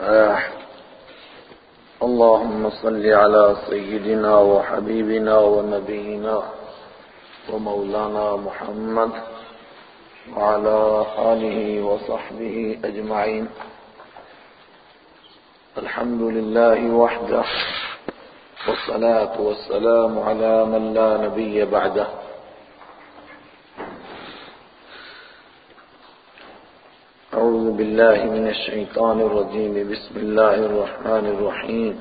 ہے اللهم صل على سيدنا وحبيبنا ونبينا ومولانا محمد وعلى آله وصحبه أجمعين. الحمد لله وحده. والصلاة والسلام على من لا نبي بعده. أعوذ بالله من الشيطان الرجيم. بسم الله الرحمن الرحيم.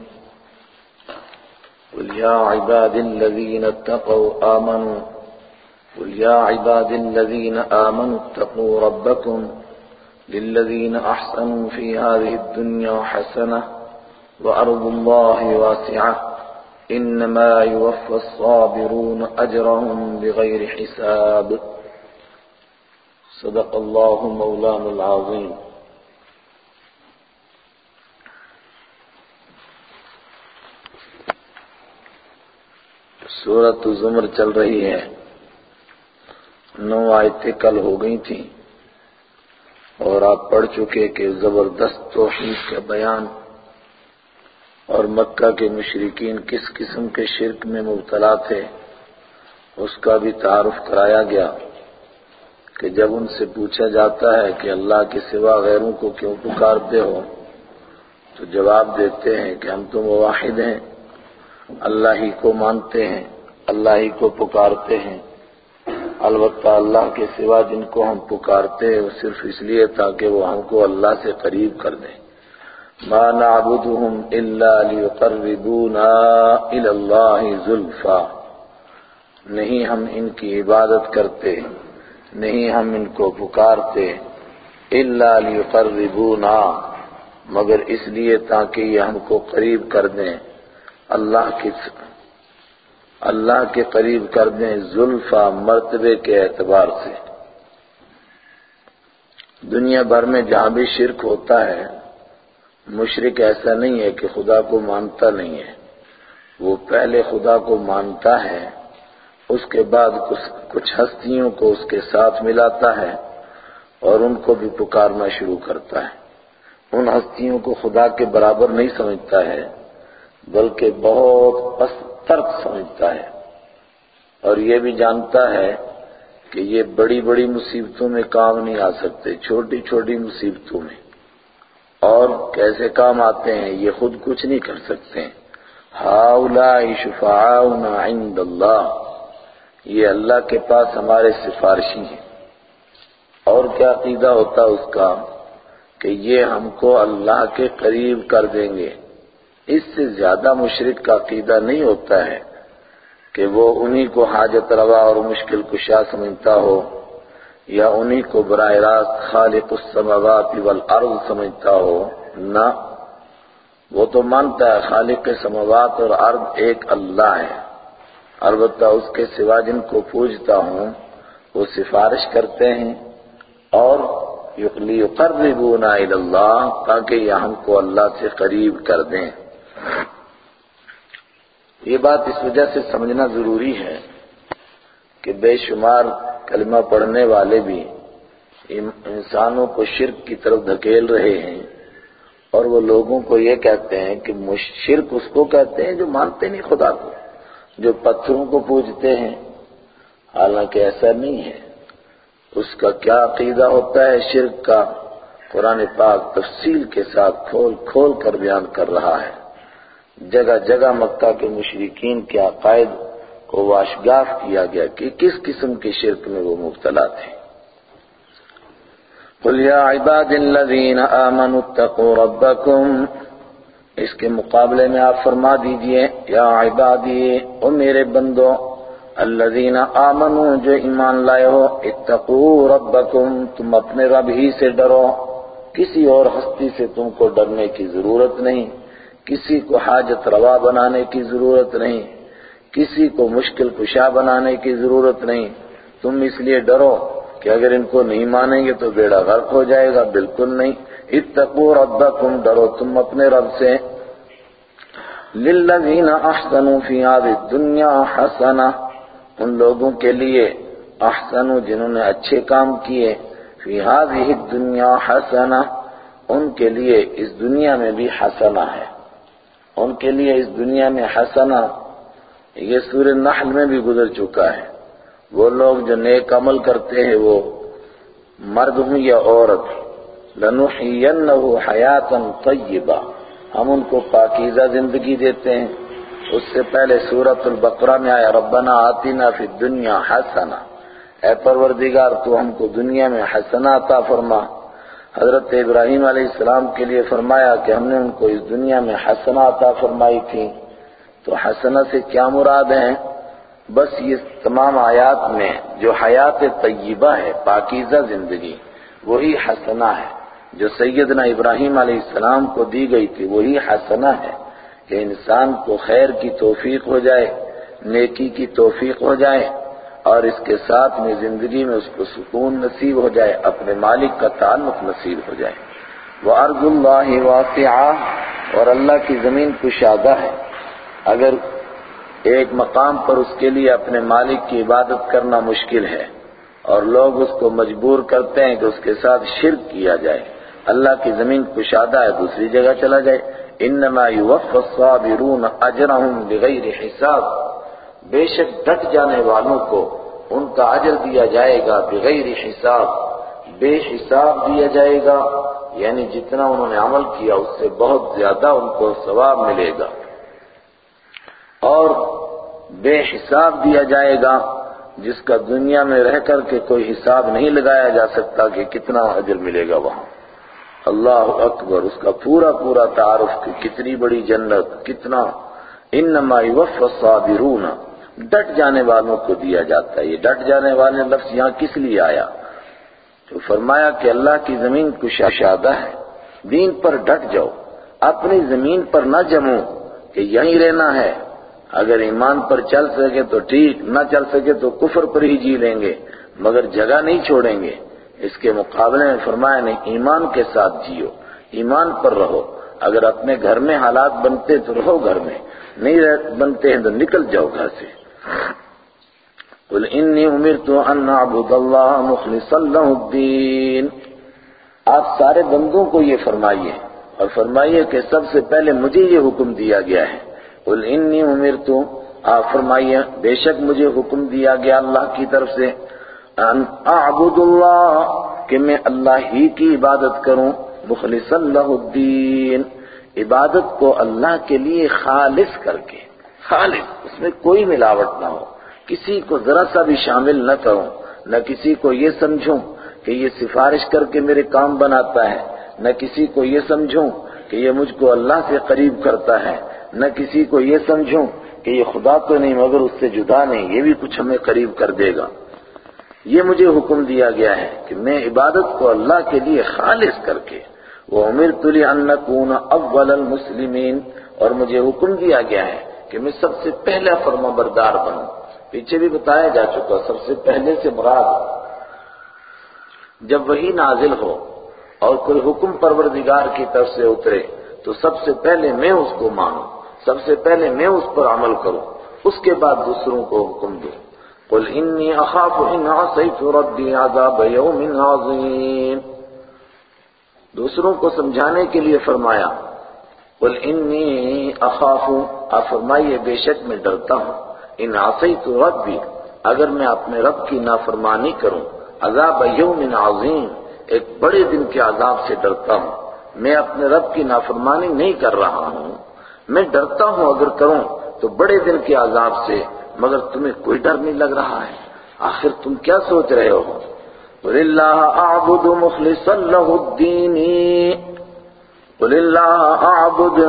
قل يا عباد الذين اتقوا آمنوا. قل يا عباد الذين آمنوا اتقوا ربكم للذين أحسنوا في هذه الدنيا حسنة وأرض الله واسعة. إنما يوفى الصابرون أجرهم بغير حساب. صدق الله مولانا العظيم. سورت زمر چل رہی ہے۔ نو آیتیں کل ہو گئی تھیں۔ اور آپ پڑھ چکے کہ زبردست توحید کا بیان۔ اور مکہ کے مشرقین کس قسم کے شرک میں مبتلا تھے، اس کا بھی تعارف کرایا گیا کہ جب ان سے پوچھا جاتا ہے کہ اللہ کے سوا غیروں کو کیوں پکارتے ہو، تو جواب دیتے ہیں کہ ہم تو واحد ہیں، اللہ ہی کو مانتے ہیں، اللہ ہی کو پکارتے ہیں۔ البتہ اللہ کے سوا جن کو ہم پکارتے ہیں، وہ صرف اس لیے تاکہ وہ ہم کو اللہ سے قریب کر دیں۔ ما نعبدهم الا ليقربونا الى الله زلفا. نہیں ہم ان کی عبادت کرتے، نہیں ہم ان کو پکارتے الا ليقربونا، مگر اس لیے تاکہ یہ ہم کو قریب کر دیں۔ اللہ کی، اللہ کے قریب کر دیں زلفا مرتبے کے اعتبار سے۔ دنیا بھر میں جہاں بھی شرک ہوتا ہے مشرک ایسا نہیں ہے کہ خدا کو مانتا نہیں ہے۔ وہ پہلے خدا کو مانتا ہے، اس کے بعد کچھ ہستیوں کو اس کے ساتھ ملاتا ہے اور ان کو بھی پکارنا شروع کرتا ہے۔ ان ہستیوں کو خدا کے برابر نہیں سمجھتا ہے، بلکہ بہت پستر سمجھتا ہے۔ اور یہ بھی جانتا ہے کہ یہ بڑی بڑی مصیبتوں میں کام نہیں آ سکتے، چھوٹی چھوٹی مصیبتوں میں۔ اور کیسے کام آتے ہیں یہ خود کچھ نہیں کر سکتے ہاؤلاء شفعاؤنا عند اللہ یہ اللہ کے پاس ہمارے سفارشی ہیں اور کیا عقیدہ ہوتا اس کا کہ یہ ہم کو اللہ کے قریب کر دیں گے اس سے زیادہ مشرک کا عقیدہ نہیں ہوتا ہے کہ وہ انہی کو حاجت روا اور مشکل کشا سمجھتا ہو یا انہی کو براہ راست خالق السماوات والارض سمجھتا ہو؟ نہ۔ وہ تو مانتا ہے خالق سماوات اور ارض ایک اللہ ہے۔ البتہ اس کے سوا جن کو پوجتا ہوں، وہ سفارش کرتے ہیں۔ اور لیقربونا الی اللہ تاکہ یہ ہم کو اللہ سے قریب کر دیں۔ یہ بات اس وجہ سے سمجھنا ضروری ہے کہ بے شمار کلمہ پڑھنے والے بھی انسانوں کو شرک کی طرف دھکیل رہے ہیں اور وہ لوگوں کو یہ کہتے ہیں کہ شرک اس کو کہتے ہیں جو مانتے نہیں خدا کو، جو پتھروں کو پوجتے ہیں۔ حالانکہ ایسا نہیں ہے۔ اس کا کیا عقیدہ ہوتا ہے؟ شرک کا قرآن پاک تفصیل کے ساتھ کھول کھول کر بیان کر رہا ہے۔ جگہ جگہ مکہ کے مشرقین کے عقائد کو واشگاف کیا گیا کہ کس قسم کے شرک میں وہ مبتلا تھے۔ قل یا عباد الذین آمنوا اتقوا ربکم، اس کے مقابلے میں آپ فرما دیجیے، یا عبادی، او میرے بندو، الذین آمنوا جو ایمان لائے ہو، اتقوا ربکم، تم اپنے رب ہی سے ڈرو۔ کسی اور ہستی سے تم کو ڈرنے کی ضرورت نہیں، کسی کو حاجت روا بنانے کی ضرورت نہیں۔ کسی کو مشکل کشا بنانے کی ضرورت نہیں۔ تم اس لیے ڈرو کہ اگر ان کو نہیں مانیں گے تو بیڑا غرق ہو جائے گا۔ بالکل نہیں۔ اتقوا ربکم، ڈرو تم اپنے رب سے۔ للذین احسنوا فی هذه الدنیا حسنہ۔ ان لوگوں کے لیے احسنوا جنہوں نے اچھے کام کیے۔ فی هذه الدنیا حسنہ۔ ان کے لیے اس دنیا میں بھی حسنہ ہے۔ ان کے لیے اس دنیا میں حسنہ۔ یہ سورہ نحل میں بھی گزر چکا ہے۔ وہ لوگ جو نیک عمل کرتے ہیں، وہ مرد ہوں یا عورت لنحینہو حیاتا طیبہ۔ ہم ان کو پاکیزہ زندگی دیتے ہیں۔ اس سے پہلے سورت البقرہ میں آیا، ربنا آتنا فی الدنیا حسنا اے پروردگار، تو ہم کو دنیا میں حسنا عطا فرما۔ حضرت ابراہیم علیہ السلام کے لیے فرمایا کہ ہم نے ان کو اس دنیا میں حسنا عطا فرمائی تھی۔ تو حسنا سے کیا مراد ہیں؟ بس یہ تمام آیات میں جو حیات طیبہ ہے، پاکیزہ زندگی، وہی حسنا ہے۔ جو سیدنا ابراہیم علیہ السلام کو دی گئی تھی، وہی حسنا ہے۔ کہ انسان کو خیر کی توفیق ہو جائے، نیکی کی توفیق ہو جائے، اور اس کے ساتھ میں زندگی میں اس کو سکون نصیب ہو جائے، اپنے مالک کا تعلق نصیب ہو جائے۔ وہ ارض اللہ واسعہ اور اللہ کی زمین کشادہ ہے۔ اگر ایک مقام پر اس کے لیے اپنے مالک کی عبادت کرنا مشکل ہے اور لوگ اس کو مجبور کرتے ہیں کہ اس کے ساتھ شرک کیا جائے، اللہ کی زمین کشادہ ہے، دوسری جگہ چلا جائے۔ انما يوفى الصابرون اجرهم بغیر حساب۔ بے شک ڈٹ جانے والوں کو ان کا اجر دیا جائے گا بغیر حساب۔ بے حساب دیا جائے گا یعنی جتنا انہوں نے عمل کیا، اس سے بہت زیادہ ان کو ثواب ملے گا۔ اور بے حساب دیا جائے گا جس کا دنیا میں رہ کر کے کوئی حساب نہیں لگایا جا سکتا کہ کتنا اجر ملے گا وہاں۔ اللہ اکبر، اس کا پورا پورا تعارف کہ کتنی بڑی جنت، کتنا انما يوفى الصابرون۔ ڈٹ جانے والوں کو دیا جاتا ہے۔ یہ ڈٹ جانے والے لفظ یہاں کس لیے آیا؟ تو فرمایا کہ اللہ کی زمین کشادہ ہے۔ دین پر ڈٹ جاؤ۔ اپنی زمین پر نہ جمو کہ یہیں رہنا ہے۔ اگر ایمان پر چل سکے تو ٹھیک، نہ چل سکے تو کفر پر ہی جی لیں گے، مگر جگہ نہیں چھوڑیں گے۔ اس کے مقابلے میں فرمایا نہیں، ایمان کے ساتھ جیو، ایمان پر رہو۔ اگر اپنے گھر میں حالات بنتے تو رہو گھر میں، نہیں بنتے ہیں تو نکل جاؤ گھر سے۔ قل انی امرت ان اعبد اللہ مخلصا له الدین۔ آپ سارے بندوں کو یہ فرمائیے اور فرمائیے کہ سب سے پہلے مجھے یہ حکم دیا گیا ہے۔ قل انی امرت آپ فرمائیے، بے شک مجھے حکم دیا گیا اللہ کی طرف سے، ان اعبد اللہ، کہ میں اللہ ہی کی عبادت کروں۔ مخلصا له الدین، عبادت کو اللہ کے لیے خالص کر کے۔ خالص، اس میں کوئی ملاوٹ نہ ہو۔ کسی کو ذرا سا بھی شامل نہ کروں، نہ کسی کو یہ سمجھوں کہ یہ سفارش کر کے میرے کام بناتا ہے، نہ کسی کو یہ سمجھوں کہ یہ مجھ کو اللہ سے قریب کرتا ہے۔ نہ کسی کو یہ سمجھوں کہ یہ خدا تو نہیں، مگر اس سے جدا نہیں، یہ بھی کچھ ہمیں قریب کر دے گا۔ یہ مجھے حکم دیا گیا ہے کہ میں عبادت کو اللہ کے لیے خالص کر کے وہ امیر تلی ان اول المسلمین اور مجھے حکم دیا گیا ہے کہ میں سب سے پہلا فرما بردار بنوں۔ پیچھے بھی بتایا جا چکا، سب سے پہلے سے مراد جب وہی نازل ہو اور کوئی حکم پروردگار کی طرف سے اترے، تو سب سے پہلے میں اس کو مانوں۔ سب سے پہلے میں اس پر عمل کروں، اس کے بعد دوسروں کو حکم دوں۔ قل انی اخاف ان عصیت ربی عذاب یوم عظیم۔ دوسروں کو سمجھانے کے لیے فرمایا، قل انی اخاف، آپ فرمائیے، بے شک میں ڈرتا ہوں۔ ان عصیت ربی، اگر میں اپنے رب کی نافرمانی کروں، عذاب یوم عظیم، ایک بڑے دن کے عذاب سے ڈرتا ہوں۔ میں اپنے رب کی نافرمانی نہیں کر رہا ہوں۔ میں ڈرتا ہوں اگر کروں تو بڑے دن کے عذاب سے، مگر تمہیں کوئی ڈر نہیں لگ رہا ہے۔ آخر تم کیا سوچ رہے ہو؟ قل اللہ اعبد مخلصا له الدین قل اللہ اعبد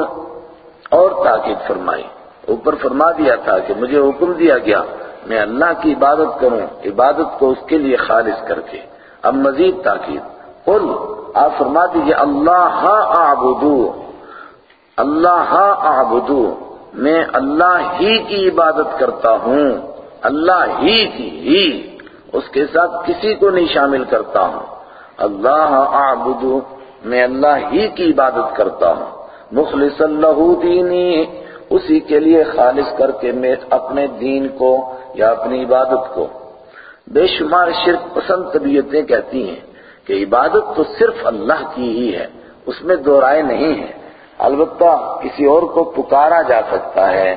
اور تاکید فرمائی۔ اوپر فرما دیا تھا کہ مجھے حکم دیا گیا، میں اللہ کی عبادت کروں، عبادت کو اس کے لیے خالص کر کے۔ اب مزید تاکید۔ قل، آپ فرما دیجیے اللہ اعبدو اللہ اعبدو، میں اللہ ہی کی عبادت کرتا ہوں، اللہ ہی کی ہی اس کے ساتھ کسی کو نہیں شامل کرتا ہوں۔ اللہ اعبدو، میں اللہ ہی کی عبادت کرتا ہوں۔ مخلص اللہ دینی، اسی کے لیے خالص کر کے میں اپنے دین کو یا اپنی عبادت کو۔ بے شمار شرک پسند طبیعتیں کہتی ہیں کہ عبادت تو صرف اللہ کی ہی ہے، اس میں دو رائے نہیں ہے البتہ کسی اور کو پکارا جا سکتا ہے،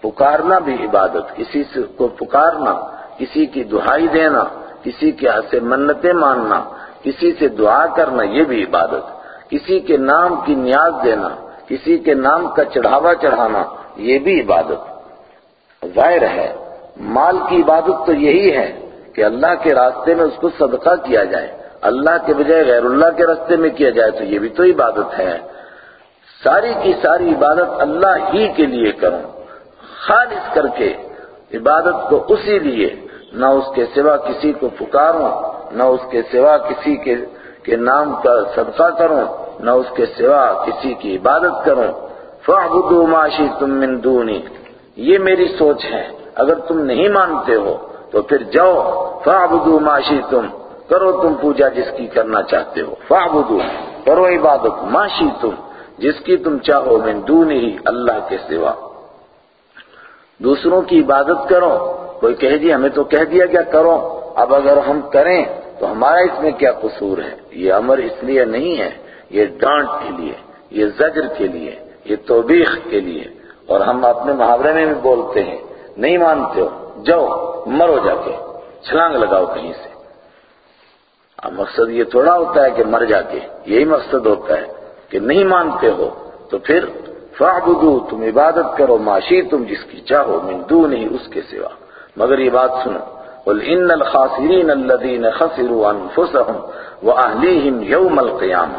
پکارنا بھی عبادت، کسی کو پکارنا، کسی کی دہائی دینا، کسی کے سے منتیں ماننا کسی سے دعا کرنا، یہ بھی عبادت۔ کسی کے نام کی نیاز دینا، کسی کے نام کا چڑھاوا چڑھانا، یہ بھی عبادت۔ ظاہر ہے، مال کی عبادت تو یہی ہے کہ اللہ کے راستے میں اس کو صدقہ کیا جائے۔ اللہ کے بجائے غیر اللہ کے راستے میں کیا جائے تو یہ بھی تو عبادت ہے۔ ساری کی ساری عبادت اللہ ہی کے لیے کروں۔ خالص کر کے عبادت کو اسی لیے نہ اس کے سوا کسی کو پکاروں، نہ اس کے سوا کسی کے کے نام کا صدقہ کروں، نہ اس کے سوا کسی کی عبادت کروں۔ فَعْبُدُوا مَا شِئْتُم مِّن دُونِي یہ میری سوچ ہے۔ اگر تم نہیں مانتے ہو تو پھر جاؤ۔ فَعْبُدُوا مَا شِئْتُم۔ کرو تم پوجا جس کی کرنا چاہتے ہو۔ فَعْبُدُوا کرو عبادت۔ مَا شِئْتُم۔ جس کی تم چاہو من دونی ہی اللہ کے سوا۔ دوسروں کی عبادت کرو۔ کوئی کہہ دیا، ہمیں تو کہہ دیا کیا کرو۔ اب اگر ہم کریں تو ہمارا اس میں کیا قصور ہے؟ یہ امر اس لیے نہیں ہے، یہ ڈانٹ کے لیے، یہ زجر کے لیے، یہ توبیخ کے لیے۔ اور ہم اپنے محاورے میں بھی بولتے ہیں، نہیں مانتے ہو، جاؤ مرو جا کے چھلانگ لگاؤ کہیں سے۔ اب مقصد یہ تھوڑا ہوتا ہے کہ مر جا کے یہی مقصد ہوتا ہے۔ کہ نہیں مانتے ہو، تو پھر فعبدو تم عبادت کرو معاشی تم، جس کی چاہو، من دون ہی اس کے سوا۔ مگر یہ بات سنو۔ قل ان الخاسرین الذین خسروا انفسهم واهلیہم یوم القیامہ۔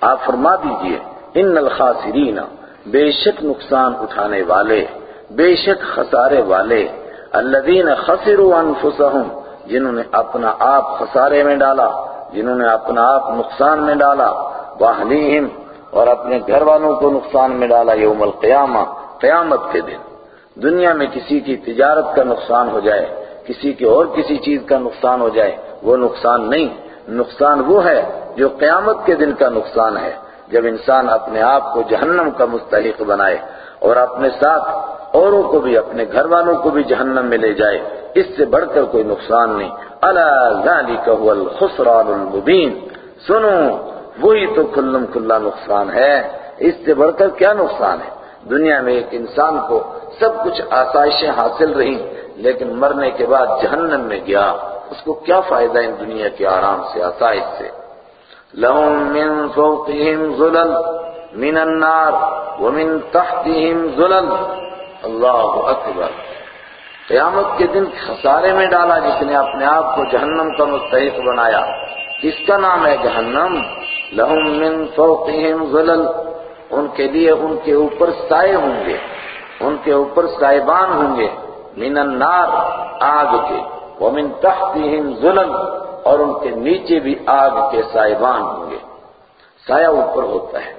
آپ فرما دیجیے، ان الخاسرین بے شک نقصان اٹھانے والے، بے شک خسارے والے۔ الذین خسروا انفسهم، جنہوں نے اپنا آپ خسارے میں ڈالا، جنہوں نے اپنا آپ نقصان میں ڈالا۔ واہلیہم اور اپنے گھر والوں کو نقصان میں ڈالا یوم القیامہ، قیامت کے دن۔ دنیا میں کسی کی تجارت کا نقصان ہو جائے، کسی کے اور کسی چیز کا نقصان ہو جائے، وہ نقصان نہیں۔ نقصان وہ ہے جو قیامت کے دن کا نقصان ہے۔ جب انسان اپنے آپ کو جہنم کا مستحق بنائے اور اپنے ساتھ اوروں کو بھی، اپنے گھر والوں کو بھی جہنم میں لے جائے، اس سے بڑھ کر کوئی نقصان نہیں۔ اللہ ذالک هو الخسران المبین۔ سنو وہی تو کلم کلا نقصان ہے۔ اس سے بڑھ کر کیا نقصان ہے؟ دنیا میں ایک انسان کو سب کچھ آسائشیں حاصل رہی لیکن مرنے کے بعد جہنم میں گیا۔ اس کو کیا فائدہ ان دنیا کے آرام سے، آسائش سے؟ لہم من فوقہم ظلل من النار، ومن تحتہم ظلل اللہ اکبر۔ قیامت کے دن خسارے میں ڈالا جس نے اپنے آپ کو جہنم کا مستحق بنایا۔ کس کا نام ہے جہنم؟ لہم من فوقہم ظلل، ان کے لیے ان کے اوپر سائے ہوں گے، ان کے اوپر سائبان ہوں گے، من النار، آگ کے، ومن تحتہم ظلل، اور ان کے نیچے بھی آگ کے سائبان ہوں گے۔ سایہ اوپر ہوتا ہے،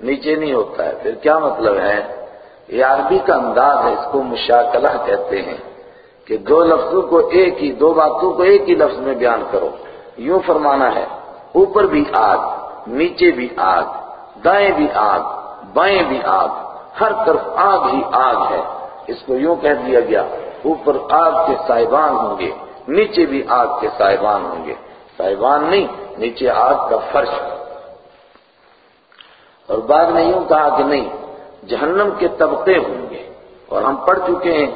نیچے نہیں ہوتا ہے، پھر کیا مطلب ہے؟ یہ عربی کا انداز ہے، اس کو مشاکلہ کہتے ہیں، کہ دو لفظوں کو ایک ہی، دو باتوں کو ایک ہی لفظ میں بیان کرو۔ یوں فرمانا ہے، اوپر بھی آگ نیچے بھی آگ، دائیں بھی آگ، بائیں بھی آگ، ہر طرف آگ ہی آگ ہے۔ اس کو یوں کہہ دیا گیا، اوپر آگ کے صاحبان ہوں گے، نیچے بھی آگ کے صاحبان ہوں گے۔ صاحبان نہیں، نیچے آگ کا فرش۔ اور بعد میں یوں کہا کہ نہیں، جہنم کے طبقے ہوں گے۔ اور ہم پڑھ چکے ہیں،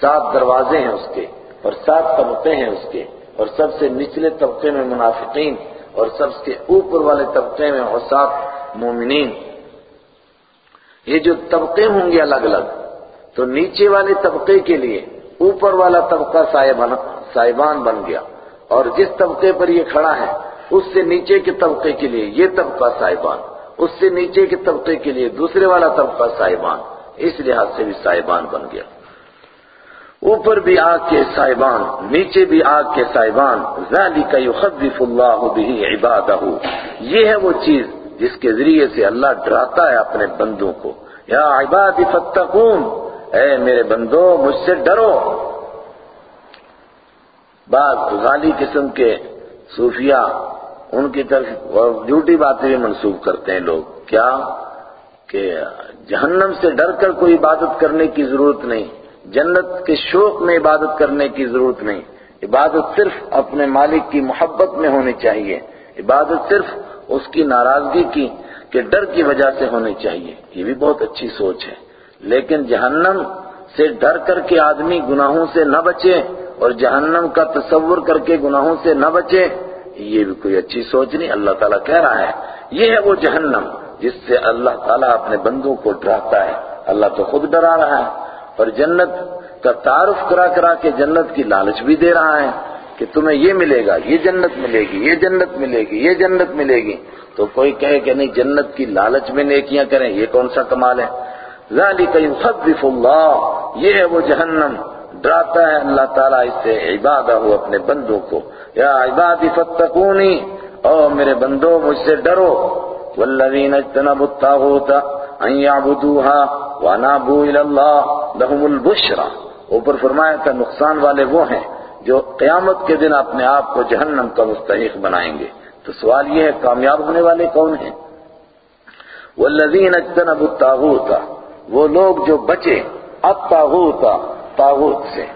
سات دروازے ہیں اس کے، اور سات طبقے ہیں اس کے، اور سب سے نچلے طبقے میں منافقین۔ اور سب سے اوپر والے طبقے میں اوساط مومنین۔ یہ جو طبقے ہوں گے الگ الگ، تو نیچے والے طبقے کے لیے اوپر والا طبقہ صاحبان بن گیا۔ اور جس طبقے پر یہ کھڑا ہے، اس سے نیچے کے طبقے کے لیے یہ طبقہ صاحبان، اس سے نیچے کے طبقے کے لیے دوسرے والا طبقہ صاحبان۔ اس لحاظ سے بھی صاحبان بن گیا۔ اوپر بھی آگ کے صاحبان نیچے بھی آگ کے صاحبان ذالک یخذف اللہ به عبادہ۔ یہ ہے وہ چیز جس کے ذریعے سے اللہ ڈراتا ہے اپنے بندوں کو۔ یا عباد فتقون، اے میرے بندو، مجھ سے ڈرو۔ بعض غالی قسم کے صوفیہ ان کی طرف جھوٹی باتیں بھی منسوخ کرتے ہیں لوگ۔ کیا؟ کہ جہنم سے ڈر کر کوئی عبادت کرنے کی ضرورت نہیں۔ جنت کے شوق میں عبادت کرنے کی ضرورت نہیں۔ عبادت صرف اپنے مالک کی محبت میں ہونی چاہیے۔ عبادت صرف اس کی ناراضگی کی، کہ ڈر کی وجہ سے ہونی چاہیے۔ یہ بھی بہت اچھی سوچ ہے۔ لیکن جہنم سے ڈر کر کے آدمی گناہوں سے نہ بچے اور جہنم کا تصور کر کے گناہوں سے نہ بچے، یہ بھی کوئی اچھی سوچ نہیں۔ اللہ تعالیٰ کہہ رہا ہے، یہ ہے وہ جہنم جس سے اللہ تعالیٰ اپنے بندوں کو ڈراتا ہے۔ اللہ تو خود ڈرا رہا ہے۔ اور جنت کا تعارف کرا کرا کے جنت کی لالچ بھی دے رہا ہے کہ تمہیں یہ ملے گا، یہ جنت ملے گی، یہ جنت ملے گی، یہ جنت ملے گی۔ تو کوئی کہے کہ نہیں، جنت کی لالچ میں نیکیاں کریں، یہ کون سا کمال ہے؟ ذالک یخذف اللہ، یہ ہے وہ جہنم۔ ڈراتا ہے اللہ تعالیٰ اس سے عبادہ ہو اپنے بندوں کو۔ یا عبادی فتقونی، او میرے بندوں مجھ سے ڈرو۔ والذین اجتنبوا الطاغوت ان يعبدوها وانابوا الى الله، لهم البشرى۔ اوپر فرمایا تھا، نقصان والے وہ ہیں جو قیامت کے دن اپنے آپ کو جہنم کا مستحق بنائیں گے۔ تو سوال یہ ہے، کامیاب ہونے والے کون ہیں؟ والذین اجتنبوا الطاغوت۔ وہ لوگ جو بچے الطاغوت تاغوت سے۔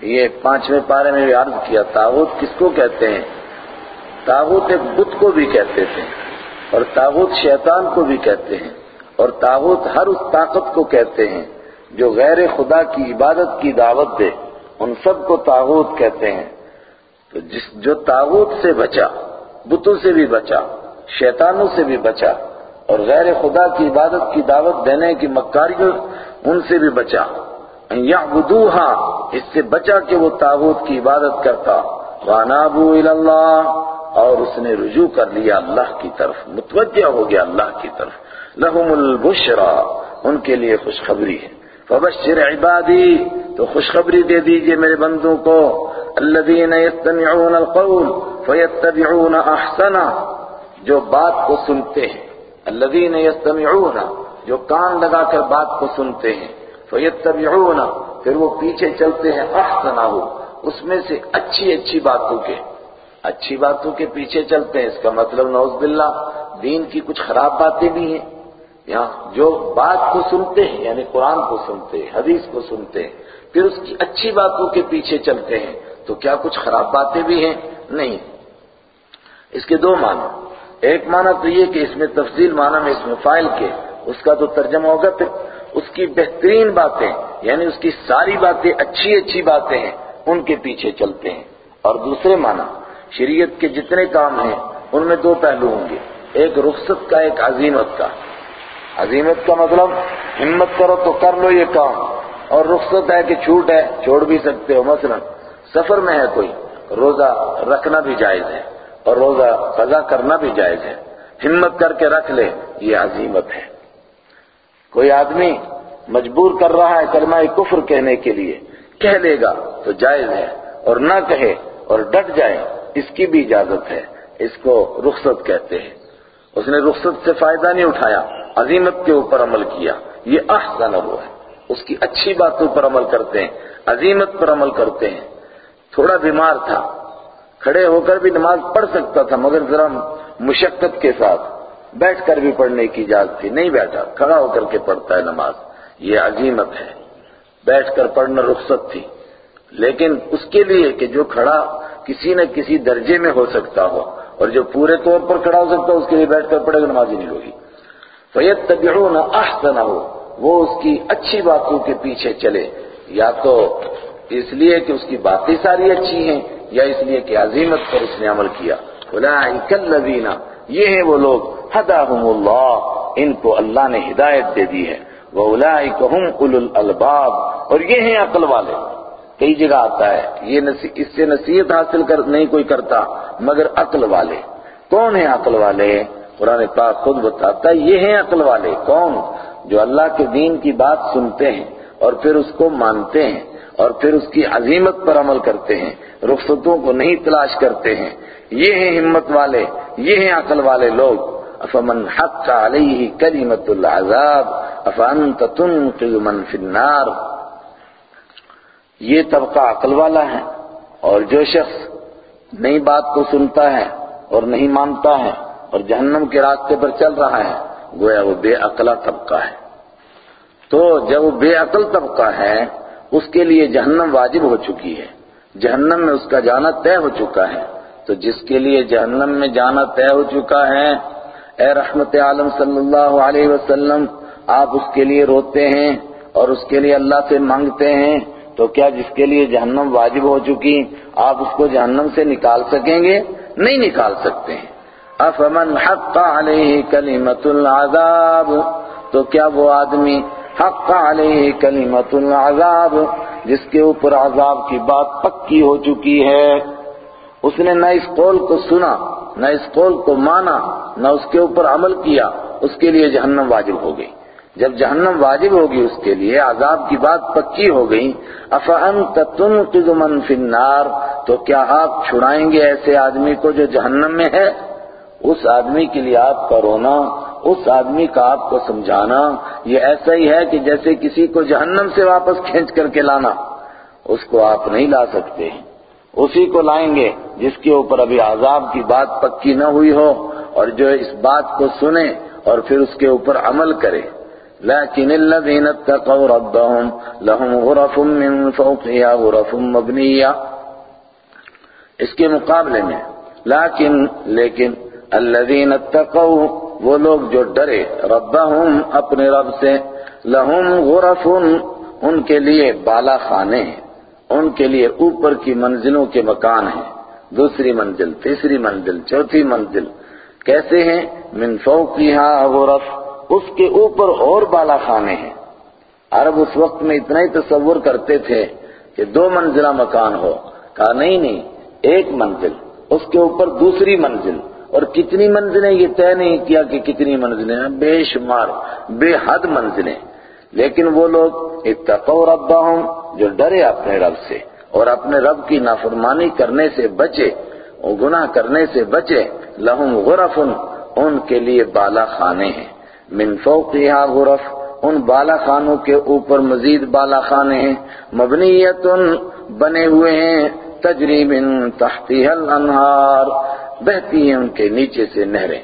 یہ پانچویں پارے میں بھی عرض کیا تاغوت کس کو کہتے ہیں؟ تاغوت ایک بت کو بھی کہتے تھے اور تاغوت شیطان کو بھی کہتے ہیں۔ اور تاغوت ہر اس طاقت کو کہتے ہیں جو غیر خدا کی عبادت کی دعوت دے، ان سب کو تاغوت کہتے ہیں۔ تو جس جو تاغوت سے بچا، بتوں سے بھی بچا، شیطانوں سے بھی بچا، اور غیر خدا کی عبادت کی دعوت دینے کی مکاریوں، ان سے بھی بچا۔ یعبدوہا، اس سے بچا کہ وہ تاغوت کی عبادت کرتا۔ وانابو اللہ اور اس نے رجوع کر لیا اللہ کی طرف، متوجہ ہو گیا اللہ کی طرف۔ لہم البشرا ان کے لیے خوشخبری ہے۔ فبشر عبادی، تو خوشخبری دے دیجیے میرے بندوں کو۔ الذین یستمعون القول فیتبعون احسنا جو بات کو سنتے ہیں۔ الذین یستمعون، جو کان لگا کر بات کو سنتے ہیں۔ فیتبعون، پھر وہ پیچھے چلتے ہیں احسنا ہو اس میں سے اچھی اچھی باتوں کے۔ اچھی باتوں کے پیچھے چلتے ہیں، اس کا مطلب نوز باللہ، دین کی کچھ خراب باتیں بھی ہیں۔ جو بات کو سنتے ہیں یعنی قرآن کو سنتے ہیں، حدیث کو سنتے ہیں، پھر اس کی اچھی باتوں کے پیچھے چلتے ہیں، تو کیا کچھ خراب باتیں بھی ہیں؟ نہیں۔ اس کے دو معنی۔ ایک معنی تو یہ کہ اس میں تفصیل معنی میں اس میں فائل کے اس کا تو ترجمہ ہوگا پھر۔ اس کی بہترین باتیں یعنی اس کی ساری باتیں، اچھی اچھی باتیں ہیں، ان کے پیچھے چلتے ہیں۔ اور دوسرے معنی، شریعت کے جتنے کام ہیں، ان میں دو پہلو ہوں گے۔ ایک رخصت کا، ایک عظیمت کا۔ عظیمت کا مطلب ہمت کرو تو کر لو یہ کام اور رخصت ہے کہ چھوٹ ہے، چھوڑ بھی سکتے ہو۔ مثلا سفر میں ہے کوئی، روزہ رکھنا بھی جائز ہے اور روزہ قضا کرنا بھی جائز ہے۔ ہمت کر کے رکھ لے، یہ عظیمت ہے۔ کوئی آدمی مجبور کر رہا ہے کلمہ کفر کہنے کے لیے، کہہ لے گا تو جائز ہے اور نہ کہے اور ڈٹ جائے، اس کی بھی اجازت ہے، اس کو رخصت کہتے ہیں۔ اس نے رخصت سے فائدہ نہیں اٹھایا۔ عظیمت کے اوپر عمل کیا۔ یہ احسن وہ۔ ہے اس کی اچھی باتوں پر عمل کرتے ہیں، عظیمت پر عمل کرتے ہیں۔ تھوڑا بیمار تھا، کھڑے ہو کر بھی نماز پڑھ سکتا تھا، مگر ذرا مشقت کے ساتھ بیٹھ کر بھی پڑھنے کی اجازت تھی۔ نہیں بیٹھا، کھڑا ہو کر کے پڑھتا ہے نماز۔ یہ عظیمت ہے۔ بیٹھ کر پڑھنا رخصت تھی۔ لیکن اس کے لیے کہ جو کھڑا کسی نہ کسی درجے میں ہو سکتا ہو، اور جو پورے طور پر کھڑا ہو سکتا ہو، اس کے لیے بیٹھ کر پڑھے گا، نماز ہی نہیں ہوگی۔ فَيَتَّبِعُونَ أَحْسَنَهُ وہ اس کی اچھی باتوں کے پیچھے چلے۔ یا تو اس لیے کہ اس کی باتیں ساری اچھی ہیں، یا اس لیے کہ عظیمت پر اس نے عمل کیا۔ أُولَٰئِكَ الَّذِينَ یہ ہیں وہ لوگ هَدَاهُمُ اللَّهُ ان کو اللہ نے ہدایت دے دی ہے۔ وَأُولَٰئِكَ هُمْ أُولُو الْأَلْبَابِ اور یہ ہیں عقل والے۔ کئی جگہ آتا ہے، یہ اس سے نصیحت حاصل کر، نہیں کوئی کرتا، مگر عقل والے۔ کون ہیں عقل والے؟ قرآن پاک خود بتاتا ہے، یہ ہیں عقل والے کون جو اللہ کے دین کی بات سنتے ہیں اور پھر اس کو مانتے ہیں اور پھر اس کی عظیمت پر عمل کرتے ہیں، رخصتوں کو نہیں تلاش کرتے ہیں۔ یہ ہیں ہمت والے، یہ ہیں عقل والے لوگ۔ افمن حق علیہ کلمت العذاب، افانت تنقذ من فی النار۔ یہ طبقہ عقل والا ہے اور جو شخص نئی بات کو سنتا ہے اور نہیں مانتا ہے اور جہنم کے راستے پر چل رہا ہے، گویا وہ بے عقلہ طبقہ ہے۔ تو جب وہ بے عقل طبقہ ہے، اس کے لیے جہنم واجب ہو چکی ہے۔ جہنم میں اس کا جانا طے ہو چکا ہے۔ تو جس کے لیے جہنم میں جانا طے ہو چکا ہے، اے رحمت عالم صلی اللہ علیہ وسلم، آپ اس کے لیے روتے ہیں اور اس کے لیے اللہ سے مانگتے ہیں، تو کیا جس کے لیے جہنم واجب ہو چکی، آپ اس کو جہنم سے نکال سکیں گے؟ نہیں نکال سکتے ہیں۔ افمن حق علیہ کلمت العذاب؟ تو کیا وہ آدمی حق علیہ کلمت العذاب، جس کے اوپر عذاب کی بات پکی ہو چکی ہے؟ اس نے نہ اس قول کو سنا، نہ اس قول کو مانا، نہ اس کے اوپر عمل کیا، اس کے لیے جہنم واجب ہو گئی۔ جب جہنم واجب ہوگی، اس کے لیے عذاب کی بات پکی ہو گئی۔ افانت تنقذ من فی النار؟ تو کیا آپ چھڑائیں گے ایسے آدمی کو جو جہنم میں ہے؟ اس آدمی کے لیے آپ کا رونا، اس آدمی کا آپ کو سمجھانا، یہ ایسا ہی ہے کہ جیسے کسی کو جہنم سے واپس کھینچ کر کے لانا، اس کو آپ نہیں لا سکتے۔ اسی کو لائیں گے جس کے اوپر ابھی عذاب کی بات پکی نہ ہوئی ہو اور جو اس بات کو سنے اور پھر اس کے اوپر عمل کرے۔ لیکن الذین اتقوا ربهم لهم غرف من فوقها غرف مبنیہ۔ اس کے مقابلے میں، لیکن لیکن الذین اتقوا، وہ لوگ جو ڈرے ربهم اپنے رب سے لهم غرف ان کے لیے بالا خانے ہیں، ان کے لیے اوپر کی منزلوں کے مکان ہیں، دوسری منزل، تیسری منزل، چوتھی منزل، کیسے ہیں؟ من فوقها غرف، اس کے اوپر اور بالا خانے ہیں۔ عرب اس وقت میں اتنا ہی تصور کرتے تھے کہ دو منزلہ مکان ہو، کہا نہیں نہیں، ایک منزل، اس کے اوپر دوسری منزل۔ اور کتنی منزلیں یہ طے نہیں کیا کہ کتنی منزلیں ہیں؟ بے شمار، بے حد منزلیں۔ لیکن وہ لوگ اتقوا ربهم جو ڈرے اپنے رب سے اور اپنے رب کی نافرمانی کرنے سے بچے، اور گناہ کرنے سے بچے، لہم غرف ان کے لیے بالا خانے ہیں۔ من فوقها غرف، ان بالا خانوں کے اوپر مزید بالا خانے ہیں۔ مبنیت بنے ہوئے ہیں، تجری من تحتها الانہار۔ بہتی ہیں ان کے نیچے سے نہریں۔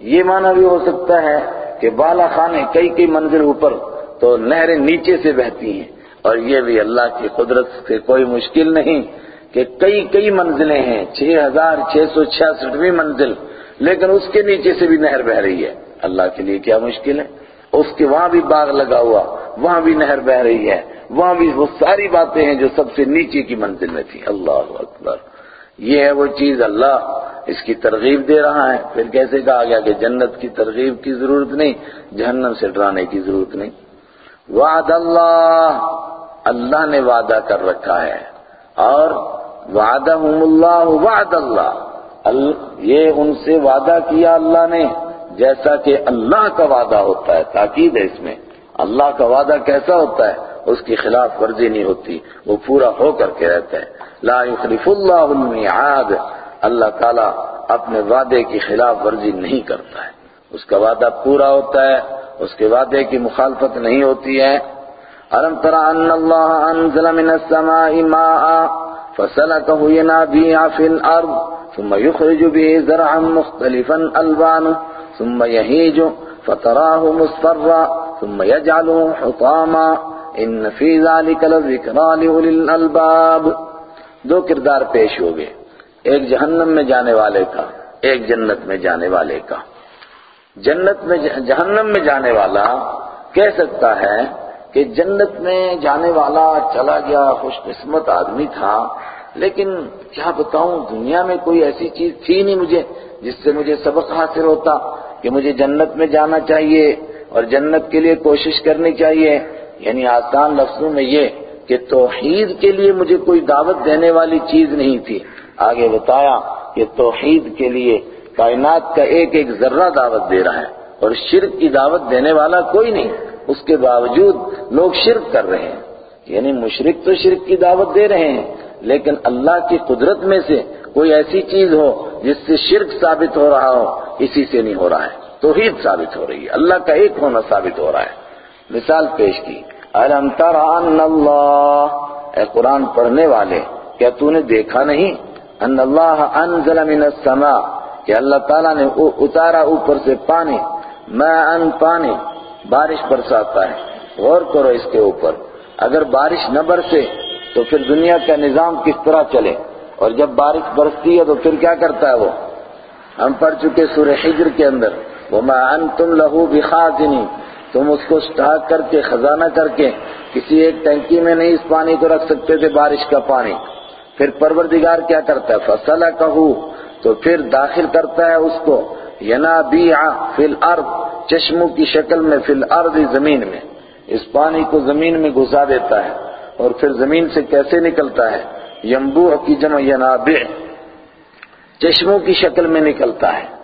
یہ معنی بھی ہو سکتا ہے کہ بالا خانے کئی کئی منزل اوپر تو نہریں نیچے سے بہتی ہیں۔ اور یہ بھی اللہ کی قدرت سے کوئی مشکل نہیں کہ کئی کئی منزلیں ہیں، چھ ہزار چھ سو چھیاسٹھویں منزل، لیکن اس کے نیچے سے بھی نہر بہ رہی ہے۔ اللہ کے لیے کیا مشکل ہے؟ اس کے وہاں بھی باغ لگا ہوا، وہاں بھی نہر بہ رہی ہے، وہاں بھی وہ ساری باتیں ہیں جو سب سے نیچے کی منزل میں تھی اللہ اکبر۔ یہ ہے وہ چیز اللہ اس کی ترغیب دے رہا ہے۔ پھر کیسے کہا گیا کہ جنت کی ترغیب کی ضرورت نہیں، جہنم سے ڈرانے کی ضرورت نہیں۔ وعد اللہ اللہ نے وعدہ کر رکھا ہے۔ اور وعدہم اللہ، وعد اللہ۔ یہ ان سے وعدہ کیا اللہ نے، جیسا کہ اللہ کا وعدہ ہوتا ہے، تاکید ہے اس میں۔ اللہ کا وعدہ کیسا ہوتا ہے، اس کی خلاف ورزی نہیں ہوتی، وہ پورا ہو کر کے رہتا ہے۔ لا يخلف اللہ المیعاد اللہ تعالیٰ اپنے وعدے کی خلاف ورزی نہیں کرتا ہے۔ اس کا وعدہ پورا ہوتا ہے، اس کے وعدے کی مخالفت نہیں ہوتی ہے۔ الم ترى ان الله انزل من السماء ماء فسلكه ينابيع في الارض ثم يخرج به زرعا مختلفا الوانه ثم يهيج فتراه مصفرا ثم يجعله حطاما۔ ان في ذلك لذكرى لاولي الالباب۔ دو کردار پیش ہو گئے۔ ایک جہنم میں جانے والے کا، ایک جنت میں جانے والے کا۔ جنت میں جہنم میں جانے والا کہہ سکتا ہے کہ جنت میں جانے والا چلا گیا، خوش قسمت آدمی تھا، لیکن کیا بتاؤں، دنیا میں کوئی ایسی چیز تھی نہیں مجھے جس سے مجھے سبق حاصل ہوتا کہ مجھے جنت میں جانا چاہیے اور جنت کے لیے کوشش کرنی چاہیے۔ یعنی آسان لفظوں میں یہ کہ توحید کے لیے مجھے کوئی دعوت دینے والی چیز نہیں تھی۔ آگے بتایا کہ توحید کے لیے کائنات کا ایک ایک ذرہ دعوت دے رہا ہے اور شرک کی دعوت دینے والا کوئی نہیں۔ اس کے باوجود لوگ شرک کر رہے ہیں۔ یعنی مشرک تو شرک کی دعوت دے رہے ہیں، لیکن اللہ کی قدرت میں سے کوئی ایسی چیز ہو جس سے شرک ثابت ہو رہا ہو، اسی سے نہیں ہو رہا ہے۔ توحید ثابت ہو رہی ہے۔ اللہ کا ایک ہونا ثابت ہو رہا ہے۔ مثال پیش کی۔ الم تر ان اللہ، اے قرآن پڑھنے والے، کیا تو نے دیکھا نہیں؟ ان اللہ انزل من السماء، کہ اللہ تعالیٰ نے اتارا اوپر سے پانی میں ان پانی، بارش برساتا ہے۔ غور کرو اس کے اوپر۔ اگر بارش نہ برسے، تو پھر دنیا کا نظام کس طرح چلے؟ اور جب بارش برستی ہے، تو پھر کیا کرتا ہے وہ؟ ہم پڑھ چکے سورہ حجر کے اندر وہ میں ان تم لہو بخازنی تم اس کو سٹاک کر کے، خزانہ کر کے کسی ایک ٹینکی میں نہیں اس پانی کو رکھ سکتے تھے بارش کا پانی۔ پھر پروردگار کیا کرتا ہے؟ فصلہ کہو تو پھر داخل کرتا ہے اس کو۔ ینابیع فی الارض چشموں کی شکل میں فی الارض زمین میں۔ اس پانی کو زمین میں گھسا دیتا ہے۔ اور پھر زمین سے کیسے نکلتا ہے؟ یمبوع کی جمع ینابیع چشموں کی شکل میں نکلتا ہے۔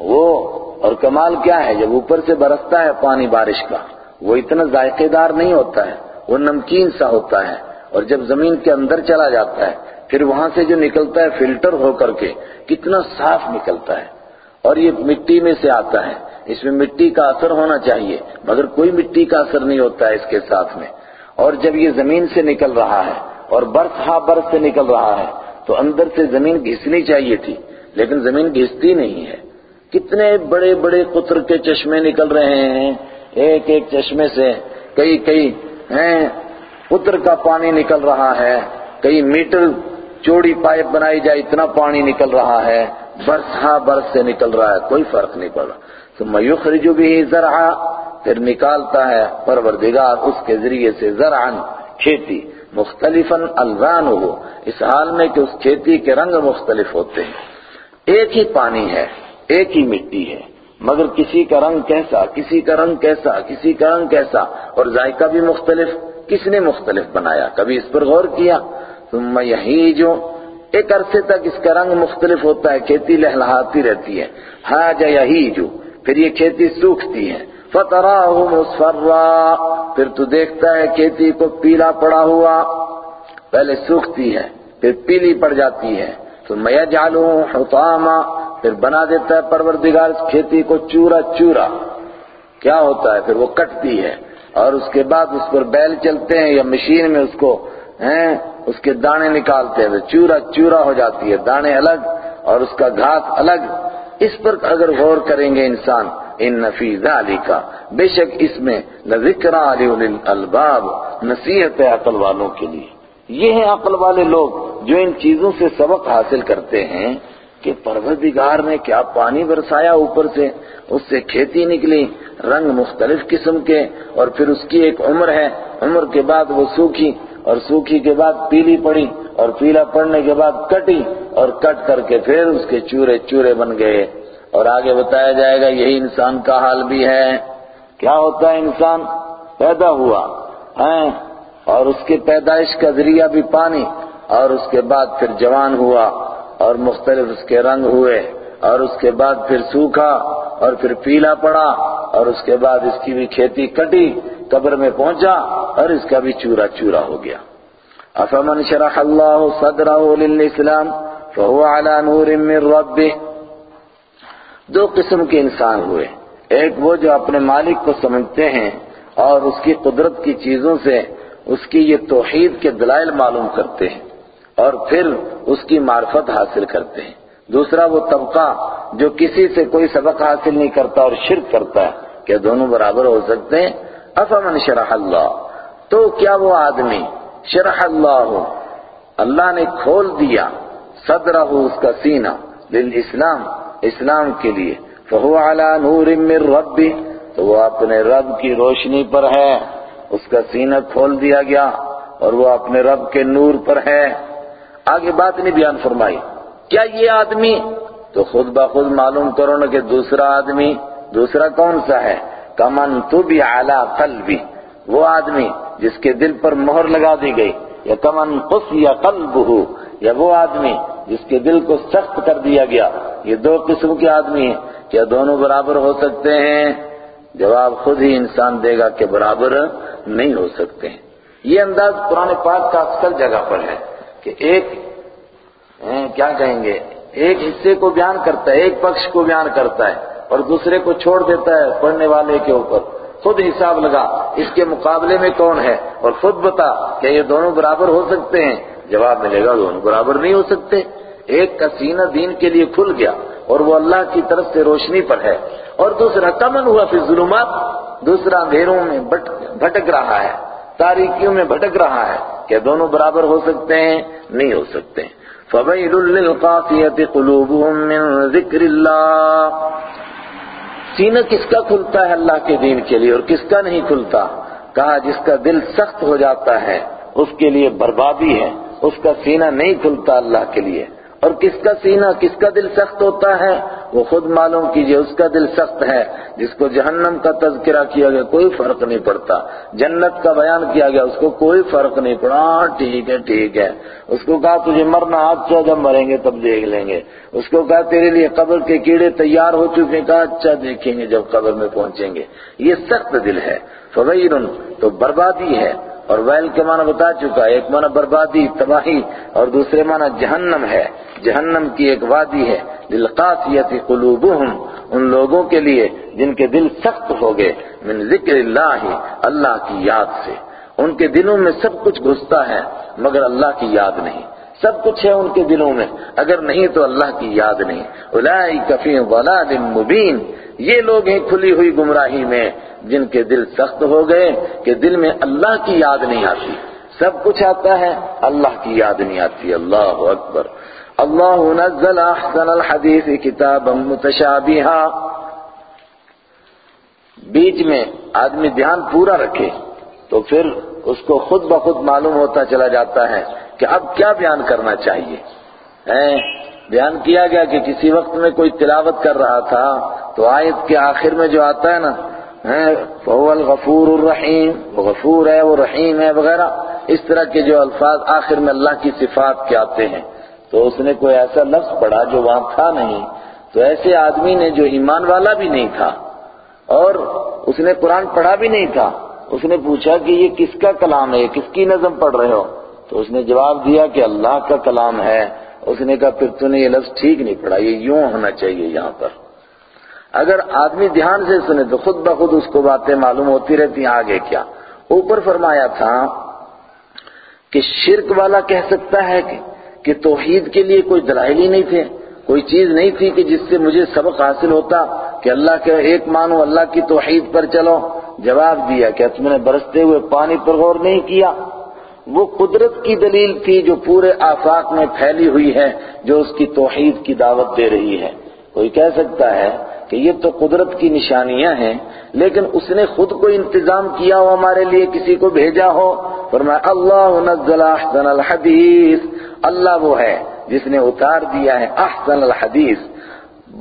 وہ اور کمال کیا ہے جب اوپر سے برستا ہے پانی بارش کا؟ وہ اتنا ذائقے دار نہیں ہوتا ہے، وہ نمکین سا ہوتا ہے۔ اور جب زمین کے اندر چلا جاتا ہے، پھر وہاں سے جو نکلتا ہے فلٹر ہو کر کے، کتنا صاف نکلتا ہے۔ اور یہ مٹی میں سے آتا ہے، اس میں مٹی کا اثر ہونا چاہیے، مگر کوئی مٹی کا اثر نہیں ہوتا ہے اس کے ساتھ میں۔ اور جب یہ زمین سے نکل رہا ہے، اور برف ہا برف سے نکل رہا ہے، تو اندر سے زمین گھسنی چاہیے تھی، لیکن زمین گھستی نہیں ہے۔ کتنے بڑے بڑے قطر کے چشمے نکل رہے ہیں ایک ایک چشمے سے کئی کئی ہیں قطر کا پانی نکل رہا ہے کئی میٹر چوڑی پائپ بنائی جائے اتنا پانی نکل رہا ہے برس ہا برس سے نکل رہا ہے کوئی فرق نہیں پڑ رہا تو میخرج بھی زرعا، پھر نکالتا ہے پروردگار اس کے ذریعے سے زرعن کھیتی، مختلفاً الوان ہو اس حال میں کہ اس کھیتی کے رنگ مختلف ہوتے ہیں۔ ایک ہی پانی ہے۔ ایک ہی مٹی ہے، مگر کسی کا رنگ کیسا، کسی کا رنگ کیسا، کسی کا رنگ کیسا، اور ذائقہ بھی مختلف، کس نے مختلف بنایا؟ کبھی اس پر غور کیا؟ ثم یہی جو ایک عرصے تک اس کا رنگ مختلف ہوتا ہے، کھیتی لہلہاتی رہتی ہے۔ ہاں جا یہی جو پھر یہ کھیتی سوکھتی ہے۔ فتراہ مصفرا، پھر تو دیکھتا ہے کھیتی کو پیلا پڑا ہوا، پہلے سوکھتی ہے، پھر پیلی پڑ جاتی ہے۔ تو میں حطاما پھر بنا دیتا ہے پروردگار اس کھیتی کو چورا چورا۔ کیا ہوتا ہے؟ پھر وہ کٹتی ہے۔ اور اس کے بعد اس پر بیل چلتے ہیں یا مشین میں اس کو، ہیں، اس کے دانے نکالتے ہیں۔ چورا چورا ہو جاتی ہے، دانے الگ اور اس کا گھاس الگ۔ اس پر اگر غور کریں گے انسان، ان نفیز علی کا بے شک اس میں ذکر علی الباب نصیحت ہے عقل والوں کے لیے۔ یہ ہیں عقل والے لوگ جو ان چیزوں سے سبق حاصل کرتے ہیں۔ کہ پروردگار نے کیا پانی برسایا اوپر سے؟ اس سے کھیتی نکلی، رنگ مختلف قسم کے، اور پھر اس کی ایک عمر ہے۔ عمر کے بعد وہ سوکھی، اور سوکھی کے بعد پیلی پڑی، اور پیلا پڑنے کے بعد کٹی، اور کٹ کر کے پھر اس کے چورے چورے بن گئے۔ اور آگے بتایا جائے گا، یہی انسان کا حال بھی ہے۔ کیا ہوتا ہے انسان؟ پیدا ہوا ہے اور اس کے پیدائش کا ذریعہ بھی پانی، اور اس کے بعد پھر جوان ہوا۔ اور مختلف اس کے رنگ ہوئے، اور اس کے بعد پھر سوکھا، اور پھر پیلا پڑا، اور اس کے بعد اس کی بھی کھیتی کٹی، قبر میں پہنچا، اور اس کا بھی چورا چورا ہو گیا۔ افمن شرح اللہ صدرہ للاسلام فهو على نور من ربه دو قسم کے انسان ہوئے۔ ایک وہ جو اپنے مالک کو سمجھتے ہیں، اور اس کی قدرت کی چیزوں سے اس کی یہ توحید کے دلائل معلوم کرتے ہیں۔ اور پھر اس کی معرفت حاصل کرتے ہیں۔ دوسرا وہ طبقہ جو کسی سے کوئی سبق حاصل نہیں کرتا اور شرک کرتا ہے کیا دونوں برابر ہو سکتے ہیں۔ افمن شرح اللہ، تو کیا وہ آدمی شرح اللہ اللہ نے کھول دیا صدرہ اس کا سینہ للاسلام، اسلام کے لیے۔ فہو علی نور من ربی، تو وہ اپنے رب کی روشنی پر ہے۔ اس کا سینہ کھول دیا گیا اور وہ اپنے رب کے نور پر ہے۔ آگے بات نہیں بیان فرمائی، کیا یہ آدمی؟ تو خود بخود معلوم کرو نا کہ دوسرا آدمی دوسرا کون سا ہے؟ کمن تو بھی اعلیٰ قلبی، وہ آدمی جس کے دل پر مہر لگا دی گئی، یا کمن قص یا قلب ہو یا وہ آدمی جس کے دل کو سخت کر دیا گیا۔ یہ دو قسم کے آدمی ہیں، کیا دونوں برابر ہو سکتے ہیں؟ جواب خود ہی انسان دے گا کہ برابر نہیں ہو سکتے۔ ہیں یہ انداز قرآن پاک کا اکثر جگہ پر ہے۔ کہ ایک کیا کہیں گے؟ ایک حصے کو بیان کرتا ہے، ایک پکش کو بیان کرتا ہے اور دوسرے کو چھوڑ دیتا ہے پڑھنے والے کے اوپر۔ خود حساب لگا، اس کے مقابلے میں کون ہے؟ اور خود بتا کہ یہ دونوں برابر ہو سکتے ہیں۔ جواب ملے گا، دونوں برابر نہیں ہو سکتے۔ ایک کا سینہ دین کے لیے کھل گیا اور وہ اللہ کی طرف سے روشنی پر ہے۔ اور دوسرا کمن ہوا پھر ظلمات دوسرا اندھیروں میں بھٹک رہا ہے، تاریکیوں میں بھٹک رہا ہے۔ کیا دونوں برابر ہو سکتے ہیں، نہیں ہو سکتے فَوَيْلٌ لِّلْقَاسِيَةِ قُلُوبُهُم مِّن ذِكْرِ اللَّهِ۔ سینہ کس کا کھلتا ہے اللہ کے دین کے لیے اور کس کا نہیں کھلتا؟ کہا جس کا دل سخت ہو جاتا ہے، اس کے لیے بربادی ہے، اس کا سینہ نہیں کھلتا اللہ کے لیے۔ اور کس کا سینہ کس کا دل سخت ہوتا ہے وہ خود معلوم کیجیے اس کا دل سخت ہے جس کو جہنم کا تذکرہ کیا گیا کوئی فرق نہیں پڑتا جنت کا بیان کیا گیا اس کو کوئی فرق نہیں پڑا ہاں ٹھیک ہے ٹھیک ہے۔ اس کو کہا تجھے مرنا آج سے جب مریں گے تب دیکھ لیں گے۔ اس کو کہا تیرے لیے قبر کے کیڑے تیار ہو چکے کہا اچھا دیکھیں گے جب قبر میں پہنچیں گے۔ یہ سخت دل ہے۔ فویرن تو بربادی ہے۔ اور ویل کے معنی بتا چکا ہے، ایک معنی بربادی، تباہی، اور دوسرے معنی جہنم ہے۔ جہنم کی ایک وادی ہے۔ للقاسیت قلوبهم، ان لوگوں کے لیے جن کے دل سخت ہو گئے۔ من ذکر اللہ اللہ کی یاد سے۔ ان کے دلوں میں سب کچھ گھستا ہے، مگر اللہ کی یاد نہیں۔ سب کچھ ہے ان کے دلوں میں۔ اگر نہیں تو اللہ کی یاد نہیں۔ اولئک فی ضلال مبین یہ لوگ ہیں کھلی ہوئی گمراہی میں جن کے دل سخت ہو گئے کہ دل میں اللہ کی یاد نہیں آتی۔ سب کچھ آتا ہے، اللہ کی یاد نہیں آتی۔ اللہ اکبر۔ اللہ نزل احسن الحدیث کتابا متشابہا۔ بیچ میں آدمی دھیان پورا رکھے تو پھر اس کو خود بخود معلوم ہوتا چلا جاتا ہے کہ اب کیا بیان کرنا چاہیے۔ بیان کیا گیا کہ کسی وقت میں کوئی تلاوت کر رہا تھا تو آیت کے آخر میں جو آتا ہے نا فهو الغفور الرحیم غفور ہے، وہ رحیم ہے وغیرہ، اس طرح کے جو الفاظ آخر میں اللہ کی صفات کے آتے ہیں۔ تو اس نے کوئی ایسا لفظ پڑھا جو وہاں تھا نہیں۔ تو ایسے آدمی نے جو ایمان والا بھی نہیں تھا، اور اس نے قرآن پڑھا بھی نہیں تھا، اس نے پوچھا کہ یہ کس کا کلام ہے کس کی نظم پڑھ رہے ہو؟ تو اس نے جواب دیا کہ اللہ کا کلام ہے۔ اس نے کہا، پھر تو نے یہ لفظ ٹھیک نہیں پڑھا، یہ یوں ہونا چاہیے یہاں پر. اگر آدمی دھیان سے سنے تو خود بخود اس کو باتیں معلوم ہوتی رہتی ہیں، آگے کیا؟ اوپر فرمایا تھا کہ شرک والا کہہ سکتا ہے کہ توحید کے لیے کوئی دلائل ہی نہیں تھے، کوئی چیز نہیں تھی کہ جس سے مجھے سبق حاصل ہوتا کہ اللہ کے ایک مانو، اللہ کی توحید پر چلو۔ جواب دیا کہ تم نے برستے ہوئے پانی پر غور نہیں کیا۔ وہ قدرت کی دلیل تھی جو پورے آفاق میں پھیلی ہوئی ہے، جو اس کی توحید کی دعوت دے رہی ہے۔ کوئی کہہ سکتا ہے کہ یہ تو قدرت کی نشانیاں ہیں، لیکن اس نے خود کو انتظام کیا ہو ہمارے لیے، کسی کو بھیجا ہو۔ فرمایا، اللہ نزل احسن الحدیث۔ اللہ وہ ہے جس نے اتار دیا ہے احسن الحدیث۔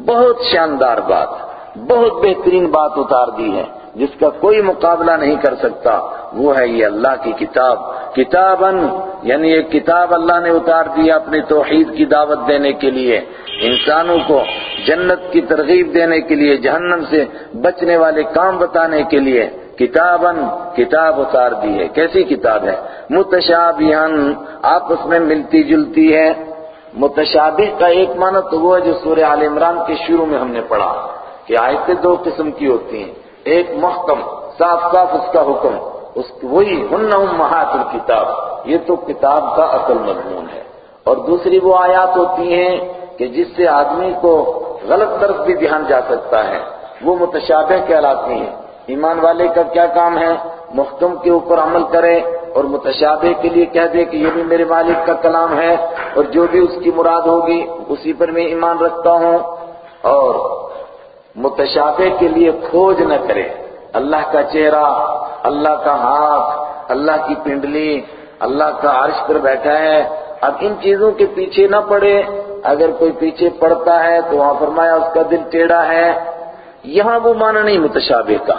بہت شاندار بات، بہت بہترین بات اتار دی ہے، جس کا کوئی مقابلہ نہیں کر سکتا۔ وہ ہے یہ اللہ کی کتاب۔ کتابن یعنی ایک کتاب اللہ نے اتار دیا اپنی توحید کی دعوت دینے کے لیے۔ انسانوں کو جنت کی ترغیب دینے کے لیے، جہنم سے بچنے والے کام بتانے کے لیے کتابن کتاب اتار دی ہے۔ کیسی کتاب ہے؟ متشابہن آپس میں ملتی جلتی ہے۔ متشابہ کا ایک معنی تو وہ ہے جو سورہ آل عمران کے شروع میں ہم نے پڑھا کہ آیتیں دو قسم کی ہوتی ہیں۔ ایک محکم صاف صاف اس کا حکم۔ اس وہی ہن امہات الکتاب، یہ تو کتاب کا اصل مضمون ہے۔ اور دوسری وہ آیات ہوتی ہیں کہ جس سے آدمی کو غلط طرف بھی دھیان جا سکتا ہے، وہ متشابہ کہلاتی ہیں۔ ایمان والے کا کیا کام ہے؟ محکم کے اوپر عمل کرے اور متشابہ کے لیے کہہ دے کہ یہ بھی میرے مالک کا کلام ہے اور جو بھی اس کی مراد ہوگی، اسی پر میں ایمان رکھتا ہوں۔ اور متشابہ کے لیے کھوج نہ کرے اللہ کا چہرہ اللہ کا ہاتھ، اللہ کی پنڈلی، اللہ کا عرش پر بیٹھا ہے۔ اب ان چیزوں کے پیچھے نہ پڑے۔ اگر کوئی پیچھے پڑتا ہے تو وہاں فرمایا اس کا دل ٹیڑھا ہے۔ یہاں وہ معنی نہیں متشابہ کا۔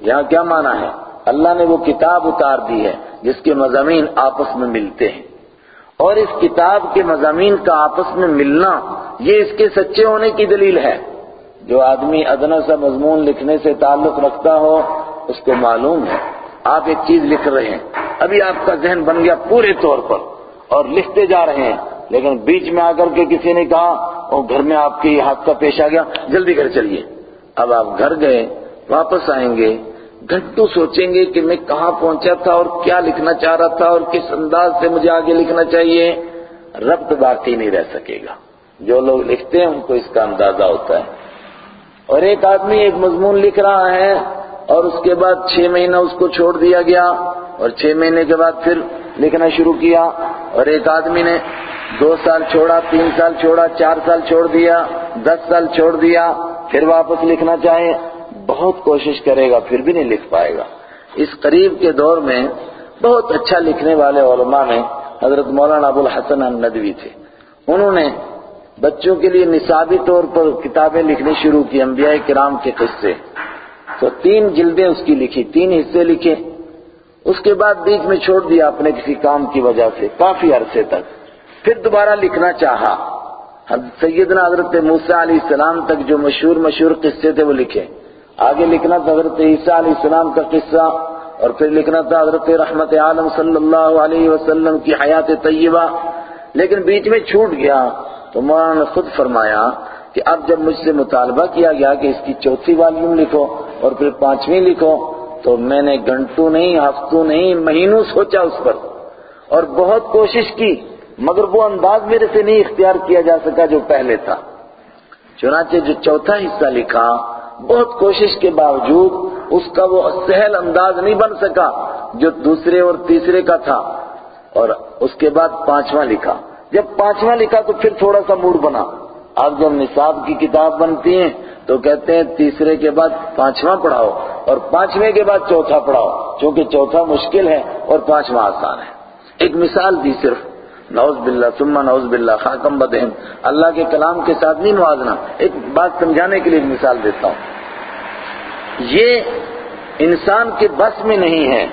یہاں کیا معنی ہے؟ اللہ نے وہ کتاب اتار دی ہے جس کے مضامین آپس میں ملتے ہیں۔ اور اس کتاب کے مضامین کا آپس میں ملنا یہ اس کے سچے ہونے کی دلیل ہے۔ جو آدمی ادنا سا مضمون لکھنے سے تعلق رکھتا ہو اس کو معلوم ہے۔ آپ ایک چیز لکھ رہے ہیں۔ ابھی آپ کا ذہن بن گیا پورے طور پر اور لکھتے جا رہے ہیں۔ لیکن بیچ میں آ کر کے کسی نے کہا اور گھر میں آپ کے ہاتھ کا پیش آ گیا۔ جلدی گھر چلیے۔ اب آپ گھر گئے، واپس آئیں گے۔ گھنٹوں سوچیں گے کہ میں کہاں پہنچا تھا اور کیا لکھنا چاہ رہا تھا اور کس انداز سے مجھے آگے لکھنا چاہیے۔ ربط باقی نہیں رہ سکے گا۔ جو لوگ لکھتے ہیں، ان کو اس کا اندازہ ہوتا ہے۔ اور ایک آدمی ایک مضمون لکھ رہا ہے۔ اور اس کے بعد چھ مہینہ اس کو چھوڑ دیا گیا اور چھ مہینے کے بعد پھر لکھنا شروع کیا اور ایک آدمی نے دو سال چھوڑا، تین سال چھوڑا، چار سال چھوڑ دیا، دس سال چھوڑ دیا، پھر واپس لکھنا چاہے، بہت کوشش کرے گا، پھر بھی نہیں لکھ پائے گا۔ اس قریب کے دور میں بہت اچھا لکھنے والے علماء میں حضرت مولانا ابو الحسن الندوی تھے۔ انہوں نے بچوں کے لیے نصابی طور پر کتابیں لکھنی شروع کی، انبیاء کرام کے قصے۔ تو تین جلدیں اس کی لکھی، تین حصے لکھے۔ اس کے بعد بیچ میں چھوڑ دیا اپنے کسی کام کی وجہ سے، کافی عرصے تک۔ پھر دوبارہ لکھنا چاہا۔ سیدنا حضرت موسیٰ علیہ السلام تک جو مشہور مشہور قصے تھے وہ لکھے۔ آگے لکھنا تھا حضرت عیسیٰ علیہ السلام کا قصہ، اور پھر لکھنا تھا حضرت رحمت عالم صلی اللہ علیہ وسلم کی حیات طیبہ۔ لیکن بیچ میں چھوٹ گیا۔ تو مولانا نے خود فرمایا کہ اب جب مجھ سے مطالبہ کیا گیا کہ اس کی چوتھی والیوم لکھو اور پھر پانچویں لکھو، تو میں نے گھنٹوں نہیں، ہفتوں نہیں، مہینوں سوچا اس پر اور بہت کوشش کی، مگر وہ انداز میرے سے نہیں اختیار کیا جا سکا جو پہلے تھا۔ چنانچہ جو چوتھا حصہ لکھا، بہت کوشش کے باوجود اس کا وہ سہل انداز نہیں بن سکا جو دوسرے اور تیسرے کا تھا۔ اور اس کے بعد پانچواں لکھا۔ جب پانچواں لکھا تو پھر تھوڑا سا موڈ بنا۔ اب جب نصاب کی کتاب بنتی ہیں تو کہتے ہیں تیسرے کے بعد پانچواں پڑھاؤ اور پانچویں کے بعد چوتھا پڑھاؤ، چونکہ چوتھا مشکل ہے اور پانچواں آسان ہے۔ ایک مثال دی صرف۔ نعوذ باللہ، ثم نعوذ باللہ خاکم بدہم۔ اللہ کے کلام کے ساتھ نہیں موازنہ۔ ایک بات سمجھانے کے لیے ایک مثال دیتا ہوں۔ یہ انسان کے بس میں نہیں ہے۔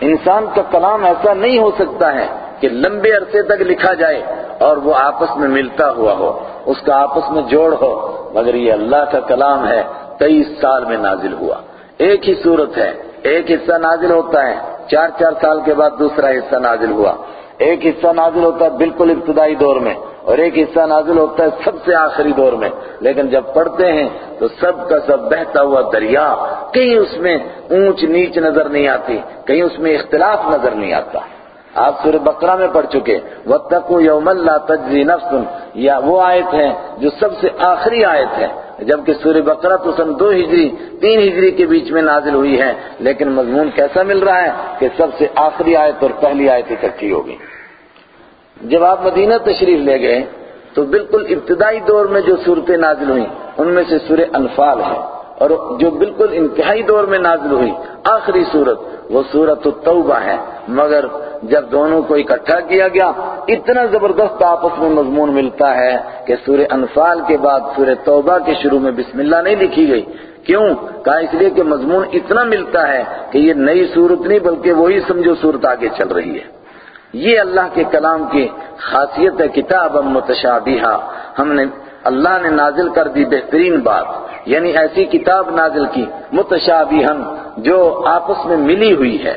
انسان کا کلام ایسا نہیں ہو سکتا ہے کہ لمبے عرصے تک لکھا جائے اور وہ آپس میں ملتا ہوا ہو، اس کا آپس میں جوڑ ہو۔ مگر یہ اللہ کا کلام ہے تیئیس سال میں نازل ہوا۔ ایک ہی صورت ہے، ایک حصہ نازل ہوتا ہے، چار چار سال کے بعد دوسرا حصہ نازل ہوا۔ ایک حصہ نازل ہوتا ہے بالکل ابتدائی دور میں، اور ایک حصہ نازل ہوتا ہے سب سے آخری دور میں۔ لیکن جب پڑھتے ہیں تو سب کا سب بہتا ہوا دریا، کہیں اس میں اونچ نیچ نظر نہیں آتی، کہیں اس میں اختلاف نظر نہیں آتا۔ آپ سورہ بقرہ میں پڑھ چکے۔ وَاتَّقُوا يَوْمَ لَا تَجْزِي نَفْسٌ یا وہ آیت ہے جو سب سے آخری آیت ہے جبکہ سورہ بقرہ تو سن دو ہجری، تین ہجری کے بیچ میں نازل ہوئی ہے لیکن مضمون کیسا مل رہا ہے کہ سب سے آخری آیت اور پہلی آیت اکٹھی ہوگی۔ جب آپ مدینہ تشریف لے گئے تو بالکل ابتدائی دور میں جو صورتیں نازل ہوئیں، ان میں سے سورہ انفال ہے۔ اور جو بالکل انتہائی دور میں نازل ہوئی آخری صورت، وہ صورت التوبہ ہے۔ مگر جب دونوں کو اکٹھا کیا گیا، اتنا زبردست آپس میں مضمون ملتا ہے کہ سورہ انفال کے بعد سورہ توبہ کے شروع میں بسم اللہ نہیں لکھی گئی۔ کیوں؟ کہا اس لیے کہ مضمون اتنا ملتا ہے کہ یہ نئی صورت نہیں، بلکہ وہی سمجھو صورت آگے چل رہی ہے۔ یہ اللہ کے کلام کی خاصیت ہے کتاب متشابہہ۔ ہم نے اللہ نے نازل کر دی بہترین بات یعنی ایسی کتاب نازل کی، متشابہا، جو آپس میں ملی ہوئی ہے۔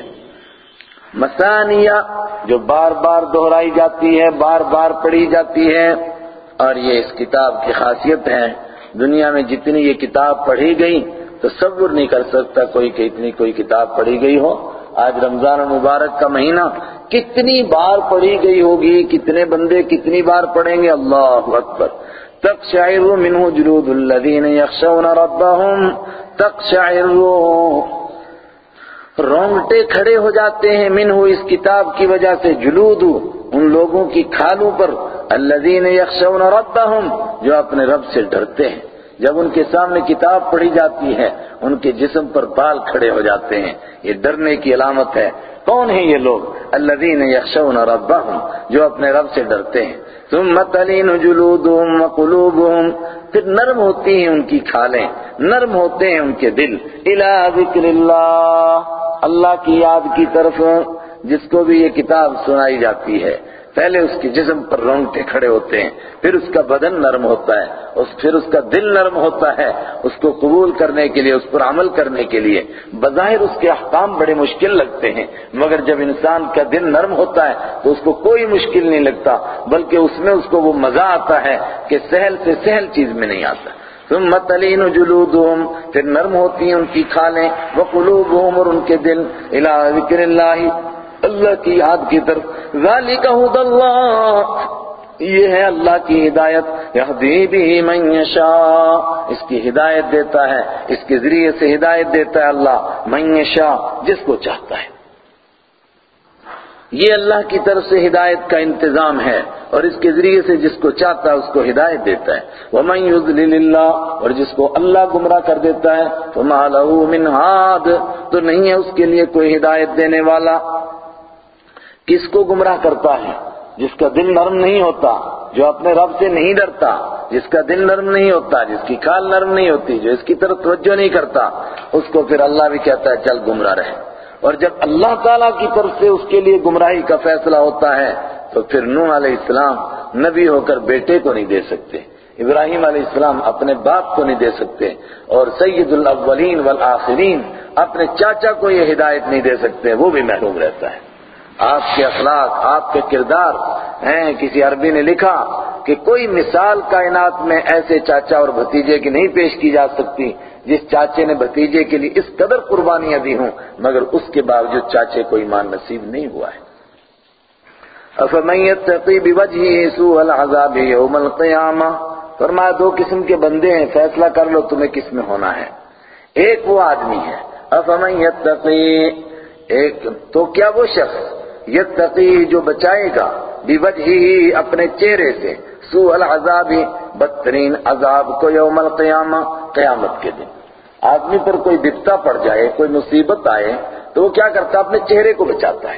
مسانیہ جو بار بار دہرائی جاتی ہے، بار بار پڑھی جاتی ہے، اور یہ اس کتاب کی خاصیت ہے۔ دنیا میں جتنی یہ کتاب پڑھی گئی، تصور نہیں کر سکتا کوئی کہ اتنی کوئی کتاب پڑھی گئی ہو۔ آج رمضان مبارک کا مہینہ، کتنی بار پڑھی گئی ہوگی، کتنے بندے کتنی بار پڑھیں گے؟ اللہ اکبر۔ تقشعر منہ جلود الذین یخشون ربهم. تقشعر. رونگٹے کھڑے ہو جاتے ہیں منہ اس کتاب کی وجہ سے جلود ان لوگوں کی کھالوں پر. الذین یخشون ربهم جو اپنے رب سے ڈرتے ہیں. جب ان کے سامنے کتاب پڑھی جاتی ہے، ان کے جسم پر بال کھڑے ہو جاتے ہیں. یہ ڈرنے کی علامت ہے. کون ہیں یہ لوگ؟ الذین یخشون ربهم جو اپنے رب سے ڈرتے ہیں. ثم تلین جلودهم وقلوبهم، پھر نرم ہوتی ہیں ان کی کھالیں، نرم ہوتے ہیں ان کے دل۔ الى ذکر اللہ اللہ کی یاد کی طرف، جس کو بھی یہ کتاب سنائی جاتی ہے۔ پہلے اس کے جسم پر رونگٹے کھڑے ہوتے ہیں، پھر اس کا بدن نرم ہوتا ہے پھر اس کا دل نرم ہوتا ہے، اس کو قبول کرنے کے لیے، اس پر عمل کرنے کے لیے۔ بظاہر اس کے احکام بڑے مشکل لگتے ہیں، مگر جب انسان کا دل نرم ہوتا ہے تو اس کو کوئی مشکل نہیں لگتا، بلکہ اس میں اس کو وہ مزہ آتا ہے کہ سہل سے سہل چیز میں نہیں آتا۔ ثم تلین جلودهم، پھر نرم ہوتی ہیں ان کی کھالیں، وقلوبهم اور ان کے دل۔ الى ذکر اللہ اللہ کی یاد کی طرف. ذالک ہد اللہ. یہ ہے اللہ کی ہدایت. یہدی بھی من یشاء. اس کی ہدایت دیتا ہے. اس کے ذریعے سے ہدایت دیتا ہے اللہ. من یشاء. جس کو چاہتا ہے. یہ اللہ کی طرف سے ہدایت کا انتظام ہے. اور اس کے ذریعے سے جس کو چاہتا ہے اس کو ہدایت دیتا ہے. وَمَن يُضْلِلِ اللَّهِ. اور جس کو اللہ گمراہ کر دیتا ہے. فَمَا لَهُ مِنْ هَادٍ تو نہیں ہے اس کے لیے کوئی ہدایت دینے والا. کس کو گمراہ کرتا ہے؟ جس کا دل نرم نہیں ہوتا، جو اپنے رب سے نہیں ڈرتا، جس کا دل نرم نہیں ہوتا، جس کی کھال نرم نہیں ہوتی، جو اس کی طرف توجہ نہیں کرتا، اس کو پھر اللہ بھی کہتا ہے، چل گمراہ رہے اور جب اللہ تعالیٰ کی طرف سے اس کے لیے گمراہی کا فیصلہ ہوتا ہے، تو پھر نوح علیہ السلام نبی ہو کر بیٹے کو نہیں دے سکتے۔ ابراہیم علیہ السلام اپنے باپ کو نہیں دے سکتے۔ اور سید الاولین والآخرین اپنے چاچا کو یہ ہدایت نہیں دے سکتے، وہ بھی محروم رہتا ہے۔ آپ کے اخلاق، آپ کے کردار ہیں۔ کسی عربی نے لکھا کہ کوئی مثال کائنات میں ایسے چاچا اور بھتیجے کی نہیں پیش کی جا سکتی، جس چاچے نے بھتیجے کے لیے اس قدر قربانیاں دی ہوں، مگر اس کے باوجود چاچے کو ایمان نصیب نہیں ہوا ہے۔ افمن يتقي بوجهه سوء العذاب يوم القيامه فرمایا دو قسم کے بندے ہیں، فیصلہ کر لو تمہیں کس میں ہونا ہے۔ ایک وہ آدمی ہے، افمن يتقي ایک تو کیا وہ شخص؟ یتقی جو بچائے گا، بوجہی اپنے چہرے سے، سوء العذاب، بدترین عذاب کو یوم القیامہ، قیامت کے دن۔ آدمی پر کوئی بپتا پڑ جائے، کوئی مصیبت آئے، تو وہ کیا کرتا اپنے چہرے کو بچاتا ہے۔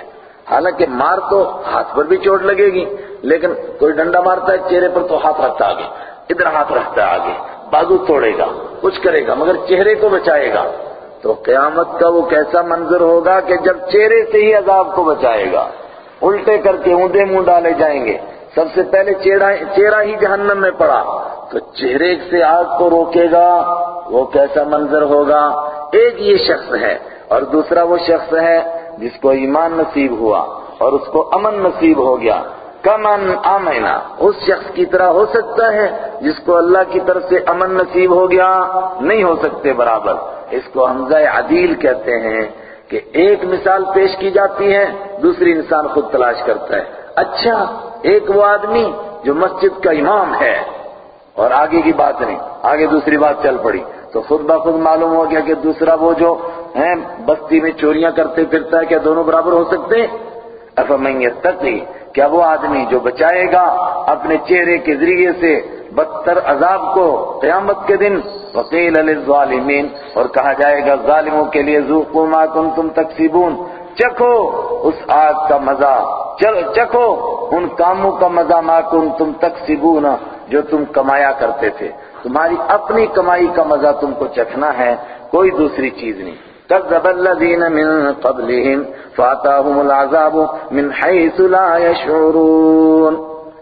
حالانکہ مار تو ہاتھ پر بھی چوٹ لگے گی، لیکن کوئی ڈنڈا مارتا ہے چہرے پر تو ہاتھ رکھتا آگے، ادھر ہاتھ رکھتا ہے آگے، بازو توڑے گا، کچھ کرے گا، مگر چہرے کو بچائے گا۔ تو قیامت کا وہ کیسا منظر ہوگا کہ جب چہرے سے ہی عذاب کو بچائے گا۔ الٹے کر کے اونڈے منہ ڈالے جائیں گے۔ سب سے پہلے چہرہ ہی جہنم میں پڑا۔ تو چہرے سے آگ کو روکے گا، وہ کیسا منظر ہوگا؟ ایک یہ شخص ہے اور دوسرا وہ شخص ہے جس کو ایمان نصیب ہوا اور اس کو امن نصیب ہو گیا۔ کمن آمینا۔ اس شخص کی طرح ہو سکتا ہے جس کو اللہ کی طرف سے امن نصیب ہو گیا۔ نہیں ہو سکتے برابر۔ اس کو حمزہ عدیل کہتے ہیں کہ ایک مثال پیش کی جاتی ہے، دوسری انسان خود تلاش کرتا ہے۔ اچھا ایک وہ آدمی جو مسجد کا امام ہے۔ اور آگے کی بات نہیں، آگے دوسری بات چل پڑی۔ تو خود بخود معلوم ہو گیا کہ دوسرا وہ جو ہیں، بستی میں چوریاں کرتے پھرتا ہے، کیا دونوں برابر ہو سکتے؟ ہیں افمن یتقی، کیا وہ آدمی جو بچائے گا اپنے چہرے کے ذریعے سے بدتر عذاب کو قیامت کے دن وقیل للظالمین اور کہا جائے گا ظالموں کے لیے ذوقوا ما کنتم تکسبون، چکھو اس آگ کا مزہ چکھو ان کاموں کا مزہ ما کنتم تکسبون جو تم کمایا کرتے تھے۔ تمہاری اپنی کمائی کا مزہ تم کو چکھنا ہے، کوئی دوسری چیز نہیں۔ كذب الذين من قبلهم فاتاهم العذاب من حيث لا يشعرون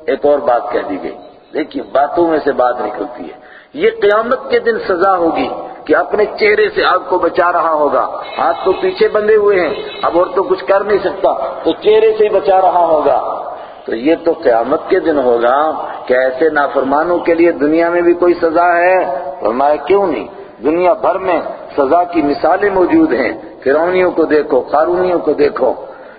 ایک اور بات کہہ دی گئی۔ دیکھیے، باتوں میں سے بات نکلتی ہے۔ یہ قیامت کے دن سزا ہوگی کہ اپنے چہرے سے آگ کو بچا رہا ہوگا۔ ہاتھ تو پیچھے بندے ہوئے ہیں، اب اور تو کچھ کر نہیں سکتا، تو چہرے سے ہی بچا رہا ہوگا۔ تو یہ تو قیامت کے دن ہوگا کہ ایسے نافرمانوں کے لیے دنیا میں بھی کوئی سزا ہے؟ فرمایا، کیوں نہیں؟ دنیا بھر میں سزا کی مثالیں موجود ہیں۔ فرونیوں کو دیکھو، قارونیوں کو دیکھو۔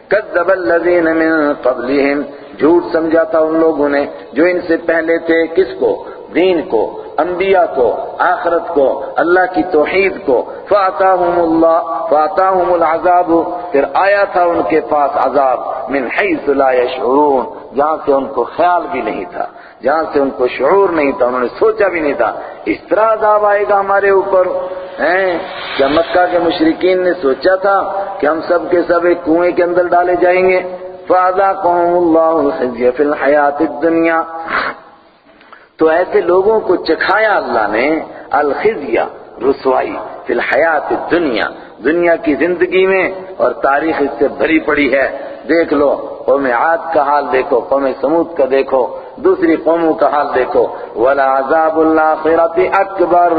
کذب الذین من قبلہم جھوٹ سمجھا تھا ان لوگوں نے جو ان سے پہلے تھے. کس کو؟ دین کو، انبیاء کو، آخرت کو، اللہ کی توحید کو۔ فاتاہم اللہ فاتاہم العذاب۔ پھر آیا تھا ان کے پاس عذاب، من حیث لا یشعرون جہاں سے ان کو خیال بھی نہیں تھا، جہاں سے ان کو شعور نہیں تھا، انہوں نے سوچا بھی نہیں تھا، اس طرح عذاب آئے گا ہمارے اوپر۔ ہیں؟ کیا مکہ کے مشرقین نے سوچا تھا کہ ہم سب کے سب ایک کنویں کے اندر ڈالے جائیں گے؟ فَأَذَاقَهُمُ اللَّهُ الْخِزْيَ فِي الْحَيَاةِ الدُّنْيَا۔ تو ایسے لوگوں کو چکھایا اللہ نے، الخزیہ، رسوائی، فی الحیات الدنیا، دنیا کی زندگی میں، اور تاریخ اس سے بھری پڑی ہے۔ دیکھ لو، قوم عاد کا حال دیکھو، قوم سمود کا دیکھو، دوسری قوموں کا حال دیکھو۔ ولا عذاب اللہ اکبر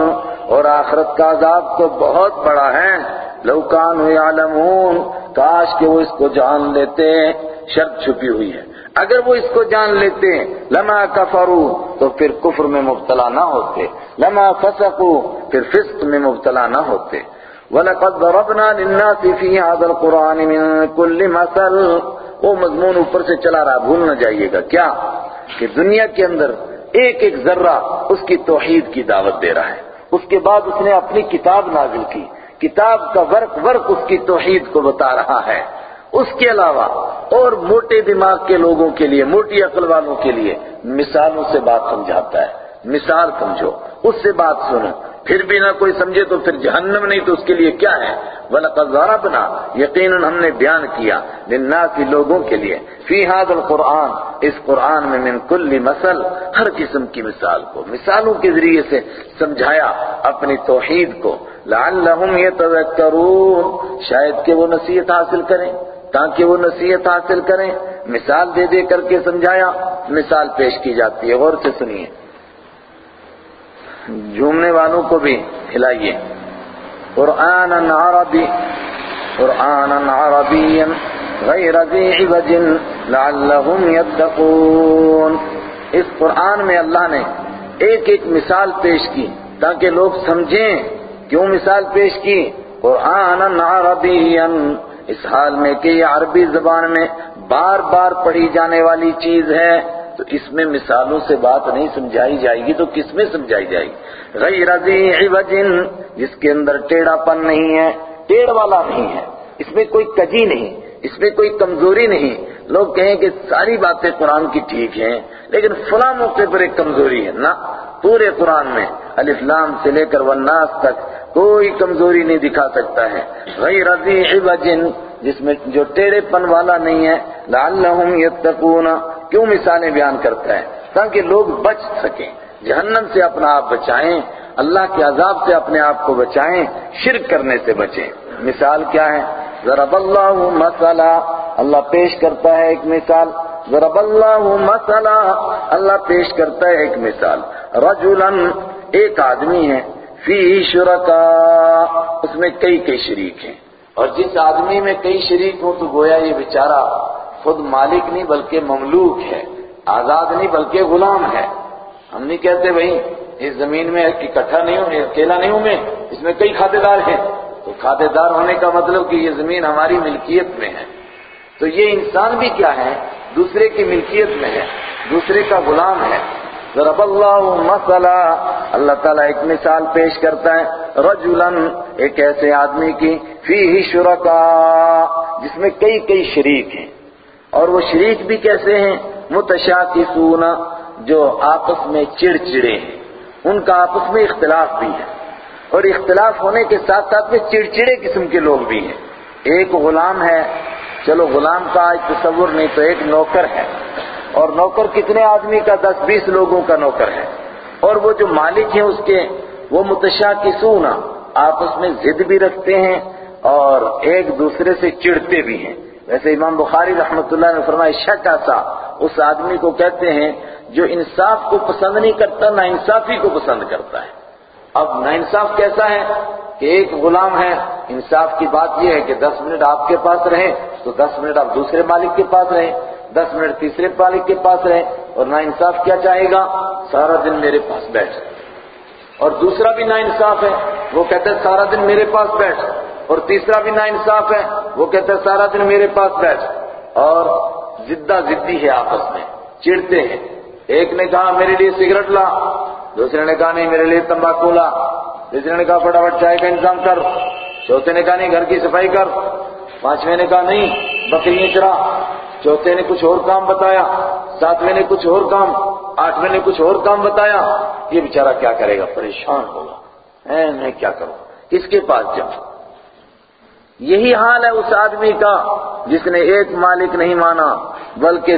اور آخرت کا عذاب تو بہت بڑا ہے۔ لوکان یعلمون کاش کہ وہ اس کو جان لیتے، شرط چھپی ہوئی ہے۔ اگر وہ اس کو جان لیتے لما کفرو تو پھر کفر میں مبتلا نہ ہوتے۔ لما فسقو پھر فسق میں مبتلا نہ ہوتے۔ وَلَقَدْ ضَرَبْنَا لِلنَّاسِ فِي هَذَا الْقُرْآنِ مِن كُلِّ مَثَلٍ۔ وہ مضمون اوپر سے چلا رہا، بھول نہ جائیے گا۔ کیا؟ کہ دنیا کے اندر ایک ایک ذرہ اس کی توحید کی دعوت دے رہا ہے۔ اس کے بعد اس نے اپنی کتاب نازل کی۔ کتاب کا ورق ورق اس کی توحید کو بتا رہا ہے۔ اس کے علاوہ اور موٹے دماغ کے لوگوں کے لیے، موٹی عقل والوں کے لیے مثالوں سے بات سمجھاتا ہے۔ مثال سمجھو، اس سے بات سنو پھر بھی نہ کوئی سمجھے تو پھر جہنم نہیں، تو اس کے لیے کیا ہے؟ وَلَقَدْ ضَرَبْنَا، یقیناً ہم نے بیان کیا لِلنَّاسِ لوگوں کے لیے۔ فی هذا القرآن، اس قرآن میں من کل مسل ہر قسم کی مثال کو، مثالوں کے ذریعے سے سمجھایا اپنی توحید کو۔ لعلہم یتذکرون، شاید کہ وہ نصیحت حاصل کریں۔ تاکہ وہ نصیحت حاصل کریں۔ مثال دے دے کر کے سمجھایا، مثال پیش کی جاتی ہے۔ غور سے سنیے۔ جھومنے والوں کو بھی ہلائیے۔ قرآن عربی قرآن عربی غیر ذی عوج لعلہم یتقون۔ اس قرآن میں اللہ نے ایک ایک مثال پیش کی تاکہ لوگ سمجھیں۔ کیوں مثال پیش کی؟ قرآن عربی اس حال میں کہ یہ عربی زبان میں بار بار پڑھی جانے والی چیز ہے، تو اس میں مثالوں سے بات نہیں سمجھائی جائے گی، تو کس میں سمجھائی جائے گی؟ غیر ذی عوج جس کے اندر ٹیڑھا پن نہیں ہے، ٹیڑھ والا نہیں ہے، اس میں کوئی کجی نہیں۔ اس میں کوئی کمزوری نہیں۔ لوگ کہیں کہ ساری باتیں قرآن کی ٹھیک ہیں، لیکن فلاں موقع پر ایک کمزوری ہے۔ نہ، پورے قرآن میں الف سے لے کر والناس تک کوئی کمزوری نہیں دکھا سکتا ہے۔ غیر ذی عوج جس میں جو ٹیڑھے پن والا نہیں ہے، لعلہم یتقون۔ کیوں مثالیں بیان کرتا ہے؟ تاکہ لوگ بچ سکیں۔ جہنم سے اپنا آپ بچائیں، اللہ کے عذاب سے اپنے آپ کو بچائیں، شرک کرنے سے بچیں۔ مثال کیا ہے؟ ضرب اللہ مسئلہ اللہ پیش کرتا ہے ایک مثال. ضرب اللہ مسئلہ اللہ پیش کرتا ہے ایک مثال. رجلا ایک آدمی ہے. فی شرکا، اس میں کئی کئی شریک ہیں. اور جس آدمی میں کئی شریک ہوں تو گویا یہ بیچارہ خود مالک نہیں بلکہ مملوک ہے. آزاد نہیں بلکہ غلام ہے. ہم نہیں کہتے بھائی، اس زمین میں اکٹھا نہیں ہوں، اکیلا نہیں ہوں میں، اس میں کئی کھاتے دار ہیں. تو کھاتے دار ہونے کا مطلب کہ یہ زمین ہماری ملکیت میں ہے۔ تو یہ انسان بھی کیا ہے؟ دوسرے کی ملکیت میں ہے، دوسرے کا غلام ہے۔ ضرب اللہ مسئلہ اللہ تعالیٰ ایک مثال پیش کرتا ہے۔ رجلا ایک ایسے آدمی کی فی شرکا، جس میں کئی کئی شریک ہیں۔ اور وہ شریک بھی کیسے ہیں؟ متشاکسون، جو آپس میں چڑ چڑے ہیں۔ ان کا آپس میں اختلاف بھی ہے۔ اور اختلاف ہونے کے ساتھ ساتھ میں چڑچڑے قسم کے لوگ بھی ہیں۔ ایک غلام ہے، چلو غلام کا آج تصور نہیں تو ایک نوکر ہے۔ اور نوکر کتنے آدمی کا؟ دس بیس لوگوں کا نوکر ہے۔ اور وہ جو مالک ہیں اس کے، وہ متشاکسون، آپس میں ضد بھی رکھتے ہیں اور ایک دوسرے سے چڑھتے بھی ہیں۔ ویسے امام بخاری رحمۃ اللہ نے فرمایا، شک ایسا اس آدمی کو کہتے ہیں جو انصاف کو پسند نہیں کرتا نہ انصافی کو پسند کرتا ہے۔ اب نا انصاف کیسا ہے کہ ایک غلام ہے، انصاف کی بات یہ ہے کہ دس منٹ آپ کے پاس رہیں تو دس منٹ آپ دوسرے مالک کے پاس رہیں، دس منٹ تیسرے مالک کے پاس رہیں اور نا انصاف کیا چاہے گا؟ سارا دن میرے پاس بیٹھ۔ اور دوسرا بھی نا انصاف ہے، وہ کہتا ہے سارا دن میرے پاس بیٹھ۔ اور تیسرا بھی نا انصاف ہے، وہ کہتا ہے سارا دن میرے پاس بیٹھ۔ اور زدہ زدی ہے آپس میں چڑتے ہیں۔ ایک نے کہا، میرے لیے سگریٹ لا۔ دوسرے نے کہا، نہیں، میرے لیے تمباکو لا تیسرے نے کہا، فٹافٹ چائے کا انتظام کر. چوتھے نے کہا، نہیں، گھر کی صفائی کر. پانچویں نے کہا، نہیں بکری چرا چوتھے نے کچھ اور کام بتایا، ساتویں نے کچھ اور کام، آٹھویں نے کچھ اور کام بتایا، یہ بیچارہ کیا کرے گا؟ پریشان ہوگا۔ میں کیا کروں؟ کس کے پاس جاؤں؟ یہی حال ہے اس آدمی کا جس نے ایک مالک نہیں مانا، بلکہ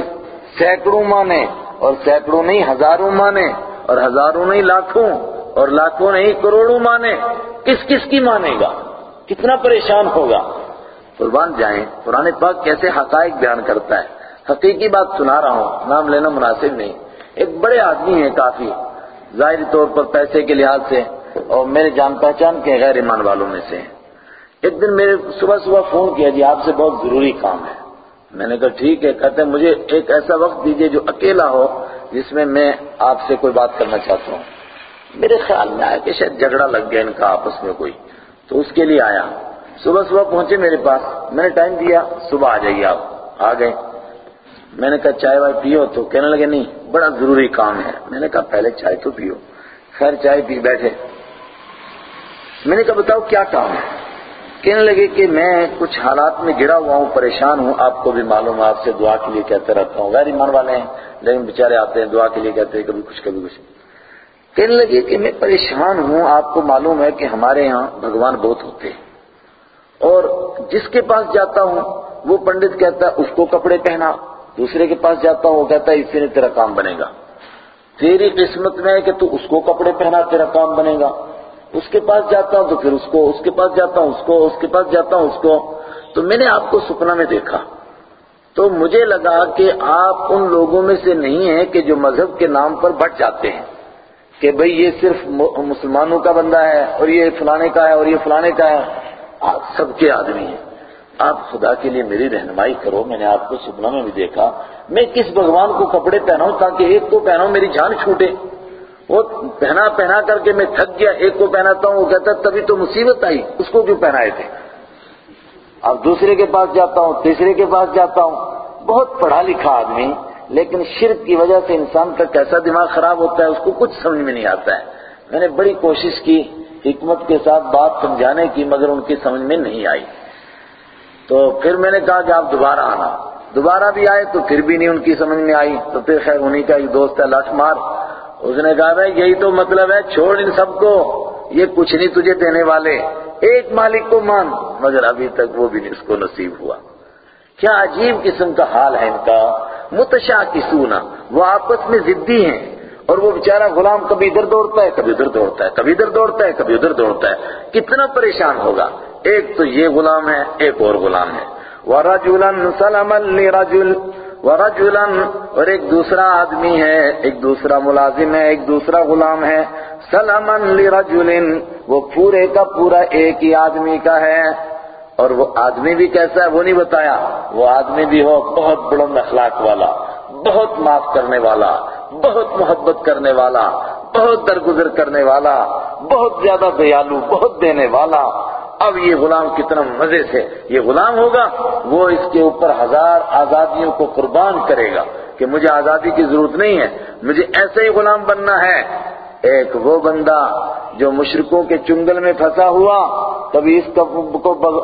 سینکڑوں مانے اور سینکڑوں نہیں، ہزاروں مانے۔ اور ہزاروں نہیں، لاکھوں، اور لاکھوں نہیں، کروڑوں مانے۔ کس کس کی مانے گا؟ کتنا پریشان ہوگا؟ قربان جائیں، قرآن پاک کیسے حقائق بیان کرتا ہے؟ حقیقی بات سنا رہا ہوں، نام لینا مناسب نہیں۔ ایک بڑے آدمی ہیں کافی ظاہری طور پر پیسے کے لحاظ سے اور میرے جان پہچان کے غیر ایمان والوں میں سے۔ ایک دن میرے صبح صبح فون کیا جی آپ سے بہت ضروری کام ہے۔ میں نے کہا، ٹھیک ہے، کہتے ہیں، مجھے ایک ایسا وقت دیجیے جو اکیلا ہو جس میں میں آپ سے کوئی بات کرنا چاہتا ہوں۔ میرے خیال میں آیا کہ شاید جھگڑا لگ گیا ان کا آپس میں کوئی۔ تو اس کے لیے آیا۔ صبح صبح پہنچے میرے پاس۔ میں نے ٹائم دیا۔ صبح آ جائیے آپ۔ آ گئے۔ میں نے کہا چائے وائے پیو۔ تو کہنے لگے، نہیں، بڑا ضروری کام ہے۔ میں نے کہا، پہلے چائے تو پیو۔ خیر، چائے پی بیٹھے۔ میں نے کہا، بتاؤ کیا کام ہے؟ کہنے لگے کہ میں کچھ حالات میں گرا ہوا ہوں، پریشان ہوں۔ آپ کو بھی معلوم ہے، آپ سے دعا کے لیے کہتے رہتا ہوں۔ غیر ایمان والے ہیں۔ لیکن بیچارے آتے ہیں دعا کے لیے کہتے ہیں کبھی کچھ کبھی کچھ کہنے لگے کہ میں پریشان ہوں، آپ کو معلوم ہے کہ ہمارے یہاں بھگوان بہت ہوتے ہیں۔ اور جس کے پاس جاتا ہوں، وہ پنڈت کہتا ہے، اس کو کپڑے پہنا۔ دوسرے کے پاس جاتا ہوں، وہ کہتا ہے، اس سے تیرا کام بنے گا۔ تیری قسمت میں ہے کہ تو اس کو کپڑے پہنا، تیرا کام بنے گا۔ اس کے پاس جاتا ہوں تو پھر اس کو، اس کے پاس جاتا ہوں، اس کو، اس کے پاس جاتا ہوں، اس کو۔ تو میں نے آپ کو سپنا میں دیکھا۔ تو مجھے لگا کہ آپ ان لوگوں میں سے نہیں ہیں کہ جو مذہب کے نام پر بٹ جاتے ہیں کہ بھئی یہ صرف مسلمانوں کا بندہ ہے اور یہ فلانے کا ہے اور یہ فلانے کا ہے۔ آپ سب کے آدمی ہیں۔ آپ خدا کے لیے میری رہنمائی کرو۔ میں نے آپ کو سپنا میں بھی دیکھا۔ میں کس بھگوان کو کپڑے پہناؤں تاکہ ایک کو پہناؤں میری جان چھوٹے۔ وہ پہنا پہنا کر کے میں تھک گیا۔ ایک کو پہناتا ہوں، وہ کہتا تبھی تو مصیبت آئی۔ اس کو کیوں پہنائے تھے؟ اب دوسرے کے پاس جاتا ہوں، تیسرے کے پاس جاتا ہوں۔ بہت پڑھا لکھا آدمی، لیکن شرک کی وجہ سے انسان کا کیسا دماغ خراب ہوتا ہے، اس کو کچھ سمجھ میں نہیں آتا ہے۔ میں نے بڑی کوشش کی حکمت کے ساتھ بات سمجھانے کی، مگر ان کی سمجھ میں نہیں آئی۔ تو پھر میں نے کہا کہ آپ دوبارہ آنا۔ دوبارہ بھی آئے تو پھر بھی نہیں ان کی سمجھ میں آئی۔ تو پھر خیر انہیں کا ایک دوست ہے لٹ مار۔ اس نے کہا، بھائی، یہی تو مطلب ہے، چھوڑ ان سب کو، یہ کچھ نہیں تجھے دینے والے۔ ایک مالک کو مان۔ مگر ابھی تک وہ بھی اس کو نصیب ہوا۔ کیا عجیب قسم کا حال ہے ان کا۔ متشا کی سونا۔ وہ آپس میں ضدی ہیں۔ اور وہ بیچارہ غلام کبھی ادھر دوڑتا ہے، کبھی ادھر دوڑتا ہے، کبھی ادھر دوڑتا ہے، کبھی ادھر دوڑتا ہے۔ کتنا پریشان ہوگا۔ ایک تو یہ غلام ہے، ایک اور غلام ہے۔ وَرَجُلًا سَلَمًا لِرَجُلٍ۔ ورجلا، اور ایک دوسرا آدمی ہے، ایک دوسرا ملازم ہے، ایک دوسرا غلام ہے۔ سلما لرجل وہ پورے کا پورا ایک ہی آدمی کا ہے۔ اور وہ آدمی بھی کیسا ہے، وہ نہیں بتایا۔ وہ آدمی بھی ہو، بہت بلند اخلاق والا، بہت معاف کرنے والا، بہت محبت کرنے والا، بہت درگزر کرنے والا، بہت زیادہ دیالو بہت دینے والا۔ اب یہ غلام کتنا مزے سے یہ غلام ہوگا، وہ اس کے اوپر ہزار آزادیوں کو قربان کرے گا کہ مجھے آزادی کی ضرورت نہیں ہے، مجھے ایسے ہی غلام بننا ہے۔ ایک وہ بندہ جو مشرقوں کے چنگل میں پھنسا ہوا، کبھی اس کو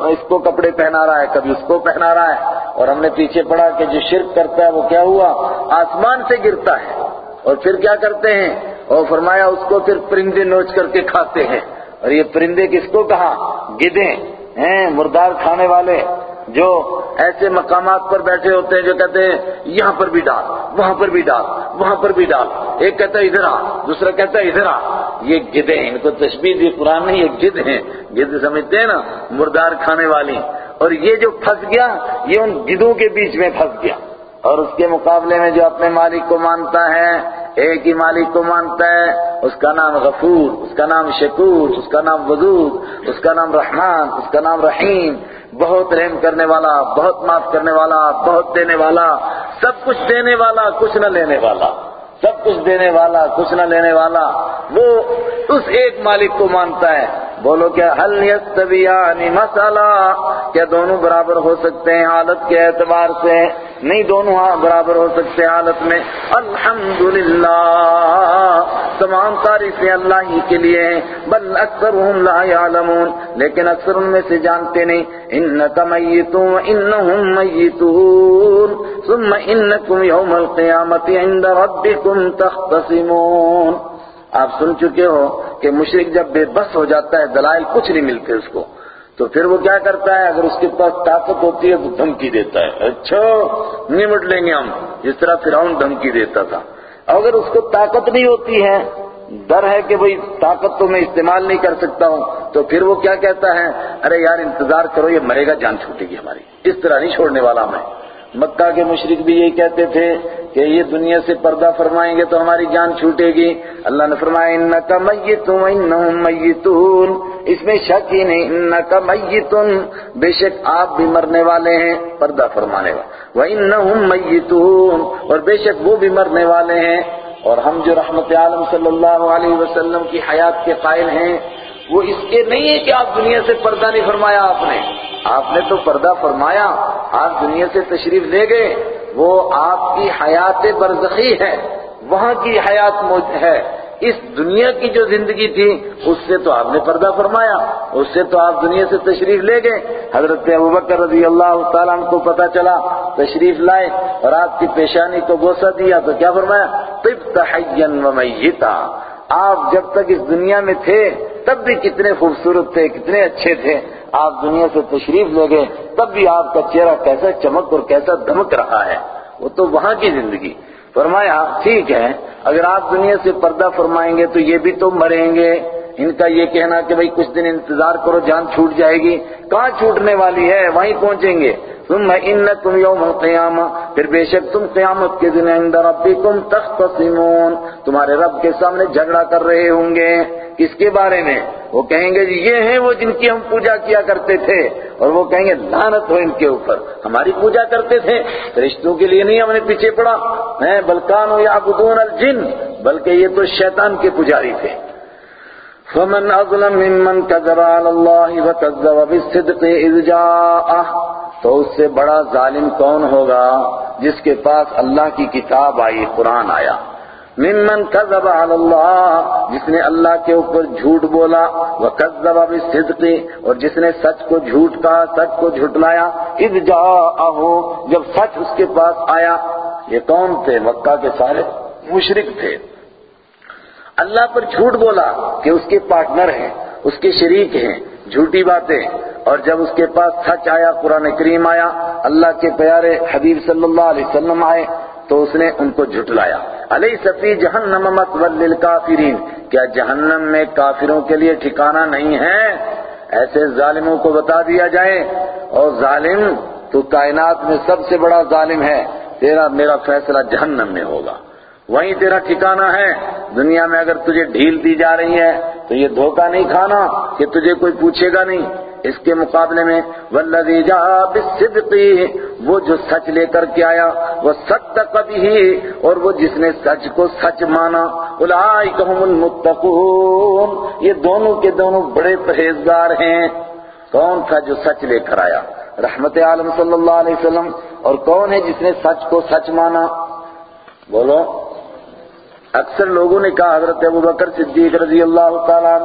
اس کو کپڑے پہنا رہا ہے، کبھی اس کو پہنا رہا ہے۔ اور ہم نے پیچھے پڑا کہ جو شرک کرتا ہے، وہ کیا ہوا؟ آسمان سے گرتا ہے۔ اور پھر کیا کرتے ہیں؟ اور فرمایا اس کو پھر پرندے نوچ کر کے کھاتے ہیں۔ اور یہ پرندے کس کو کہا؟ گدے، ہیں، مردار کھانے والے جو ایسے مقامات پر بیٹھے ہوتے ہیں جو کہتے ہیں، یہاں پر بھی ڈال، وہاں پر بھی ڈال، وہاں پر بھی ڈال۔ ایک کہتا ہے، ادھر آ، دوسرا کہتا ہے، ادھر آ۔ یہ گدے ہیں، ان کو تشبیح دی، قرآن نہیں یہ گد ہیں۔ گد سمجھتے ہیں نا؟ مردار کھانے والی۔ اور یہ جو پھنس گیا، یہ ان گدوں کے بیچ میں پھنس گیا۔ اور اس کے مقابلے میں جو اپنے مالک کو مانتا ہے ایک ہی مالک کو مانتا ہے، اس کا نام غفور، اس کا نام شکور، اس کا نام وزود اس کا نام رحمان، اس کا نام رحیم، بہت رحم کرنے والا، بہت معاف کرنے والا، بہت دینے والا، سب کچھ دینے والا، کچھ نہ لینے والا، سب کچھ دینے والا، کچھ نہ لینے والا، وہ اس ایک مالک کو مانتا ہے۔ بولو کیا حل یستویانی مسئلہ؟ کیا دونوں برابر ہو سکتے ہیں حالت کے اعتبار سے؟ نہیں دونوں ہاں برابر ہو سکتے حالت میں۔ الحمدللہ۔ تمام تعریفیں اللہ ہی کے لیے ہیں۔ بل اکثر لا یعلمون۔ لیکن اکثر ان میں سے جانتے نہیں۔ انکا میتون انہم میتون۔ ثم انکم یوم القیامت عند ربکم تختصمون۔ آپ سن چکے ہو کہ مشرق جب بے بس ہو جاتا ہے، دلائل کچھ نہیں ملتے اس کو۔ تو پھر وہ کیا کرتا ہے؟ اگر اس کے پاس طاقت ہوتی ہے تو دھمکی دیتا ہے۔ اچھا نمٹ لیں گے ہم۔ جس طرح فرعون دھمکی دیتا تھا۔ اگر اس کو طاقت نہیں ہوتی ہے، ڈر ہے کہ بھئی طاقت تو میں استعمال نہیں کر سکتا ہوں، تو پھر وہ کیا کہتا ہے؟ ارے یار، انتظار کرو، یہ مرے گا، جان چھوٹے گی ہماری۔ اس طرح نہیں چھوڑنے والا میں مکہ کے مشرق بھی یہی کہتے تھے کہ یہ دنیا سے پردہ فرمائیں گے تو ہماری جان چھوٹے گی۔ اللہ نے فرمایا، انکا میتون انہم میتون اس میں شک ہی نہیں، انکا میتون بے شک آپ بھی مرنے والے ہیں، پردہ فرمانے والے۔ وَإِنَّهُمْ مَيِّتُونَ اور بے شک وہ بھی مرنے والے ہیں۔ اور ہم جو رحمت عالم صلی اللہ علیہ وسلم کی حیات کے قائل ہیں وہ اس کے نہیں ہے کہ آپ دنیا سے پردہ نہیں فرمایا آپ نے۔ آپ نے تو پردہ فرمایا، آپ دنیا سے تشریف لے گئے، وہ آپ کی حیات برزخی ہے، وہاں کی حیات ہے۔ اس دنیا کی جو زندگی تھی، اس سے تو آپ نے پردہ فرمایا، اس سے تو آپ دنیا سے تشریف لے گئے۔ حضرت ابوبکر رضی اللہ تعالیٰ عنہ کو پتا چلا، تشریف لائے اور آپ کی پیشانی کو گوسہ دیا تو کیا فرمایا؟ طب تحین و میتا۔ آپ جب تک اس دنیا میں تھے تب بھی کتنے خوبصورت تھے، کتنے اچھے تھے۔ آپ دنیا سے تشریف لے گئے تب بھی آپ کا چہرہ کیسا چمک اور کیسا دمک رہا ہے۔ وہ تو وہاں کی زندگی۔ فرمایا ٹھیک ہے اگر آپ دنیا سے پردہ فرمائیں گے تو یہ بھی تو مریں گے۔ ان کا یہ کہنا کہ بھئی کچھ دن انتظار کرو، جان چھوٹ جائے گی۔ کہاں چھوٹنے والی ہے؟ وہیں پہنچیں گے۔ تم انکم یوم القیامہ۔ پھر بے شک تم قیامت کے دن اندر ربکم تختصمون۔ تمہارے رب کے سامنے جھگڑا کر رہے ہوں گے۔ کس کے بارے میں؟ وہ کہیں گے جی یہ ہیں وہ جن کی ہم پوجا کیا کرتے تھے۔ اور وہ کہیں گے، لعنت ہو ان کے اوپر۔ ہماری پوجا کرتے تھے۔ رشتوں کے لیے نہیں ہم نے پیچھے پڑا۔ میں بلکان ہوں یا الجن۔ بلکہ یہ تو شیطان کے پجاری تھے۔ فمن اظلم ممن كذب على الله وكذب بالصدق اذ جاءه، تو اس سے بڑا ظالم کون ہوگا جس کے پاس اللہ کی کتاب آئی، قرآن آیا۔ ممن كذب على الله، جس نے اللہ کے اوپر جھوٹ بولا، وكذب بالصدق، اور جس نے سچ کو جھوٹ کہا، سچ کو جھٹلایا اذ جاءه، جب سچ اس کے پاس آیا، یہ کون تھے؟ مکہ کے سارے مشرک تھے۔ اللہ پر جھوٹ بولا کہ اس کے پارٹنر ہیں، اس کے شریک ہیں، جھوٹی باتیں۔ اور جب اس کے پاس سچ آیا، قرآن کریم آیا، اللہ کے پیارے حبیب صلی اللہ علیہ وسلم آئے، تو اس نے ان کو جھٹلایا۔ علیہ سفی جہنم مت للکافرین۔ کیا جہنم میں کافروں کے لیے ٹھکانہ نہیں ہے؟ ایسے ظالموں کو بتا دیا جائے۔ اور ظالم، تو کائنات میں سب سے بڑا ظالم ہے، تیرا، میرا فیصلہ جہنم میں ہوگا۔ وہیں تیرا ٹھکانہ ہے۔ دنیا میں اگر تجھے ڈھیل دی جا رہی ہے تو یہ دھوکہ نہیں کھانا کہ تجھے کوئی پوچھے گا نہیں۔ اس کے مقابلے میں والذی جاء بالصدق، وہ جو سچ لے کر کے آیا، وہ صدق به، اور وہ جس نے سچ کو سچ مانا اولئک هم المتقون۔ یہ دونوں کے دونوں بڑے پرہیزگار ہیں۔ کون تھا جو سچ لے کر آیا؟ رحمت عالم صلی اللہ علیہ وسلم۔ اور کون ہے جس نے سچ کو سچ مانا؟ بولو۔ اکثر لوگوں نے کہا، حضرت ابو بکر صدیق رضی اللہ تعالیٰ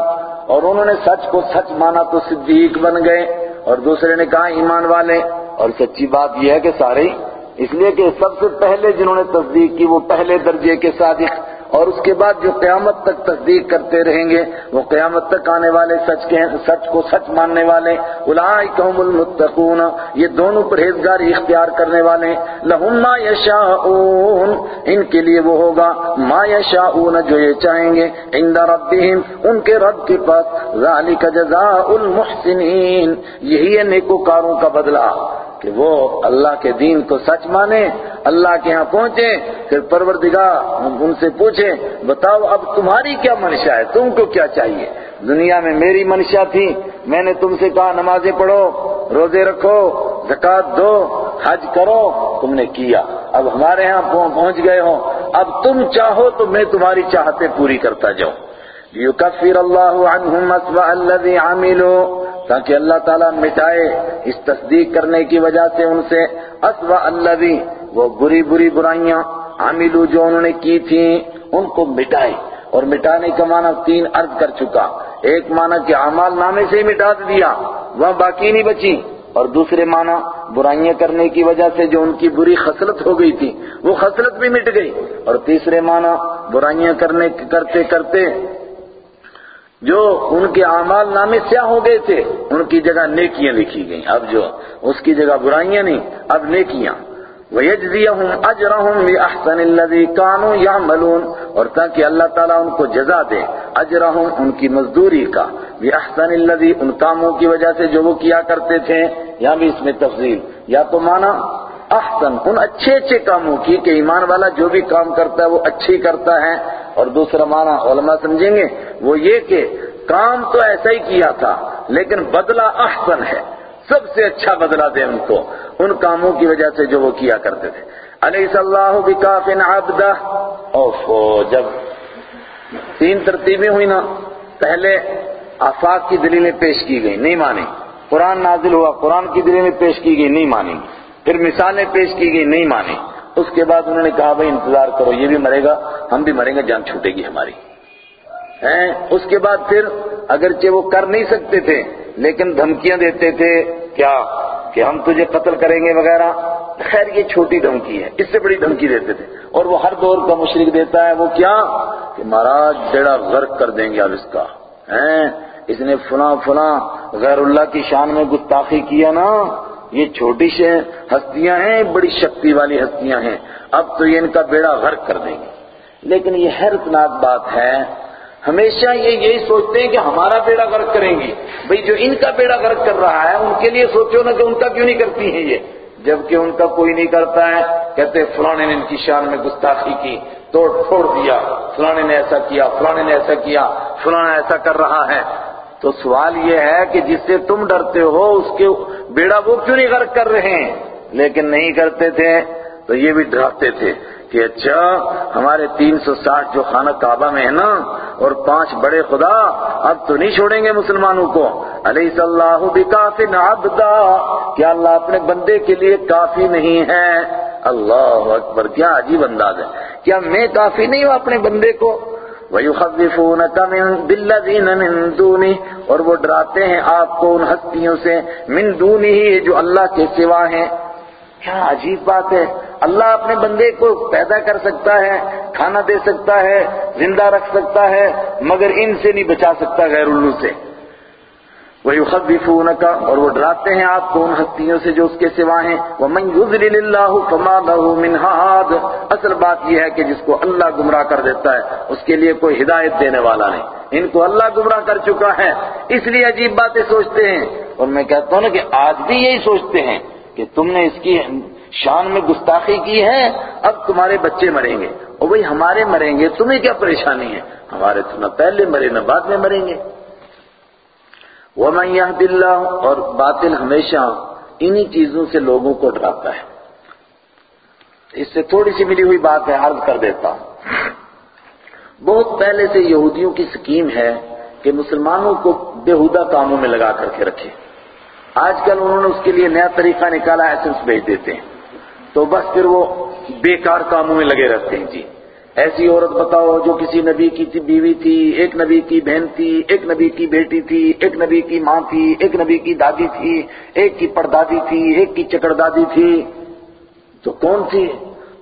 اور انہوں نے سچ کو سچ مانا تو صدیق بن گئے۔ اور دوسرے نے کہا، ایمان والے۔ اور سچی بات یہ ہے کہ سارے، اس لیے کہ سب سے پہلے جنہوں نے تصدیق کی، وہ پہلے درجے کے صادق اور اس کے بعد جو قیامت تک تصدیق کرتے رہیں گے، وہ قیامت تک آنے والے سچ کے سچ کو سچ ماننے والے اولئک هم المتقون، یہ دونوں پرہیزگاری اختیار کرنے والے، لہم ما یشاءون ان کے لیے وہ ہوگا ما یشاءون جو یہ چاہیں گے، عند ربهم ان کے رب کے پاس، ذالک جزاء المحسنین، یہی ہے نیکوکاروں کا بدلہ۔ کہ وہ اللہ کے دین کو سچ مانے، اللہ کے ہاں پہنچے، پھر پروردگار ان سے پوچھیں بتاؤ اب تمہاری کیا منشا ہے؟ تم کو کیا چاہیے؟ دنیا میں میری منشا تھی، میں نے تم سے کہا نمازیں پڑھو، روزے رکھو زکات دو، حج کرو، تم نے کیا۔ اب ہمارے ہاں پہنچ گئے ہو۔ اب تم چاہو تو میں تمہاری چاہتے پوری کرتا جاؤں۔ یکفر اللہ عنہم اسوأ الذی عملوا۔ تاکہ اللہ تعالیٰ مٹائے اس تصدیق کرنے کی وجہ سے ان سے، اسوأ الذی، وہ بری بری برائیاں عملوا جو انہوں نے کی تھیں، ان کو مٹائے۔ اور مٹانے کا معنی تین عرض کر چکا۔ ایک معنی کہ اعمال نامے سے ہی مٹا دیا، وہاں باقی نہیں بچی۔ اور دوسرے معنی، برائیاں کرنے کی وجہ سے جو ان کی بری خصلت ہو گئی تھی، وہ خصلت بھی مٹ گئی۔ اور تیسرے معنی، برائیاں کرنے کرتے کرتے جو ان کے اعمال نامے سیاہ ہو گئے تھے، ان کی جگہ نیکیاں لکھی گئیں۔ اب جو اس کی جگہ برائیاں نہیں، اب نیکیاں۔ وَيَجْزِيَهُمْ أَجْرَهُمْ بِأَحْسَنِ الَّذِي كَانُوا يَعْمَلُونَ۔ اور تاکہ اللہ تعالیٰ ان کو جزا دے اجرہم ان کی مزدوری کا۔ بِأَحْسَنِ الَّذِي ان کاموں کی وجہ سے جو وہ کیا کرتے تھے یہاں بھی اس میں تفضیل۔ یا تو مانا احسن ان اچھے اچھے کاموں کی، کہ ایمان والا جو بھی کام کرتا ہے، وہ اچھی کرتا ہے۔ اور دوسرا معنی علماء سمجھیں گے، وہ یہ کہ کام تو ایسا ہی کیا تھا، لیکن بدلہ احسن ہے، سب سے اچھا بدلہ دے ان کو، ان کاموں کی وجہ سے جو وہ کیا کرتے تھے۔ علیہ اللہ بکاف عبدہ اوفو، جب تین ترتیبیں ہوئی نا، پہلے آفاق کی دلیلیں پیش کی گئی نہیں مانی قرآن نازل ہوا، قرآن کی دلیلیں پیش کی گئی نہیں مانی پھر مثالیں پیش کی گئی نہیں مانی اس کے بعد انہوں نے کہا، بھائی انتظار کرو، یہ بھی مرے گا، ہم بھی مریں گے، جان چھوٹے گی ہماری. اس کے بعد پھر اگرچہ وہ کر نہیں سکتے تھے، لیکن دھمکیاں دیتے تھے، کیا، کہ ہم تجھے قتل کریں گے وغیرہ؟ خیر، یہ چھوٹی دھمکی ہے، اس سے بڑی دھمکی دیتے تھے، اور وہ ہر دور کا مشرق دیتا ہے، وہ کیا؟ کہ مہاراج بیڑا غرق کر دیں گے اب اس کا. اس نے فلاں فلاں غیر اللہ کی شان میں گستاخی کیا نا یہ چھوٹی سے ہستیاں ہیں، بڑی شکتی والی ہستیاں ہیں۔ اب تو یہ ان کا بیڑا غرق کر دیں گے۔ لیکن یہ حیرتناک بات ہے، ہمیشہ یہ یہی سوچتے ہیں کہ ہمارا بیڑا غرق کریں گی بھئی جو ان کا بیڑا غرق کر رہا ہے، ان کے لیے سوچو نا کہ ان کا کیوں نہیں کرتی ہیں یہ۔ جبکہ ان کا کوئی نہیں کرتا ہے۔ کہتے فلانے نے ان کی شان میں گستاخی کی، توڑ پھوڑ دیا۔ فلانے نے ایسا کیا فلانے نے ایسا کیا فلانا ایسا کر رہا ہے۔ تو سوال یہ ہے کہ جس سے تم ڈرتے ہو، اس کے بیڑا وہ کیوں نہیں غرق کر رہے ہیں؟ لیکن نہیں کرتے تھے، تو یہ بھی ڈراتے تھے کہ اچھا ہمارے تین سو ساٹھ جو خانہ کعبہ میں ہے نا، اور پانچ بڑے خدا، اب تو نہیں چھوڑیں گے مسلمانوں کو۔ علیہ صلاح بکافی عبدا، کیا اللہ اپنے بندے کے لیے کافی نہیں ہے؟ اللہ اکبر، کیا عجیب انداز ہے۔ کیا میں کافی نہیں ہوں اپنے بندے کو؟ وَيُخَذِّفُونَكَ مِن بِالَّذِينَ مِن دُونِهِ اور وہ ڈراتے ہیں آپ کو ان ہستیوں سے من دونی جو اللہ کے سوا ہیں۔ کیا عجیب بات ہے۔ اللہ اپنے بندے کو پیدا کر سکتا ہے، کھانا دے سکتا ہے، زندہ رکھ سکتا ہے، مگر ان سے نہیں بچا سکتا غیر اللہ سے۔ وَيُخَذِّفُونَكَ اور وہ ڈراتے ہیں آپ کو ان ہستیوں سے جو اس کے سوا ہیں۔ وَمَنْ يُذْلِلِ اللَّهُ فَمَا لَهُ مِنْ هَادٍ اصل بات یہ ہے کہ جس کو اللہ گمراہ کر دیتا ہے، اس کے لیے کوئی ہدایت دینے والا نہیں۔ ان کو اللہ گمراہ کر چکا ہے، اس لیے عجیب باتیں سوچتے ہیں۔ اور میں کہتا ہوں نا کہ آج بھی یہی سوچتے ہیں کہ تم نے اس کی شان میں گستاخی کی ہے، اب تمہارے بچے مریں گے۔ اور وہی ہمارے مریں گے، تمہیں کیا پریشانی ہے؟ ہمارے تو نہ پہلے مرے، نہ بعد میں مریں گے۔ وَمَنْ يَهْدِ اللَّهُ، اور باطل ہمیشہ انہی چیزوں سے لوگوں کو ڈراتا ہے۔ اس سے تھوڑی سی ملی ہوئی بات ہے عرض کر دیتا ہوں۔ بہت پہلے سے یہودیوں کی سکیم ہے کہ مسلمانوں کو بےہودہ کاموں میں لگا کر کے رکھے۔ آج کل انہوں نے اس کے لیے نیا طریقہ نکالا ایسنس بھیج دیتے ہیں۔ تو بس پھر وہ بیکار کاموں میں لگے رہتے ہیں۔ جی۔ ایسی عورت بتاؤ جو کسی نبی کی بیوی تھی، ایک نبی کی بہن تھی، ایک نبی کی بیٹی تھی، ایک نبی کی ماں تھی، ایک نبی کی دادی تھی، ایک کی پردادی تھی، ایک کی چکر دادی تھی۔ تو کون تھی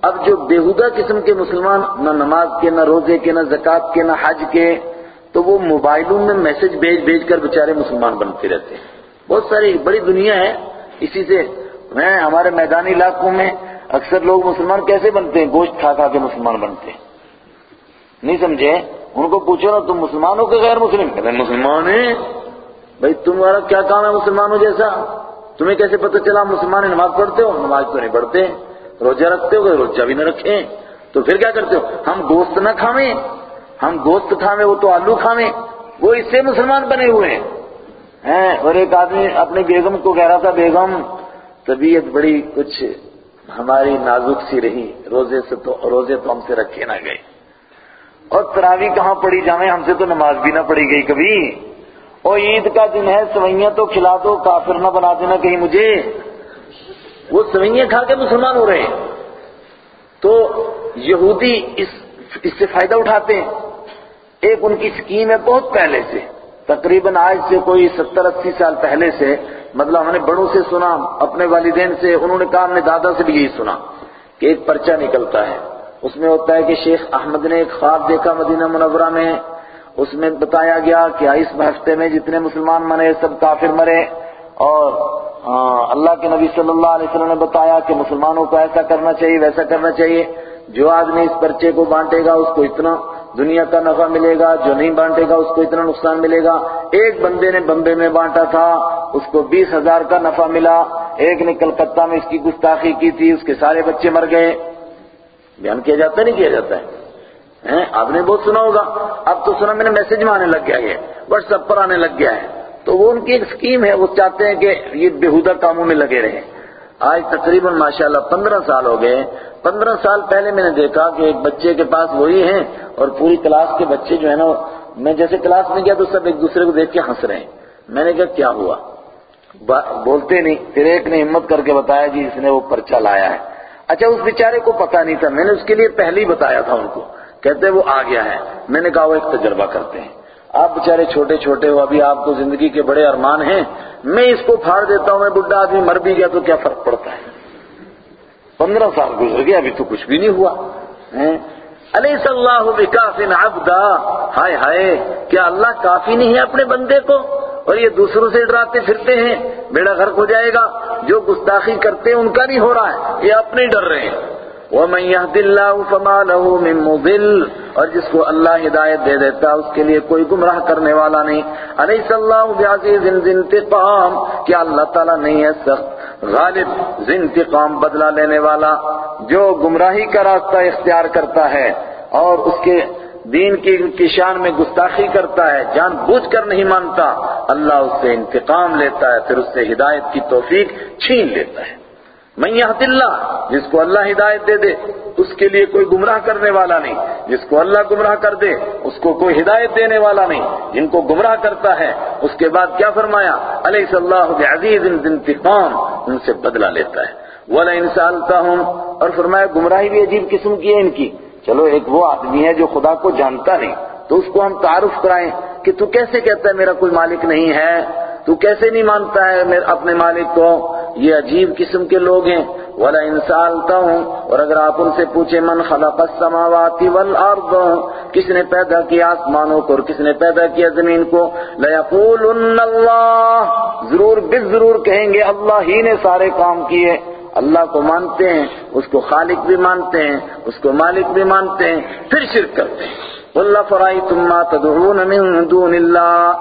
اب جو بےحدہ قسم کے مسلمان نہ نماز کے، نہ روزے کے، نہ زکوٰۃ کے، نہ حج کے، تو وہ موبائلوں میں میسج بھیج بھیج کر بےچارے مسلمان بنتے رہتے ہیں۔ بہت ساری، بڑی دنیا ہے۔ اسی سے میں، ہمارے میدانی علاقوں میں اکثر لوگ مسلمان کیسے بنتے ہیں؟ گوشت کھا کھا کے مسلمان بنتے ہیں۔ نہیں سمجھے؟ ان کو پوچھو نا تم مسلمان ہو کہ غیر مسلم؟ ہیں مسلمان ہیں۔ بھائی تمہارا کیا کام ہے مسلمانوں جیسا؟ تمہیں کیسے پتہ چلا مسلمان نماز پڑھتے ہو؟ نماز تو نہیں پڑھتے۔ روزہ رکھتے ہو روزہ بھی نہ رکھیں؟ تو پھر کیا کرتے ہو؟ ہم گوشت نہ کھاویں ہم گوشت کھاویں وہ تو آلو کھاویں وہ اس سے مسلمان بنے ہوئے ہیں۔ اور ایک آدمی اپنی بیگم کو کہہ رہا تھا بیگم طبیعت بڑی کچھ ہماری نازک سی رہی، روزے سے تو روزے تو ہم سے رکھے نہ گئے۔ اور تراوی کہاں پڑی جائیں ہم سے تو نماز بھی نہ پڑی گئی کبھی۔ اور عید کا دن ہے، سوئیاں تو کھلا دو، کافر نہ بنا دینا کہیں مجھے۔ وہ سوئیاں کھا کے مسلمان ہو رہے۔ ہیں تو یہودی اس اس سے فائدہ اٹھاتے ہیں۔ ایک ان کی سکیم ہے بہت پہلے سے۔ تقریباً آج سے کوئی ستر اسی سال پہلے سے مطلب ہم نے بڑوں سے سنا، اپنے والدین سے، انہوں نے کہا ہم نے دادا سے بھی یہی سنا کہ ایک پرچہ نکلتا ہے۔ اس میں ہوتا ہے کہ شیخ احمد نے ایک خواب دیکھا مدینہ منورہ میں۔ اس میں بتایا گیا کہ اس ہفتے میں جتنے مسلمان مرے، سب کافر مرے۔ اور اللہ کے نبی صلی اللہ علیہ وسلم نے بتایا کہ مسلمانوں کو ایسا کرنا چاہیے، ویسا کرنا چاہیے۔ جو آدمی اس پرچے کو بانٹے گا، اس کو اتنا دنیا کا نفع ملے گا، جو نہیں بانٹے گا، اس کو اتنا نقصان ملے گا۔ ایک بندے نے بمبے میں بانٹا تھا، اس کو بیس ہزار کا نفع ملا۔ ایک نے کلکتہ میں اس کی گستاخی کی تھی، اس کے سارے بچے مر گئے۔ بیان کیا جاتا ہے، نہیں کیا جاتا ہے؟ آپ نے بہت سنا ہوگا۔ اب تو سنا، میں نے میسج میں آنے لگ گیا یہ۔ واٹس ایپ پر آنے لگ گیا ہے۔ تو وہ ان کی ایک سکیم ہے، وہ چاہتے ہیں کہ یہ بےحدہ کاموں میں لگے رہیں۔ آج تقریباً ماشاءاللہ پندرہ سال ہو گئے پندرہ سال پہلے میں نے دیکھا کہ ایک بچے کے پاس وہی ہیں اور پوری کلاس کے بچے جو ہیں نا میں جیسے کلاس میں گیا تو سب ایک دوسرے کو دیکھ کے ہنس رہے ہیں۔ میں نے کہا، کیا ہوا؟ بولتے نہیں، پھر ایک نے ہمت کر کے بتایا جی اس نے وہ پرچہ لایا ہے۔ اچھا اس بیچارے کو پتا نہیں تھا۔ میں نے اس کے لیے پہلے ہی بتایا تھا ان کو۔ کہتے وہ آ گیا ہے۔ میں نے کہا، وہ ایک تجربہ کرتے ہیں۔ آپ بیچارے چھوٹے چھوٹے ہو، ابھی آپ کو زندگی کے بڑے ارمان ہیں۔ میں اس کو پھاڑ دیتا ہوں، میں بڈھا آدمی مر بھی گیا تو کیا فرق پڑتا ہے؟ پندرہ سال گزر گیا ابھی تو کچھ بھی نہیں ہوا۔ علیہ صلی اللہ بکاف عبدا۔ ہائے ہائے، کیا اللہ کافی نہیں ہے اپنے بندے کو؟ اور یہ دوسروں سے ڈراتے پھرتے ہیں۔ بیڑا غرق ہو جائے گا۔ جو گستاخی کرتے ہیں، ان کا نہیں ہو رہا ہے۔ یہ اپنے ڈر رہے ہیں۔ وَمَن يَهْدِ اللَّهُ فَمَا لَهُ مِن مُضِلٍ اور جس کو اللہ ہدایت دے دیتا اس کے لیے کوئی گمراہ کرنے والا نہیں۔ علیہ اللہ بعزیز انتقام؟ کیا اللہ تعالیٰ نہیں ہے سخت، غالب انتقام بدلہ لینے والا، جو گمراہی کا راستہ اختیار کرتا ہے اور اس کے دین کی شان میں گستاخی کرتا ہے، جان بوجھ کر نہیں مانتا۔ اللہ اس سے انتقام لیتا ہے، پھر اس سے ہدایت کی توفیق چھین لیتا ہے۔ میں یہاں اللہ، جس کو اللہ ہدایت دے دے، اس کے لیے کوئی گمراہ کرنے والا نہیں۔ جس کو اللہ گمراہ کر دے، اس کو کوئی ہدایت دینے والا نہیں۔ جن کو گمراہ کرتا ہے، اس کے بعد کیا فرمایا؟ علیہ صلی اللہ عزیز انتقام، ان سے بدلہ لیتا ہے۔ وہ انسالتا ہوں اور فرمایا، گمراہی بھی عجیب قسم کی ہے ان کی۔ چلو، ایک وہ آدمی ہے جو خدا کو جانتا نہیں، تو اس کو ہم تعارف کرائیں کہ تو کیسے کہتا ہے، میرا کوئی مالک نہیں ہے؟ تو کیسے نہیں مانتا ہے اپنے مالک کو؟ یہ عجیب قسم کے لوگ ہیں۔ ولا انسالتا ہوں اور اگر آپ ان سے پوچھیں، من خلق السماوات والارض کس نے پیدا کیا آسمانوں کو اور کس نے پیدا کیا زمین کو؟ لیقولن اللہ ضرور بس ضرور کہیں گے، اللہ ہی نے سارے کام کیے۔ اللہ کو مانتے ہیں، اس کو خالق بھی مانتے ہیں، اس کو مالک بھی مانتے ہیں، پھر شرک کرتے ہیں۔ اللہ فرائی تم تدعون من دون اللہ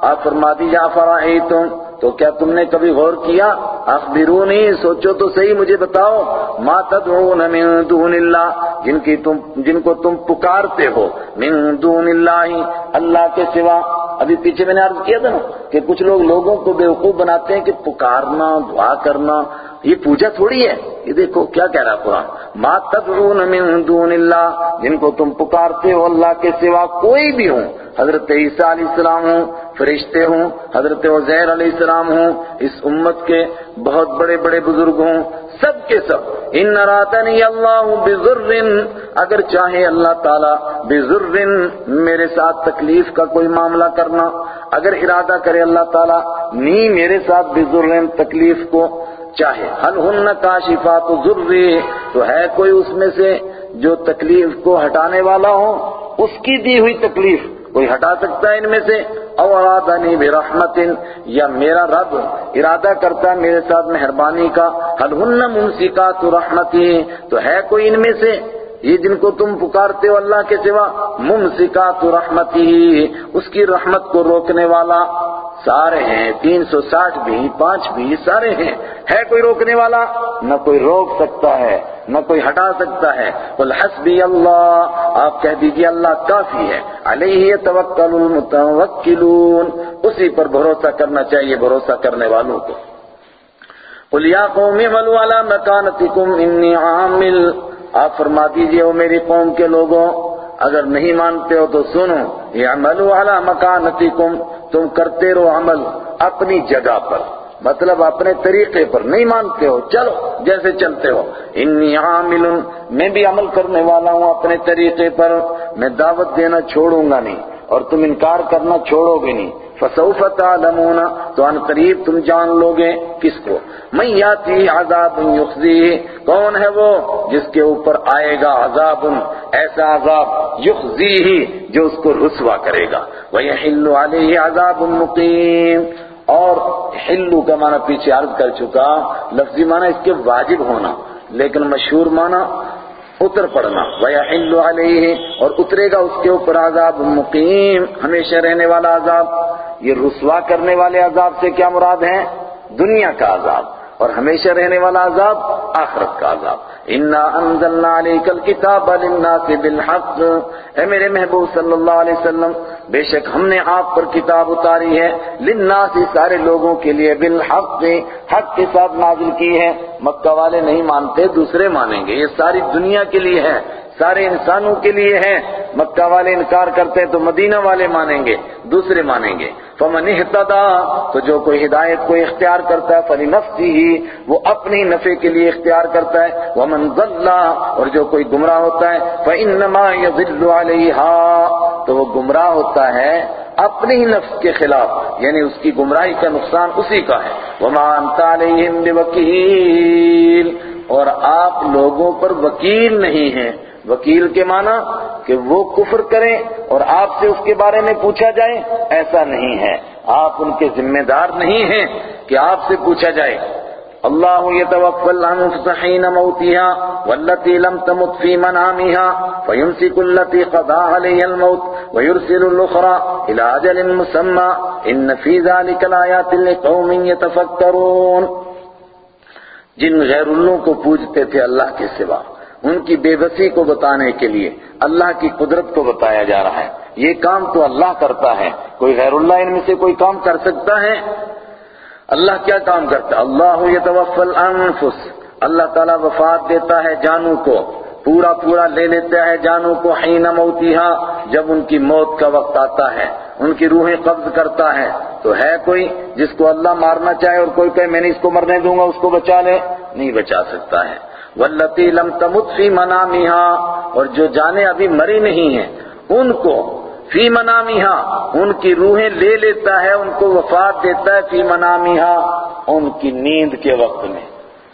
آپ فرما دیجا فرائی تم تو کیا تم نے کبھی غور کیا؟ اخبرونی، سوچو تو صحیح مجھے بتاؤ۔ ما تدعون من دون اللہ جن کی تم، جن کو تم پکارتے ہو۔ من دون اللہ اللہ کے سوا۔ ابھی پیچھے میں نے عرض کیا تھا نا کہ کچھ لوگ لوگوں کو بیوقوف بناتے ہیں کہ پکارنا، دعا کرنا یہ پوجا تھوڑی ہے۔ یہ دیکھو، کیا کہہ رہا قرآن؟ ما تدعون من دون اللہ جن کو تم پکارتے ہو اللہ کے سوا کوئی بھی ہوں۔ حضرت عیسیٰ علیہ السلام ہوں، فرشتے ہوں، حضرت عزیر علیہ السلام ہوں، اس امت کے بہت بڑے بڑے بزرگ ہوں، سب کے سب۔ ان نراتنی اللہ بزر اگر چاہے اللہ تعالیٰ بزر میرے ساتھ تکلیف کا کوئی معاملہ کرنا۔ اگر ارادہ کرے اللہ تعالیٰ، نی میرے ساتھ بزر تکلیف کو چاہے۔ حل ہن کاشفات ضرری تو ہے کوئی اس میں سے جو تکلیف کو ہٹانے والا ہو؟ اس کی دی ہوئی تکلیف کوئی ہٹا سکتا ہے ان میں سے؟ او ارادنی برحمت یا میرا رب ارادہ کرتا ہے میرے ساتھ مہربانی کا۔ حل ہن منسکات رحمتی، تو ہے کوئی ان میں سے؟ یہ جن کو تم پکارتے ہو اللہ کے سوا، ممسکات رحمتی، اس کی رحمت کو روکنے والا سارے ہیں، تین سو ساٹھ بھی، پانچ بھی، سارے ہیں۔ ہے کوئی روکنے والا؟ نہ کوئی روک سکتا ہے، نہ کوئی ہٹا سکتا ہے۔ قل حسبی اللہ، آپ کہہ دیجیے اللہ کافی ہے۔ علیہ توکل المتوکلون، اسی پر بھروسہ کرنا چاہیے بھروسہ کرنے والوں کو۔ قل یا قوم عملوا على مکانتکم، انی عامل۔ آپ فرما دیجیے وہ میری قوم کے لوگوں، اگر نہیں مانتے ہو تو سنو یہ عمل والا مکانتکم، تم کرتے رہو عمل اپنی جگہ پر۔ مطلب اپنے طریقے پر، نہیں مانتے ہو، چلو، جیسے چلتے ہو۔ انی عامل، میں بھی عمل کرنے والا ہوں اپنے طریقے پر، میں دعوت دینا چھوڑوں گا نہیں، اور تم انکار کرنا چھوڑو گے نہیں۔ فسوف تعلمون، تو ان قریب تم جان لوگے کس کو؟ میں یاتی عذاب یخزی کون ہے وہ جس کے اوپر آئے گا عذاب ایسا عذاب یخزی ہی جو اس کو رسوا کرے گا۔ وَيَحِلُّ عَلَيْهِ عَذَابٌ مُقِيمٌ اور حلو کا معنی پیچھے عرض کر چکا، لفظی معنی اس کے واجب ہونا، لیکن مشہور معنی اتر پڑنا۔ وَيَحِلُّ عَلَيْهِ، اور اترے گا اس کے اوپر عذاب مقیم، ہمیشہ رہنے والا عذاب۔ یہ رسوا کرنے والے عذاب سے کیا مراد ہے؟ دنیا کا عذاب۔ اور ہمیشہ رہنے والا عذاب آخرت کا عذاب۔ انا انزلنا علیک الکتاب للناس بالحق۔ اے میرے محبوب صلی اللہ علیہ وسلم، بے شک ہم نے آپ پر کتاب اتاری ہے۔ للناس سارے لوگوں کے لیے بالحق، حق کے ساتھ نازل کی ہے۔ مکہ والے نہیں مانتے، دوسرے مانیں گے۔ یہ ساری دنیا کے لیے ہے۔ سارے انسانوں کے لیے ہیں۔ مکہ والے انکار کرتے ہیں تو مدینہ والے مانیں گے، دوسرے مانیں گے۔ فمن اہتدا تو جو کوئی ہدایت کو اختیار کرتا ہے فلی نفسی ہی وہ اپنی نفع کے لیے اختیار کرتا ہے۔ ومن ضل، اور جو کوئی گمراہ ہوتا ہے فانما يضل علیہا تو وہ گمراہ ہوتا ہے اپنی ہی نفس کے خلاف۔ یعنی اس کی گمراہی کا نقصان اسی کا ہے۔ وما انت علیہم بوکیل اور آپ لوگوں پر وکیل نہیں ہیں۔ وکیل کے معنی کہ وہ کفر کریں اور آپ سے اس کے بارے میں پوچھا جائے، ایسا نہیں ہے۔ آپ ان کے ذمہ دار نہیں ہیں کہ آپ سے پوچھا جائے۔ اللہ يتوفى الانفس حين موتها والتي لم تمت في منامها فيمسك التي قضى عليها الموت ويرسل الاخرى الى اجل مسمى ان في ذلك الايات لقوم يتفكرون جن غیر اللہ کو پوجتے تھے اللہ کے سوا۔ ان کی بے بسی کو بتانے کے لیے اللہ کی قدرت کو بتایا جا رہا ہے۔ یہ کام تو اللہ کرتا ہے۔ کوئی غیر اللہ ان میں سے کوئی کام کر سکتا ہے؟ اللہ کیا کام کرتا ہے؟ اللہ یتوفى الانفس اللہ تعالیٰ وفات دیتا ہے جانوں کو۔ پورا پورا لے لیتا ہے جانوں کو حین موتیہا۔ جب ان کی موت کا وقت آتا ہے، ان کی روحیں قبض کرتا ہے۔ تو ہے کوئی جس کو اللہ مارنا چاہے اور کوئی کہے، میں نے اس کو مرنے دوں گا، اس کو بچا لے۔ نہیں بچا سکتا ہے۔ والتی لم تمت فی منامہا اور جو جانے ابھی مری نہیں ہیں، ان کو فی منامہا ان کی روحیں لے لیتا ہے، ان کو وفات دیتا ہے فی منامہا ان کی نیند کے وقت میں۔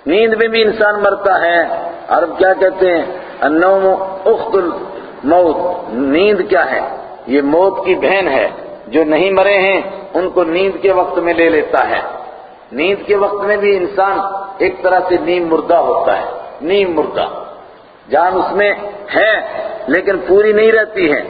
نیند میں بھی انسان مرتا ہے۔ عرب کیا کہتے ہیں؟ النوم اخت الموت۔ نیند کیا ہے؟ یہ موت کی بہن ہے۔ جو نہیں مرے ہیں، ان کو نیند کے وقت میں لے لیتا ہے۔ نیند کے وقت میں بھی انسان ایک طرح سے نیم مردہ ہوتا ہے۔ نیم مردہ۔ جان اس میں ہے، لیکن پوری نہیں رہتی ہے۔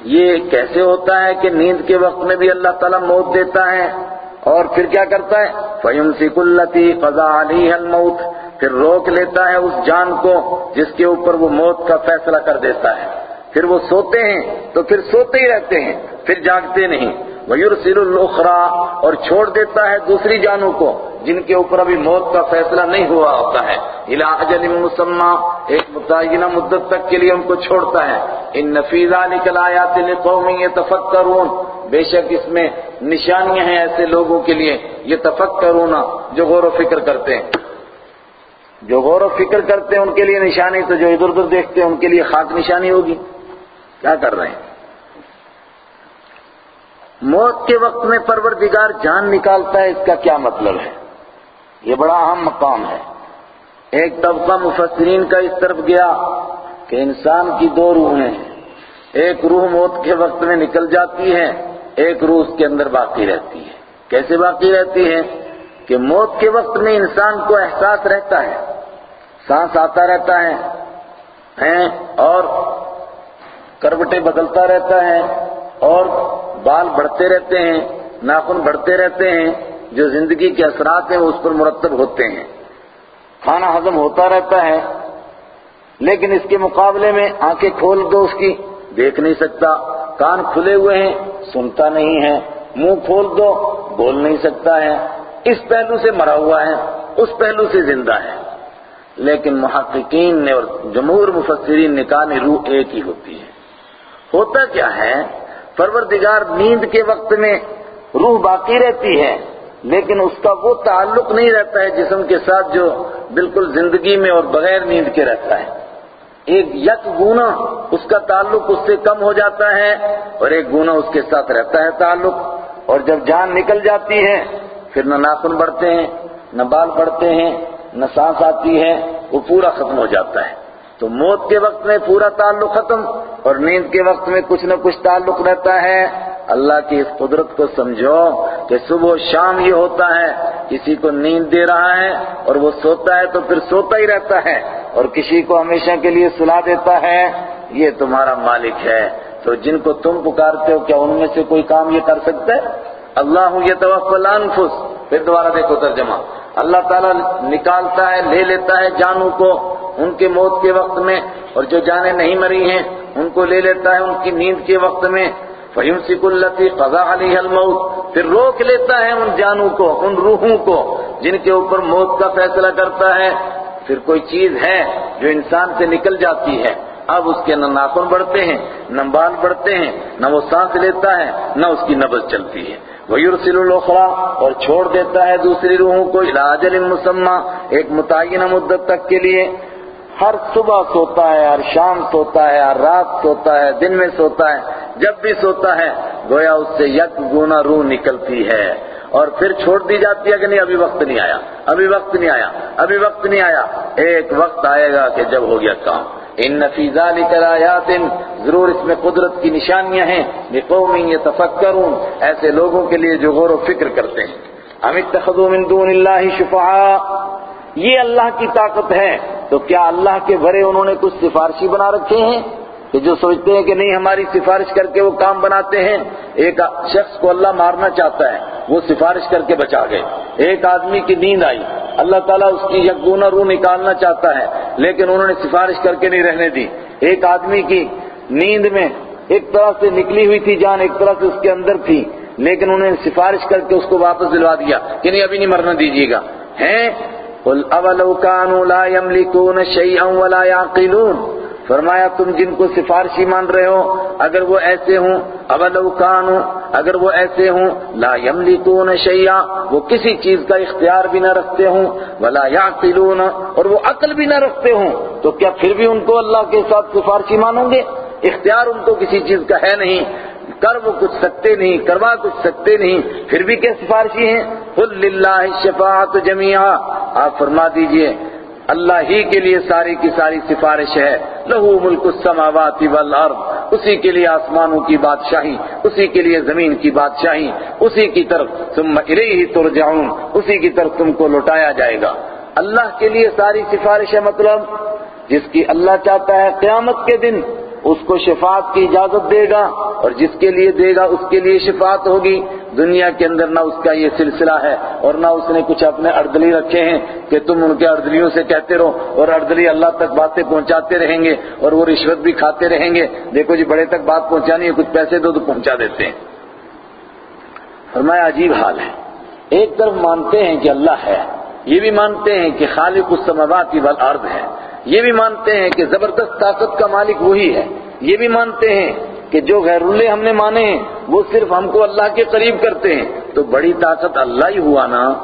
یہ کیسے ہوتا ہے کہ نیند کے وقت میں بھی اللہ تعالیٰ موت دیتا ہے اور پھر کیا کرتا ہے؟ فَيُمْسِكُ الَّتِي قَضَى عَلِيهَا الْمَوْتِ۔ پھر روک لیتا ہے اس جان کو جس کے اوپر وہ موت کا فیصلہ کر دیتا ہے۔ پھر وہ سوتے ہیں تو پھر سوتے ہی رہتے ہیں، پھر جاگتے نہیں۔ وَيُرْسِلُ الْأُخْرَى اور چھوڑ دیتا ہے دوسری جانوں کو، جن کے اوپر ابھی موت کا فیصلہ نہیں ہوا ہوتا ہے۔ الى اجل مسمى، ایک متعینہ مدت تک کے لیے ان کو چھوڑتا ہے۔ ان فی ذلک الآیات لقوم یتفکرون۔ بے شک اس میں نشانیاں ہیں ایسے لوگوں کے لیے یہ تفکرون جو غور و فکر کرتے ہیں۔ جو غور و فکر کرتے ہیں، ان کے لیے نشانی تو جو ادھر ادھر دیکھتے ہیں، ان کے لیے خاک نشانی ہوگی۔ کیا کر رہے ہیں؟ موت کے وقت میں پروردگار جان نکالتا ہے، اس کا کیا مطلب ہے؟ یہ بڑا اہم مقام ہے۔ ایک طبقہ مفسرین کا اس طرف گیا کہ انسان کی دو روحیں ہیں ایک روح موت کے وقت میں نکل جاتی ہے ایک روح اس کے اندر باقی رہتی ہے کیسے باقی رہتی ہے کہ موت کے وقت میں انسان کو احساس رہتا ہے، سانس آتا رہتا ہے اور کروٹیں بدلتا رہتا ہے اور بال بڑھتے رہتے ہیں، ناخن بڑھتے رہتے ہیں، جو زندگی کے اثرات ہیں، وہ اس پر مرتب ہوتے ہیں۔ کھانا ہضم ہوتا رہتا ہے، لیکن اس کے مقابلے میں آنکھیں کھول دو اس کی دیکھ نہیں سکتا، کان کھلے ہوئے ہیں، سنتا نہیں ہے، منہ کھول دو، بول نہیں سکتا ہے۔ اس پہلو سے مرا ہوا ہے، اس پہلو سے زندہ ہے۔ لیکن محققین نے اور جمہور مفسرین نے کہا روح ایک ہی ہوتی ہے۔ ہوتا کیا ہے؟ پروردگار نیند کے وقت میں روح باقی رہتی ہے، لیکن اس کا وہ تعلق نہیں رہتا ہے جسم کے ساتھ جو بالکل زندگی میں اور بغیر نیند کے رہتا ہے۔ ایک یک گونا اس کا تعلق اس سے کم ہو جاتا ہے اور ایک گونا اس کے ساتھ رہتا ہے تعلق۔ اور جب جان نکل جاتی ہے، پھر نہ ناخن بڑھتے ہیں، نہ بال بڑھتے ہیں، نہ سانس آتی ہے، وہ پورا ختم ہو جاتا ہے۔ تو موت کے وقت میں پورا تعلق ختم اور نیند کے وقت میں کچھ نہ کچھ تعلق رہتا ہے۔ اللہ کی اس قدرت کو سمجھو کہ صبح و شام یہ ہوتا ہے، کسی کو نیند دے رہا ہے اور وہ سوتا ہے تو پھر سوتا ہی رہتا ہے اور کسی کو ہمیشہ کے لیے سلا دیتا ہے، یہ تمہارا مالک ہے۔ تو جن کو تم پکارتے ہو، کیا ان میں سے کوئی کام یہ کر سکتا ہے؟ اللہ یہ توقع الانفس پھر دوبارہ دیکھو ترجمہ۔ اللہ تعالیٰ نکالتا ہے، لے لیتا ہے جانوں کو ان کے موت کے وقت میں، اور جو جانیں نہیں مری ہیں، ان کو لے لیتا ہے ان کی نیند کے وقت میں۔ فَيُمْسِكُ الَّتِي قَضَى عَلَيْهَا الْمَوْتِ۔ پھر روک لیتا ہے ان جانوں کو، ان روحوں کو، جن کے اوپر موت کا فیصلہ کرتا ہے۔ پھر کوئی چیز ہے جو انسان سے نکل جاتی ہے۔ اب اس کے نہ ناخن بڑھتے ہیں، نہ بال بڑھتے ہیں، نہ وہ سانس لیتا ہے، نہ اس کی نبض چلتی ہے۔ وَيُرْسِلُ الْأُخْرَى، اور چھوڑ دیتا ہے دوسری روحوں کو علاج مسمى ایک متعینہ مدت تک کے لیے۔ ہر صبح سوتا ہے، ہر شام سوتا ہے، ہر رات سوتا ہے، دن میں سوتا ہے، جب بھی سوتا ہے، گویا اس سے یک گونا روح نکلتی ہے۔ اور پھر چھوڑ دی جاتی ہے کہ نہیں، ابھی وقت نہیں آیا، ابھی وقت نہیں آیا، ابھی وقت نہیں آیا۔ ایک وقت آئے گا کہ جب ہو گیا کام۔ ان نفیزہ نکل ضرور اس میں قدرت کی نشانیاں ہیں۔ لقوم یتفکرون، ایسے لوگوں کے لیے جو غور و فکر کرتے ہیں۔ ہم اتخذوا من دون اللہ شفعاء، یہ اللہ کی طاقت ہے۔ تو کیا اللہ کے بھرے انہوں نے کچھ سفارشی بنا رکھے ہیں؟ کہ جو سوچتے ہیں کہ نہیں، ہماری سفارش کر کے وہ کام بناتے ہیں۔ ایک شخص کو اللہ مارنا چاہتا ہے، وہ سفارش کر کے بچا گئے۔ ایک آدمی کی نیند آئی۔ اللہ تعالیٰ اس کی یکگونا روح نکالنا چاہتا ہے، لیکن انہوں نے سفارش کر کے نہیں رہنے دی۔ ایک آدمی کی نیند میں ایک طرح سے نکلی ہوئی تھی، جان ایک طرح سے اس کے اندر تھی، لیکن انہوں نے سفارش کر کے اس کو واپس دلوا دیا کہ نہیں، ابھی نہیں مرنا، دیجیے گا۔ ہیں؟ قل اولو كانوا لا يملكون شيئا ولا يعقلون فرمایا، تم جن کو سفارشی مان رہے ہو، اگر وہ ایسے ہوں اولو کانو، اگر وہ ایسے ہوں، لا یملکون شیئا، وہ کسی چیز کا اختیار بھی نہ رکھتے ہوں، ولا یعقلون، اور وہ عقل بھی نہ رکھتے ہوں، تو کیا پھر بھی ان کو اللہ کے ساتھ سفارشی مانو گے؟ اختیار ان کو کسی چیز کا ہے نہیں، کر وہ کچھ سکتے نہیں، کروا کچھ سکتے نہیں، پھر بھی کیا سفارشی ہیں؟ قل للہ الشفاعت جميعا آپ فرما دیجیے اللہ ہی کے لیے ساری کی ساری سفارش ہے۔ لہو ملک السماوات والارض۔ اسی کے لیے آسمانوں کی بادشاہی، اسی کے لیے زمین کی بادشاہی۔ اسی کی طرف ثم الیہ ترجعون۔ اسی کی طرف تم کو لوٹایا جائے گا۔ اللہ کے لیے ساری سفارش ہے مطلب جس کی اللہ چاہتا ہے قیامت کے دن۔ اس کو شفاعت کی اجازت دے گا اور جس کے لیے دے گا اس کے لیے شفاعت ہوگی۔ دنیا کے اندر نہ اس کا یہ سلسلہ ہے اور نہ اس نے کچھ اپنے اردلی رکھے ہیں کہ تم ان کے اردلیوں سے کہتے رہو اور اردلی اللہ تک باتیں پہنچاتے رہیں گے اور وہ رشوت بھی کھاتے رہیں گے۔ دیکھو جی بڑے تک بات پہنچانی ہے، کچھ پیسے دو تو پہنچا دیتے ہیں۔ فرمایا، عجیب حال ہے۔ ایک طرف مانتے ہیں کہ اللہ ہے، یہ بھی مانتے ہیں کہ خالق السماوات والارض ہے۔ یہ بھی مانتے ہیں کہ زبردست طاقت کا مالک وہی ہے۔ یہ بھی مانتے ہیں کہ جو غیر اللہ ہم نے مانے ہیں، وہ صرف ہم کو اللہ کے قریب کرتے ہیں۔ تو بڑی طاقت اللہ ہی ہوا نا۔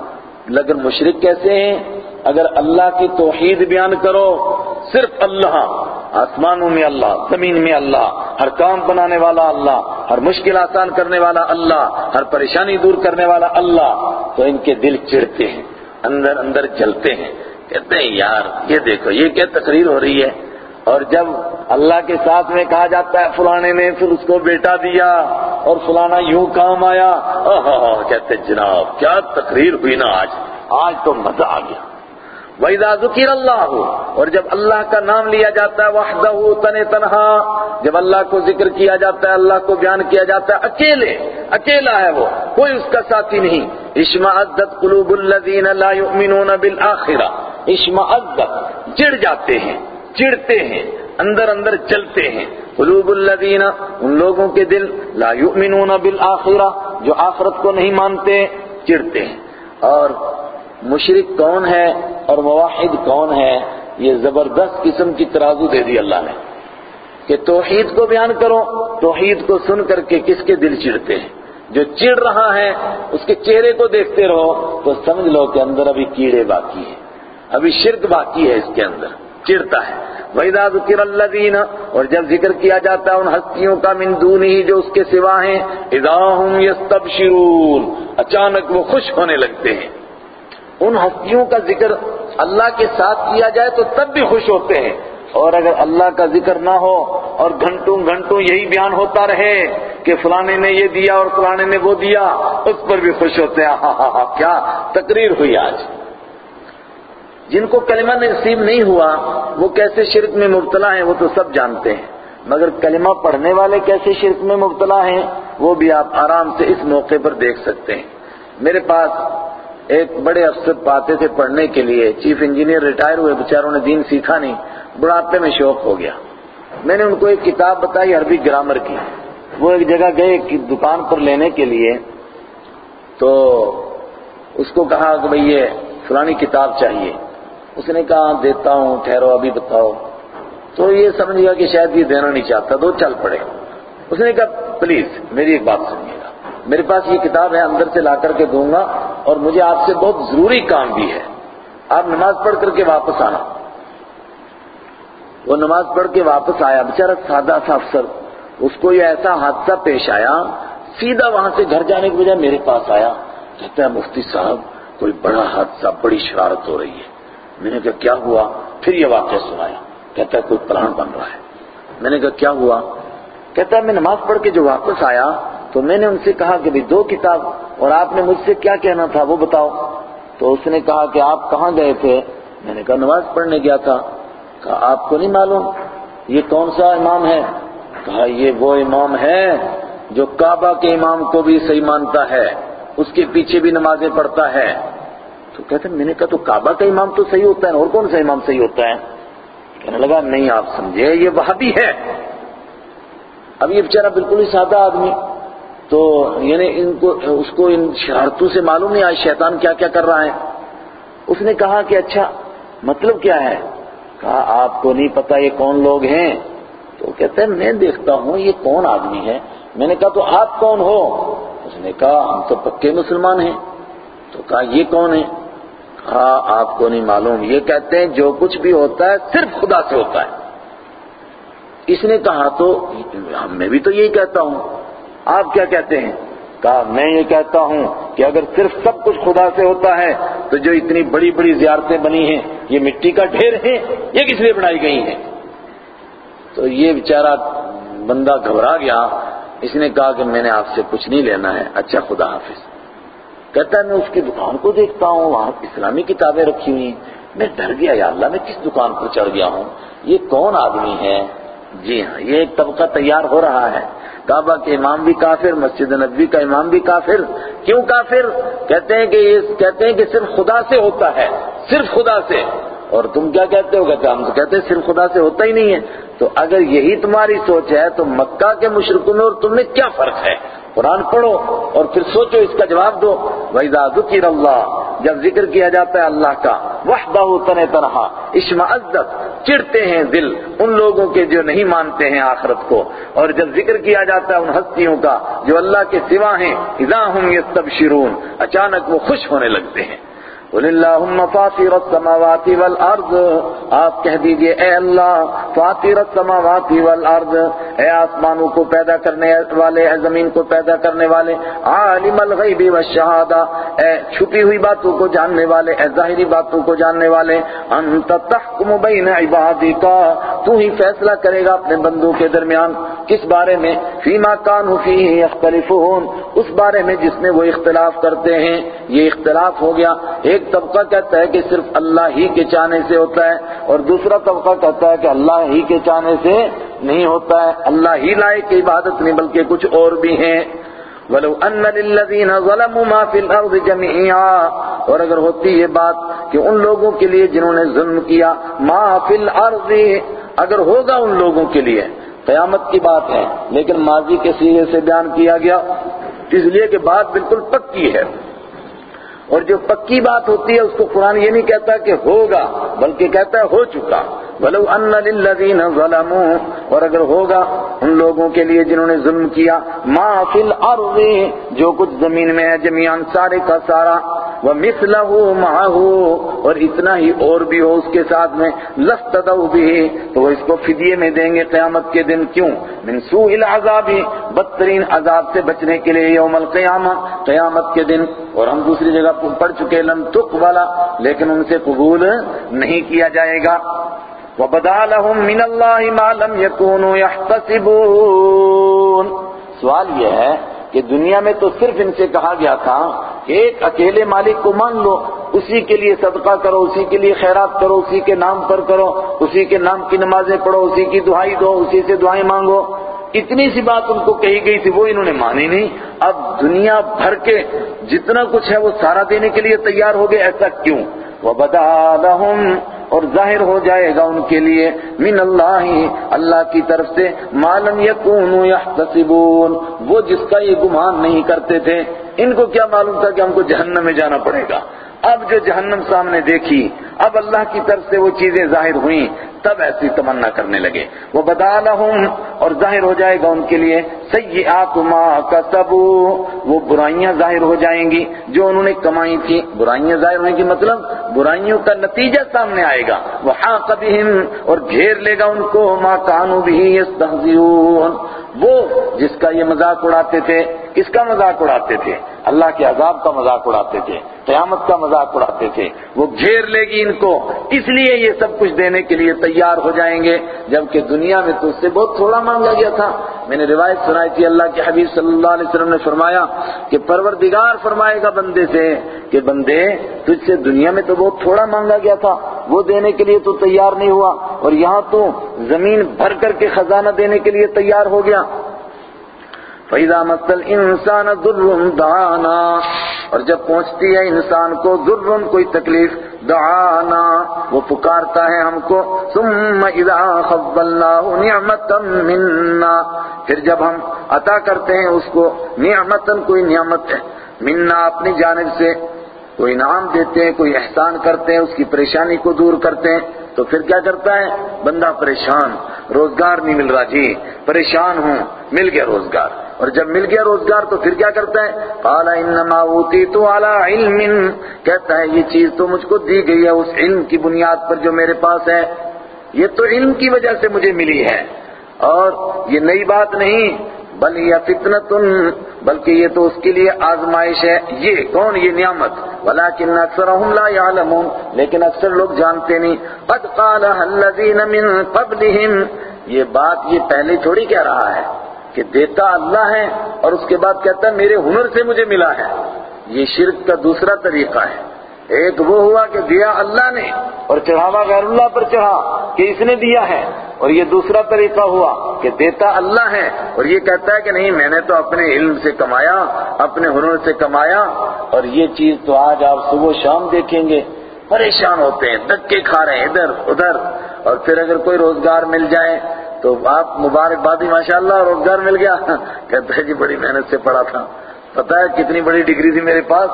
لیکن مشرق کیسے ہیں؟ اگر اللہ کی توحید بیان کرو، صرف اللہ، آسمانوں میں اللہ، زمین میں اللہ، ہر کام بنانے والا اللہ، ہر مشکل آسان کرنے والا اللہ، ہر پریشانی دور کرنے والا اللہ، تو ان کے دل چڑھتے ہیں، اندر اندر جلتے ہیں۔ کہتے ہیں، یار، یہ دیکھو، یہ کیا تقریر ہو رہی ہے؟ اور جب اللہ کے ساتھ میں کہا جاتا ہے، فلانے نے پھر اس کو بیٹا دیا اور فلانا یوں کام آیا. کہتے جناب، کیا تقریر ہوئی نا آج؟ آج تو مزہ آ گیا۔ وَإِذَا ذُكِرَ اللَّهُ اور جب اللہ کا نام لیا جاتا ہے وَحْدَهُ تن تنہا جب اللہ کو ذکر کیا جاتا ہے، اللہ کو بیان کیا جاتا ہے، اکیلے، اکیلا ہے وہ، کوئی اس کا ساتھی نہیں۔ اشمعدت قلوب الذین لا يؤمنون بالآخرہ۔ اشمعدت چڑ جاتے ہیں چڑتے ہیں، اندر اندر چلتے ہیں۔ قلوب الذین، ان لوگوں کے دل لا یؤمنون بالآخرہ جو آخرت کو نہیں مانتے چڑتے ہیں۔ اور مشرق کون ہے؟ اور موحد کون ہے یہ زبردست قسم کی ترازو دے دی اللہ نے کہ توحید کو بیان کرو، توحید کو سن کر کے کس کے دل چڑتے ہیں؟ جو چڑ رہا ہے، اس کے چہرے کو دیکھتے رہو تو سمجھ لو کہ اندر ابھی کیڑے باقی ہیں۔ ابھی شرک باقی ہے اس کے اندر چڑتا ہے۔ وَإِذَا ذُكِرَ الَّذِينَ، اور جب ذکر کیا جاتا ہے ان ہستیوں کا، من دونی جو اس کے سوا ہیں، اِذَا هُمْ يَسْتَبْشِرُونَ، اچانک وہ خوش ہونے لگتے ہیں۔ ان ہستیوں کا ذکر اللہ کے ساتھ کیا جائے تو تب بھی خوش ہوتے ہیں۔ اور اگر اللہ کا ذکر نہ ہو اور گھنٹوں گھنٹوں یہی بیان ہوتا رہے کہ فلانے نے یہ دیا اور فلانے نے وہ دیا، اس پر بھی خوش ہوتے ہیں۔ ہاں ہاں ہاں کیا تقریر ہوئی آج۔ جن کو کلمہ نصیب نہیں ہوا، وہ کیسے شرک میں مبتلا ہیں وہ تو سب جانتے ہیں۔ مگر کلمہ پڑھنے والے کیسے شرک میں مبتلا ہیں، وہ بھی آپ آرام سے اس موقع پر دیکھ سکتے ہیں۔ میرے پاس ایک بڑے افسر پاتے تھے پڑھنے کے لیے۔ چیف انجینئر ریٹائر ہوئے، بیچاروں نے دین سیکھا نہیں۔ بڑھاپے میں شوق ہو گیا۔ میں نے ان کو ایک کتاب بتائی، عربی گرامر کی۔ وہ ایک جگہ گئے ایک دکان پر لینے کے لیے۔ تو اس کو کہا کہ بھئی یہ فلانی کتاب چاہیے۔ اس نے کہا، دیتا ہوں، ٹھہرو، ابھی بتاؤ۔ تو یہ سمجھ گیا کہ شاید یہ دینا نہیں چاہتا، تو چل پڑے۔ اس نے کہا، پلیز، میری ایک بات سنیے۔ گا میرے پاس یہ کتاب ہے، اندر سے لا کر کے دوں گا، اور مجھے آپ سے بہت ضروری کام بھی ہے۔ آپ نماز پڑھ کر کے واپس آنا۔ وہ نماز پڑھ کے واپس آیا بیچارہ سادہ سا افسر، اس کو یہ ایسا حادثہ پیش آیا، سیدھا وہاں سے گھر جانے کے بجائے میرے پاس آیا، کہتا ہے، مفتی صاحب، کوئی بڑا حادثہ، بڑی شرارت ہو رہی ہے۔ میں نے کہا، کیا ہوا؟ پھر یہ واقعہ سنایا۔ کہتا ہے، کوئی پلان بن رہا ہے۔ میں نے کہا، کیا ہوا؟ کہتا ہے، میں نماز پڑھ کے جو واپس آیا تو میں نے ان سے کہا کہ دو کتاب اور آپ نے مجھ سے کیا کہنا تھا وہ بتاؤ۔ تو اس نے کہا کہ آپ کہاں گئے تھے؟ میں نے کہا نماز پڑھنے گیا تھا۔ کہا، آپ کو نہیں معلوم یہ کون سا امام ہے؟ کہا، یہ وہ امام ہے جو کعبہ کے امام کو بھی صحیح مانتا ہے، اس کے پیچھے بھی نمازیں پڑھتا ہے۔ تو کہتے ہیں میں نے کہا، تو کعبہ کا امام تو صحیح ہوتا ہے، اور کون سا امام صحیح ہوتا ہے؟ کہنے لگا، نہیں، آپ سمجھے، یہ وہابی ہے۔ اب یہ بیچارہ بالکل ہی سادہ آدمی۔ تو یعنی ان کو اس کو ان شرارتوں سے معلوم نہیں آج شیطان کیا کیا کر رہا ہے۔ اس نے کہا کہ اچھا مطلب کیا ہے؟ کہا، آپ کو نہیں پتا یہ کون لوگ ہیں۔ تو کہتے ہیں، میں دیکھتا ہوں، یہ کون آدمی ہے؟ میں نے کہا، تو آپ کون ہو؟ اس نے کہا، ہم تو پکے مسلمان ہیں۔ تو کہا، یہ کون ہے؟ کہا، آپ کو نہیں معلوم۔ یہ کہتے ہیں، جو کچھ بھی ہوتا ہے، صرف خدا سے ہوتا ہے۔ اس نے کہا، تو میں بھی تو یہی کہتا ہوں۔ آپ کیا کہتے ہیں؟ کہا، میں یہ کہتا ہوں کہ اگر صرف سب کچھ خدا سے ہوتا ہے، تو جو اتنی بڑی بڑی زیارتیں بنی ہیں، یہ مٹی کا ڈھیر ہے یہ کس لیے بنائی گئی ہیں؟ تو یہ بیچارہ بندہ گھبرا گیا۔ اس نے کہا کہ میں نے آپ سے کچھ نہیں لینا ہے۔ اچھا خدا حافظ۔ کہتا ہے، میں اس کی دکان کو دیکھتا ہوں، وہاں اسلامی کتابیں رکھی ہوئی میں ڈر گیا، یا اللہ، میں کس دکان پر چڑھ گیا ہوں؟ یہ کون آدمی ہے؟ جی ہاں یہ ایک طبقہ تیار ہو رہا ہے۔ کعبہ کے امام بھی کافر، مسجد نبوی کا امام بھی کافر۔ کیوں کافر؟ کہتے ہیں کہ یہ کہتے ہیں کہ صرف خدا سے ہوتا ہے۔ صرف خدا سے۔ اور تم کیا کہتے ہو کہتے ہم تو کہتے ہیں صرف خدا سے ہوتا ہی نہیں ہے۔ تو اگر یہی تمہاری سوچ ہے، تو مکہ کے مشرقوں میں اور تم میں کیا فرق ہے؟ قرآن پڑھو اور پھر سوچو اس کا جواب دو۔ وَإِذَا ذُكِرَ اللَّهِ، جب ذکر کیا جاتا ہے اللہ کا، وَحْدَهُ تَنِ تَنْحَا اشمعزت چڑتے ہیں دل ان لوگوں کے جو نہیں مانتے ہیں آخرت کو۔ اور جب ذکر کیا جاتا ہے ان ہستیوں کا جو اللہ کے سوا ہیں، اذا هُمْ يَسْتَبْشِرُونَ، اچانک وہ خوش ہونے لگتے ہیں۔ قل اللہم فاطر السماوات والارض۔ آپ کہہ دیجیے، اے اللہ، فاطر السماوات والارض۔ اے آسمانوں کو پیدا کرنے والے، اے زمین کو پیدا کرنے والے، عالم الغیب والشہادہ۔ اے چھپی ہوئی باتوں کو جاننے والے، اے ظاہری باتوں کو جاننے والے، انت تحکم بین عبادی کا تو ہی فیصلہ کرے گا اپنے بندوں کے درمیان۔ کس بارے میں؟ فیما کانو فیہ یختلفون۔ اس بارے میں جس میں وہ اختلاف کرتے ہیں۔ یہ اختلاف ہو گیا۔ ایک ایک طبقہ کہتا ہے کہ صرف اللہ ہی کے چاہنے سے ہوتا ہے اور دوسرا طبقہ کہتا ہے کہ اللہ ہی کے چاہنے سے نہیں ہوتا ہے۔ اللہ ہی لائق کی عبادت نہیں، بلکہ کچھ اور بھی ہیں۔ وَلَوْ أَنَّ لِلَّذِينَ ظَلَمُوا مَا فِي الْأَرْضِ جَمِيعًا، اور اگر ہوتی یہ بات کہ ان لوگوں کے لیے جنہوں نے ظلم کیا، ما فی الارض اگر ہوگا ان لوگوں کے لیے، قیامت کی بات ہے۔ لیکن ماضی کے سیغے سے بیان کیا گیا۔ اس لیے کہ بات بالکل پکی ہے۔ اور جو پکی بات ہوتی ہے اس کو قرآن یہ نہیں کہتا کہ ہوگا، بلکہ کہتا ہے ہو چکا۔ بلو ان للذین ظلموا، اور اگر ہوگا ان لوگوں کے لیے جنہوں نے ظلم کیا، ما فی الارض جو کچھ زمین میں ہے جمیان سارے کا سارا۔ ومثلہ معه، اور اتنا ہی اور بھی ہو اس کے ساتھ میں۔ لفتدوا به، تو وہ اس کو فدیے میں دیں گے قیامت کے دن۔ کیوں؟ من سوء العذاب، بدترین عذاب سے بچنے کے لیے یوم القیامہ، قیامت کے دن۔ اور ہم دوسری جگہ پڑھ چکے لن تقبل، لیکن ان سے قبول نہیں کیا جائے گا۔ وَبَدَا لَهُم مِّنَ اللَّهِ مَا لَمْ يَكُونُوا يَحْتَسِبُونَ۔ سوال یہ ہے کہ دنیا میں تو صرف ان سے کہا گیا تھا کہ ایک اکیلے مالک کو مان لو، اسی کے لیے صدقہ کرو، اسی کے لیے خیرات کرو، اسی کے نام پر کرو، اسی کے نام کی نمازیں پڑھو، اسی کی دعائی دو، اسی سے دعائیں مانگو۔ اتنی سی بات ان کو کہی گئی تھی، وہ انہوں نے مانی نہیں۔ اب دنیا بھر کے جتنا کچھ ہے، وہ سارا دینے کے لیے تیار ہو گئے، ایسا کیوں؟ وَبَدَا لَهُمْ، اور ظاہر ہو جائے گا ان کے لیے۔ من اللہ اللہ کی طرف سے معلوم یکونوا یحتسبون وہ جس کا یہ گمان نہیں کرتے تھے، ان کو کیا معلوم تھا کہ ہم کو جہنم میں جانا پڑے گا؟ اب جو جہنم سامنے دیکھی، اب اللہ کی طرف سے وہ چیزیں ظاہر ہوئیں، تب ایسی تمنا کرنے لگے۔ وہ بتا لہم اور ظاہر ہو جائے گا ان کے لیے سیئات ما کسبو وہ برائیاں ظاہر ہو جائیں گی۔ جو انہوں نے کمائی تھی، برائیاں ظاہر ہونے کی مطلب برائیوں کا نتیجہ سامنے آئے گا۔ وہ حاق بہم اور گھیر لے گا ان کو۔ ما کانوا بھی یستہزئون وہ جس کا یہ مذاق اڑاتے تھے، کس کا مذاق اڑاتے تھے؟ اللہ کے عذاب کا مذاق اڑاتے تھے، قیامت کا مذاق اڑاتے تھے۔ وہ گھیر لے گی ان کو۔ اس لیے یہ سب کچھ دینے کے لیے تیار ہو جائیں گے۔ جبکہ دنیا میں تو اس سے بہت تھوڑا مانگا گیا تھا۔ میں نے روایت سنائی تھی اللہ کے حبیب صلی اللہ علیہ وسلم نے فرمایا کہ پروردگار فرمائے گا بندے سے کہ بندے، تجھ سے دنیا میں تو بہت تھوڑا مانگا گیا تھا۔ وہ دینے کے لیے تو تیار نہیں ہوا۔ اور یہاں تو زمین بھر کر کے خزانہ دینے کے لیے تیار ہو گیا۔ فَإِذَا مَسَّ الْإِنسَانَ ضُرٌّ دَعَانَا اور جب پہنچتی ہے انسان کو ضرور کوئی تکلیف، دعانا، وہ پکارتا ہے ہم کو، ثم اذا خبلناه نعمتا منا۔ پھر جب ہم عطا کرتے ہیں اس کو، نعمتا کوئی نعمت ہے۔ منا اپنی جانب سے کوئی انعام دیتے ہیں، کوئی احسان کرتے ہیں، اس کی پریشانی کو دور کرتے ہیں۔ تو پھر کیا کرتا ہے؟ بندہ پریشان، روزگار نہیں مل رہا۔ جی پریشان ہوں، مل گیا روزگار۔ اور جب مل گیا روزگار تو پھر کیا کرتا ہے؟ قال انما اوتیت على علم، کہتا ہے یہ چیز تو مجھ کو دی گئی ہے، اس علم کی بنیاد پر جو میرے پاس ہے، یہ تو علم کی وجہ سے مجھے ملی ہے۔ اور یہ نئی بات نہیں، بل یہ فتنت بلکہ یہ تو اس کے لیے آزمائش ہے۔ یہ کون؟ یہ نعمت۔ ولكن اکثرهم لا يعلمون لیکن اکثر لوگ جانتے نہیں۔ قد قالها الذين من قبلهم یہ بات یہ پہلے تھوڑی کہہ رہا ہے۔ کہ دیتا اللہ ہے اور اس کے بعد کہتا ہے میرے ہنر سے مجھے ملا ہے۔ یہ شرک کا دوسرا طریقہ ہے۔ ایک وہ ہوا کہ دیا اللہ نے اور چڑھاوا غیر اللہ پر چڑھا کہ اس نے دیا ہے۔ اور یہ دوسرا طریقہ ہوا کہ دیتا اللہ ہے اور یہ کہتا ہے کہ نہیں، میں نے تو اپنے علم سے کمایا، اپنے ہنر سے کمایا۔ اور یہ چیز تو آج آپ صبح شام دیکھیں گے۔ پریشان ہوتے ہیں دکے کھا رہے ہیں ادھر ادھر۔ اور پھر اگر کوئی روزگار مل جائے تو آپ مبارکبادی ماشاء اللہ روزگار مل گیا۔ کہتا ہے جی بڑی محنت سے پڑھا تھا۔ پتا ہے کتنی بڑی ڈگری تھی میرے پاس؟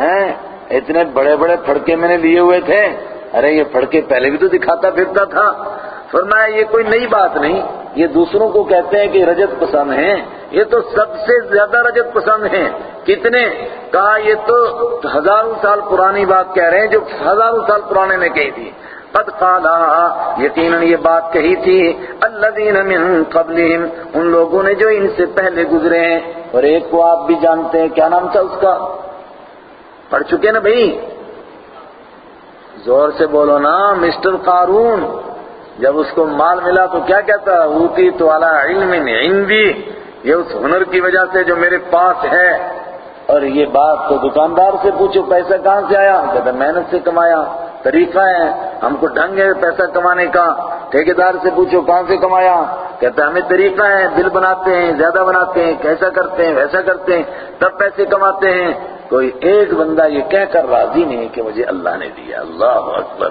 ہیں؟ اتنے بڑے بڑے پھڑکے میں نے لیے ہوئے تھے۔ ارے، یہ پھڑکے پہلے بھی تو دکھاتا پھرتا تھا۔ فرمایا، یہ کوئی نئی بات نہیں۔ یہ دوسروں کو کہتے ہیں کہ رجت پسند ہیں۔ یہ تو سب سے زیادہ رجت پسند ہیں۔ کتنے؟ کہا، یہ تو ہزاروں سال پرانی بات کہہ رہے ہیں جو ہزاروں سال پرانے نے کہی تھی قد قالا یقیناً یہ بات کہی تھی، الذین من قبلہم، ان لوگوں نے جو ان سے پہلے گزرے ہیں۔ اور ایک کو آپ بھی جانتے ہیں، کیا نام تھا اس کا؟ پڑھ چکے نا بھائی؟ زور سے بولو نا، مسٹر قارون۔ جب اس کو مال ملا تو کیا کہتا اوتی تو علی علم عندی، یہ اس ہنر کی وجہ سے جو میرے پاس ہے۔ اور یہ بات تو دکاندار سے پوچھو، پیسہ کہاں سے آیا؟ کہتا محنت سے کمایا۔ طریقہ ہے، ہم کو ڈھنگ ہے پیسہ کمانے کا۔ ٹھیکیدار سے پوچھو کہاں سے کمایا؟ کہتا ہے، ہمیں طریقہ ہے بل بناتے ہیں، زیادہ بناتے ہیں، کیسا کرتے ہیں، ویسا کرتے ہیں، تب پیسے کماتے ہیں۔ کوئی ایک بندہ یہ کہہ کر راضی نہیں کہ مجھے اللہ نے دیا۔ اللہ اکبر۔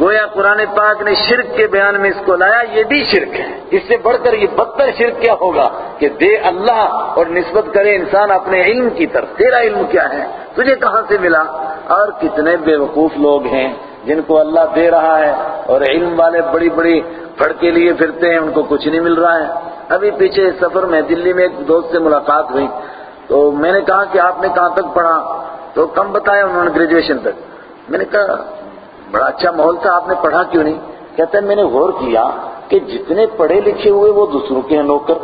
گویا قرآن پاک نے شرک کے بیان میں اس کو لایا، یہ بھی شرک ہے۔ اس سے بڑھ کر یہ بدتر شرک کیا ہوگا کہ دے اللہ اور نسبت کرے انسان اپنے علم کی طرف۔ تیرا علم کیا ہے؟ تجھے کہاں سے ملا؟ اور کتنے بے وقوف لوگ ہیں جن کو اللہ دے رہا ہے اور علم والے بڑی بڑی پڑھ کے لیے پھرتے ہیں، ان کو کچھ نہیں مل رہا ہے۔ ابھی پیچھے سفر میں دلی میں ایک دوست سے ملاقات ہوئی۔ تو میں نے کہا کہ آپ نے کہاں تک پڑھا؟ تو کم بتایا انہوں نے گریجویشن تک۔ میں نے کہا بڑا اچھا ماحول تھا، آپ نے پڑھا کیوں نہیں؟ کہتا ہے، میں نے غور کیا کہ جتنے پڑھے لکھے ہوئے، وہ دوسروں کے ہیں نوکر،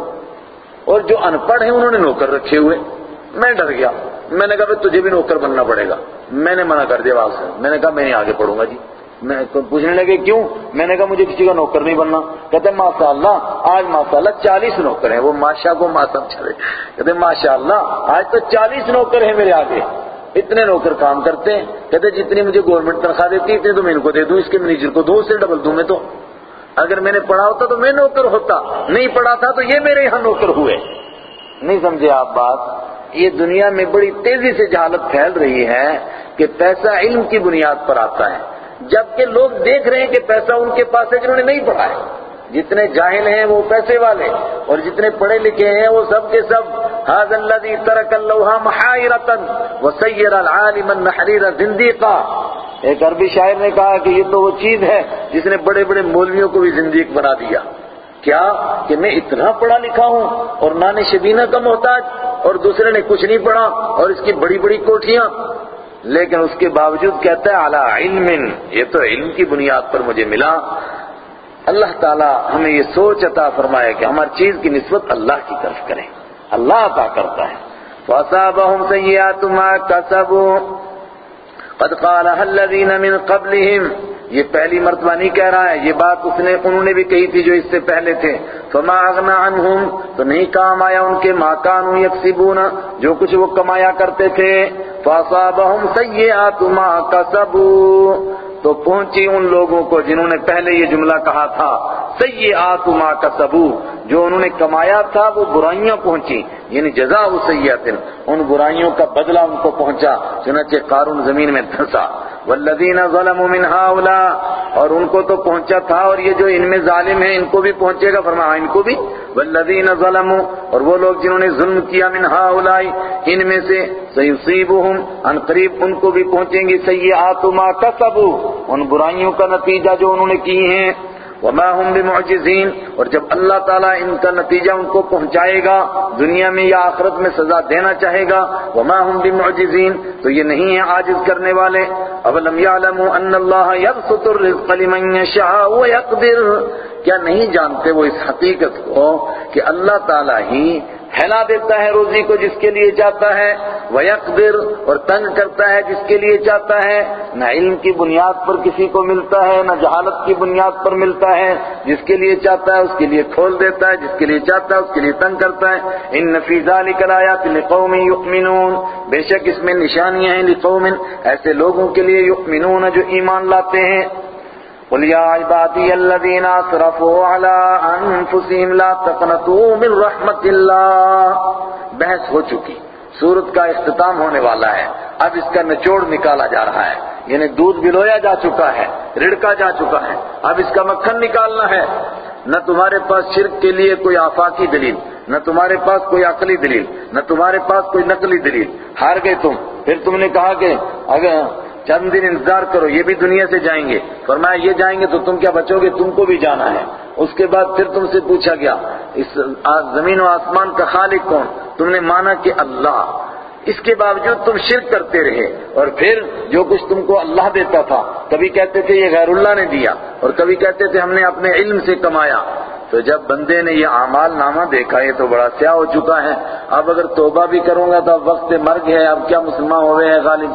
اور جو ان پڑھ ہیں، انہوں نے نوکر رکھے ہوئے۔ میں ڈر گیا۔ میں نے کہا تجھے بھی نوکر بننا پڑے گا۔ میں نے منع کر دیا آپ سے میں نے کہا، میں نہیں آگے پڑھوں گا جی۔ میں پوچھنے لگے، کیوں؟ میں نے کہا، مجھے کسی کا نوکر نہیں بننا۔ کہتے ماشاء اللہ آج ماشاء اللہ چالیس نوکر ہیں۔ وہ ماشا کو ماسا چلے۔ کہتے ماشاء اللہ آج تو چالیس نوکر ہیں میرے آگے۔ اتنے نوکر کام کرتے ہیں، کہتے جتنی مجھے گورنمنٹ تنخواہ دیتی ہے، اتنی تو میں ان کو دے دوں، اس کے منیجر کو دو سے ڈبل دوں میں تو۔ اگر میں نے پڑھا ہوتا تو میں نوکر ہوتا، نہیں پڑھا تھا تو یہ میرے یہاں نوکر ہوئے۔ نہیں سمجھے آپ بات؟ یہ دنیا میں بڑی تیزی سے جہالت پھیل رہی ہے کہ پیسہ علم کی بنیاد پر آتا ہے۔ جبکہ لوگ دیکھ رہے ہیں کہ پیسہ ان کے پاس ہے جنہوں نے نہیں پڑھا ہے۔ جتنے جاہل ہیں وہ پیسے والے اور جتنے پڑھے لکھے ہیں وہ سب کے سب حاض اللہ ترک اللہ محایرتن وسیر العالم النحریر زندیقا ایک عربی شاعر نے کہا کہ یہ تو وہ چیز ہے جس نے بڑے بڑے مولویوں کو بھی زندگی بنا دیا۔ کیا کہ میں اتنا پڑھا لکھا ہوں اور نان شبینہ کا محتاج اور دوسرے نے کچھ نہیں پڑھا اور اس کی بڑی بڑی کوٹھیاں؟ لیکن اس کے باوجود کہتا ہے اعلیٰ علم. یہ تو علم کی بنیاد پر مجھے ملا۔ اللہ تعالیٰ ہمیں یہ سوچ عطا فرمائے کہ ہماری چیز کی نسبت اللہ کی طرف کریں۔ اللہ عطا کرتا ہے۔ فَأَصَابَهُمْ سَيِّئَاتُ مَا كَسَبُوا۔ قد قالها الذين من قبلهم۔ یہ پہلی مرتبہ نہیں کہہ رہا ہے، یہ بات اس نے، انہوں نے بھی کہی تھی جو اس سے پہلے تھے۔ فما اغنا عنہم تو نہیں کام آیا ان کے۔ ما كانوا یکسبون جو کچھ وہ کمایا کرتے تھے۔ فاصابهم سیئات ما كسبوا۔ تو پہنچی ان لوگوں کو جنہوں نے پہلے یہ جملہ کہا تھا، سیئات ما کسبو جو انہوں نے کمایا تھا، وہ برائیاں پہنچی یعنی جزا سیئات ان برائیوں کا بدلہ ان کو پہنچا، چنانچہ قارون زمین میں دھنسا۔ والذین ظلموا من هؤلاء۔ اور ان کو تو پہنچا تھا، اور یہ جو ان میں ظالم ہیں، ان کو بھی پہنچے گا۔ فرمایا ہاں، ان کو بھی۔ والذین ظلموا۔ اور وہ لوگ جنہوں نے ظلم کیا من هؤلاء، ان میں سے سیصيبهم ان قریب ان کو بھی پہنچیں گی۔ سیئات ما کسبوا ان برائیوں کا نتیجہ جو انہوں نے کی ہیں۔ وما هم بمعجزین اور جب اللہ تعالیٰ ان کا نتیجہ ان کو پہنچائے گا، دنیا میں یا آخرت میں سزا دینا چاہے گا، وما هم بمعجزین تو یہ نہیں ہے عاجز کرنے والے۔ اولم يعلموا ان اللہ يبسط الرزق لمن يشاء ويقدر۔ کیا نہیں جانتے وہ اس حقیقت کو کہ اللہ تعالیٰ ہی پھیلا دیتا ہے روزی کو جس کے لیے چاہتا ہے، وَيَقْدِرْ اور تنگ کرتا ہے جس کے لیے چاہتا ہے۔ نہ علم کی بنیاد پر کسی کو ملتا ہے، نہ جہالت کی بنیاد پر ملتا ہے۔ جس کے لیے چاہتا ہے، اس کے لیے کھول دیتا ہے۔ جس کے لیے چاہتا ہے، اس کے لیے تنگ کرتا ہے۔ ان نفیزہ نکل آیا لِقَوْمٍ يُؤْمِنُونَ۔ بے شک اس میں نشانیاں ہیں لِقَوْمٍ۔ ایسے لوگوں کے لیے یؤمنون جو ایمان لاتے ہیں۔ قل يا عبادي الذين اسرفوا على انفسهم لا تقنطوا من رحمت اللہ بحث ہو چکی. سورت کا اختتام ہونے والا ہے. اب اس کا نچوڑ نکالا جا رہا ہے. یعنی دودھ بلویا جا چکا ہے. رڑکا جا چکا ہے. اب اس کا مکھن نکالنا ہے. نہ تمہارے پاس شرک کے لیے کوئی آفاقی دلیل. نہ تمہارے پاس کوئی عقلی دلیل. نہ تمہارے پاس کوئی نقلی دلیل. ہار گئے تم. پھر تم نے کہا کہ اگر چند دن انتظار کرو، یہ بھی دنیا سے جائیں گے۔ فرمایا، یہ جائیں گے تو تم کیا بچو گے؟ تم کو بھی جانا ہے۔ اس کے بعد پھر تم سے پوچھا گیا، اس زمین و آسمان کا خالق کون؟ تم نے مانا کہ اللہ۔ اس کے باوجود تم شرک کرتے رہے۔ اور پھر جو کچھ تم کو اللہ دیتا تھا، کبھی کہتے تھے یہ غیر اللہ نے دیا، اور کبھی کہتے تھے ہم نے اپنے علم سے کمایا۔ تو جب بندے نے یہ اعمال نامہ دیکھا، یہ تو بڑا سیاہ ہو چکا ہے۔ اب اگر توبہ بھی کروں گا تو اب وقت مرگ ہے، اب کیا مسلمان ہوئے ہیں غالب؟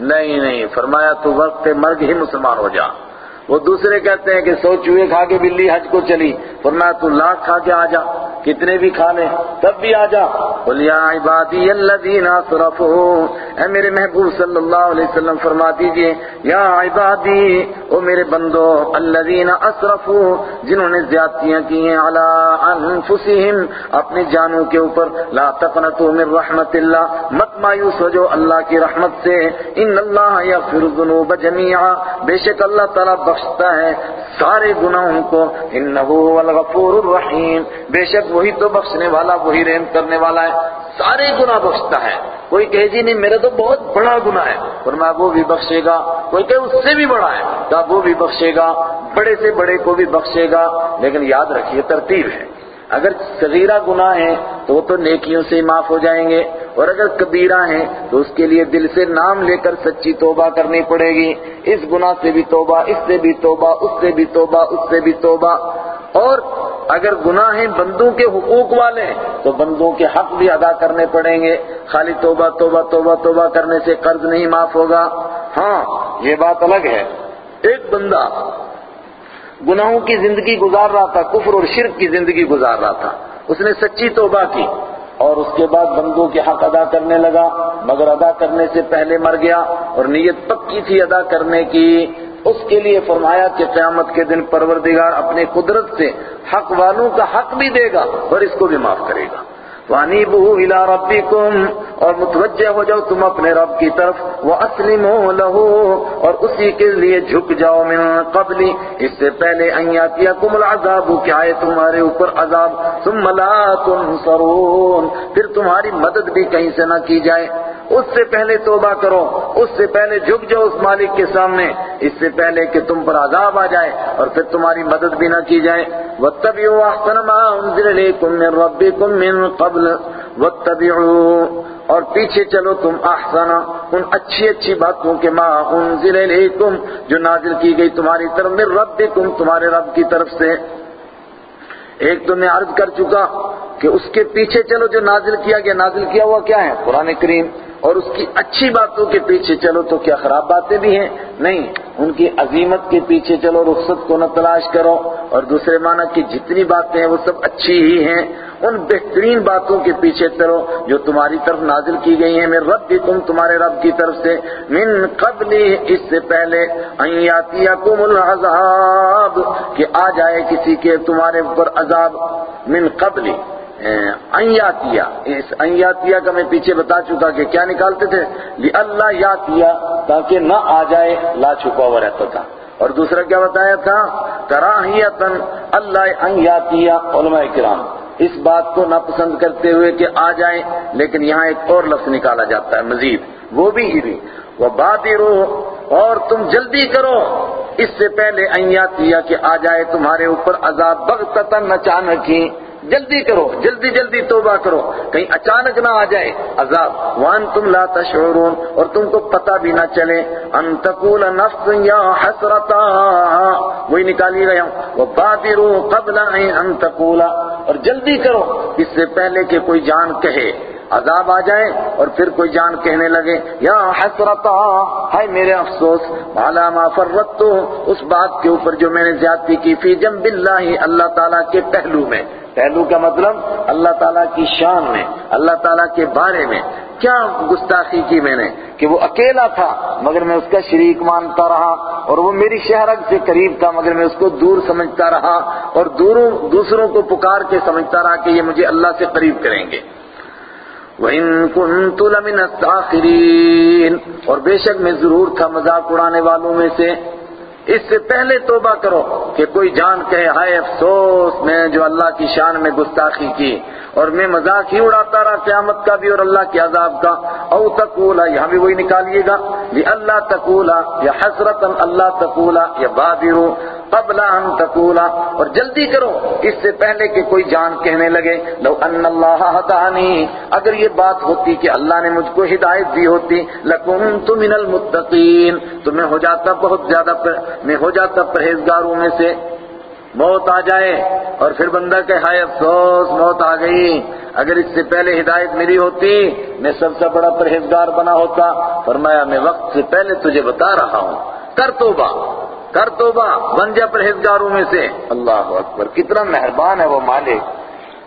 نہیں نہیں فرمایا تو وقت مرگ ہی مسلمان ہو جا۔ وہ دوسرے کہتے ہیں کہ سو چوہے کھا کے بلی حج کو چلی فرمایا تو لاکھ کھا کے آ جا، کتنے بھی کھا لیں تب بھی آ جا۔ بول یا عبادی الذین اسرفوا اے میرے محبوب صلی اللہ علیہ وسلم، فرما دیجیے، یا عبادی، او میرے بندو، الذین اسرفوا جنہوں نے زیادتیاں کی ہیں، علی انفسہم، اپنی جانوں کے اوپر، لا تقنطوا من رحمت اللہ، مت مایوس ہو جو اللہ کی رحمت سے، ان اللہ یغفر الذنوب جميعا بے شک اللہ تعالی بخشتا ہے سارے گناہوں کو۔ انہو الغفور الرحیم۔ بے شک وہی تو بخشنے والا، وہی رحم کرنے والا ہے۔ سارے گناہ بخشتا ہے۔ کوئی کہے جی نہیں، میرا تو بہت بڑا گناہ ہے۔ فرمایا وہ بھی بخشے گا۔ کوئی کہے اس سے بھی بڑا ہے۔ کہا وہ بھی بخشے گا؟ بڑے سے بڑے کو بھی بخشے گا۔ لیکن یاد رکھیے، ترتیب ہے۔ اگر صغیرہ گناہ ہیں تو وہ تو نیکیوں سے معاف ہو جائیں گے اور اگر کبیرہ ہیں تو اس کے لیے دل سے نام لے کر سچی توبہ کرنی پڑے گی۔ اس گناہ سے بھی توبہ، اس سے بھی توبہ، اس سے بھی توبہ، اس سے بھی توبہ۔ اور اگر گناہ ہیں بندوں کے حقوق والے تو بندوں کے حق بھی ادا کرنے پڑیں گے۔ خالی توبہ توبہ توبہ توبہ کرنے سے قرض نہیں معاف ہوگا۔ ہاں یہ بات الگ ہے۔ ایک بندہ گناہوں کی زندگی گزار رہا تھا، کفر اور شرک کی زندگی گزار رہا تھا۔ اس نے سچی توبہ کی اور اس کے بعد بندوں کے حق ادا کرنے لگا۔ مگر ادا کرنے سے پہلے مر گیا اور نیت پکی تھی ادا کرنے کی۔ اس کے لیے فرمایا کہ قیامت کے دن پروردگار اپنے قدرت سے حق والوں کا حق بھی دے گا اور اس کو بھی معاف کرے گا۔ وانیبو الى ربکم اور متوجہ ہو جاؤ تم اپنے رب کی طرف واسلموا له اور اسی کے لیے جھک جاؤ من قبلی اس سے پہلے ان یاتیکم العذاب کہ آئے تمہارے اوپر عذاب، ثم لا تنصرون پھر تمہاری مدد بھی کہیں سے نہ کی جائے۔ اس سے پہلے توبہ کرو، اس سے پہلے جھک جاؤ اس مالک کے سامنے، اس سے پہلے کہ تم پر عذاب آ جائے اور پھر تمہاری مدد بھی نہ کی جائے۔ وَاتَّبِعُوا أَحْسَنَ مَا أُنزِلَ إِلَيْكُم مِّن رَّبِّكُم مِّن قَبْلِ وَاتَّبِعُوا اور پیچھے چلو تم احسن، ان اچھی اچھی باتوں کے ماں انزل الیکم، جو نازل کی گئی تمہاری طرف من تم تمہارے رب کی طرف سے۔ ایک تو میں عرض کر چکا کہ اس کے پیچھے چلو جو نازل کیا گیا، نازل کیا ہوا کیا ہے؟ قرآن کریم۔ اور اس کی اچھی باتوں کے پیچھے چلو تو کیا خراب باتیں بھی ہیں؟ نہیں، ان کی عظیمت کے پیچھے چلو، رخصت کو نہ تلاش کرو۔ اور دوسرے معنی کی جتنی باتیں ہیں وہ سب اچھی ہی ہیں۔ ان بہترین باتوں کے پیچھے چلو جو تمہاری طرف نازل کی گئی ہیں۔ میں رب بھی تم تمہارے رب کی طرف سے۔ من قبل، اس سے پہلے۔ ایاتیکم العذاب، کہ آ جائے کسی کے تمہارے اوپر عذاب۔ من قبل ایاتیا اس ایاتیا کا میں پیچھے بتا چکا کہ کیا نکالتے تھے؟ اللہ یاتیا تاکہ نہ آ جائے لا چھپا ہوا رہتا تھا۔ اور دوسرا کیا بتایا تھا؟ کراہیتن اللہ ایاتیا علماء کرام۔ اس بات کو ناپسند کرتے ہوئے کہ آ جائیں لیکن یہاں ایک اور لفظ نکالا جاتا ہے، مزید۔ وہ بھی ہی وہ بات اور تم جلدی کرو۔ اس سے پہلے ایاتیا کہ آ جائے، تمہارے اوپر عذاب بغتتن اچانک ہی جلدی کرو، جلدی جلدی توبہ کرو۔ کہیں اچانک نہ آ جائے، عذاب۔ وان تم لا تشعرون، اور تم کو پتہ بھی نہ چلے۔ ان تقول نفس یا حسرتا۔ وہی نکالی گیا ہوں وہ بادرو قبل ان تقول اور جلدی کرو، اس سے پہلے کہ کوئی جان کہے۔ عذاب آ جائے اور پھر کوئی جان کہنے لگے۔ یا حسرتا ہے میرے افسوس بالا ما فرطتو اس بات کے اوپر جو میں نے زیادتی کی فی جنب اللہ اللہ تعالیٰ کے پہلو میں۔ پہلو کا مطلب اللہ تعالیٰ کی شان میں، اللہ تعالیٰ کے بارے میں۔ کیا گستاخی کی میں نے؟ کہ وہ اکیلا تھا، مگر میں اس کا شریک مانتا رہا، اور وہ میری شہرک سے قریب تھا، مگر میں اس کو دور سمجھتا رہا، اور دوروں، دوسروں کو پکار کے سمجھتا رہا کہ یہ مجھے اللہ سے قریب کریں گے۔ وَإِن كُنتُ لَمِنَ السَّاخِرِينَ۔ اور بے شک میں ضرور تھا مذاق اڑانے والوں میں سے۔ اس سے پہلے توبہ کرو کہ کوئی جان کہے، ہائے افسوس، میں جو اللہ کی شان میں گستاخی کی اور میں مذاق ہی اڑاتا رہا قیامت کا بھی اور اللہ کے عذاب کا۔ او تقولا یہاں بھی وہی نکالیے گا۔ یہ اللہ تقولا، یا حسرت اللہ تقولا، یا بادرو قبل ان تقولا۔ اور جلدی کرو، اس سے پہلے کہ کوئی جان کہنے لگے۔ لو ان اللہ ہدانی، اگر یہ بات ہوتی کہ اللہ نے مجھ کو ہدایت دی ہوتی، لکنت من المتقین۔ تو میں ہو جاتا بہت زیادہ میں ہو جاتا پرہیزگاروں میں سے۔ موت آ جائے اور پھر بندہ کہ ہائے افسوس، موت آ گئی۔ اگر اس سے پہلے ہدایت میری ہوتی، میں سب سے بڑا پرہیزگار بنا ہوتا۔ فرمایا، میں وقت سے پہلے تجھے بتا رہا ہوں۔ کر توبہ کر توبہ، بن جا پرہیزگاروں میں سے۔ اللہ اکبر، کتنا مہربان ہے وہ مالک۔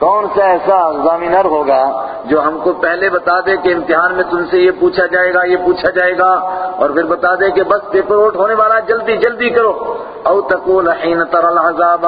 کون سا ایسا زامینر ہوگا جو ہم کو پہلے بتا دے کہ امتحان میں تم سے یہ پوچھا جائے گا، یہ پوچھا جائے گا، اور پھر بتا دے کہ بس پیپر ووٹ ہونے والا جلدی جلدی کرو۔ او تقول حین تر العذاب۔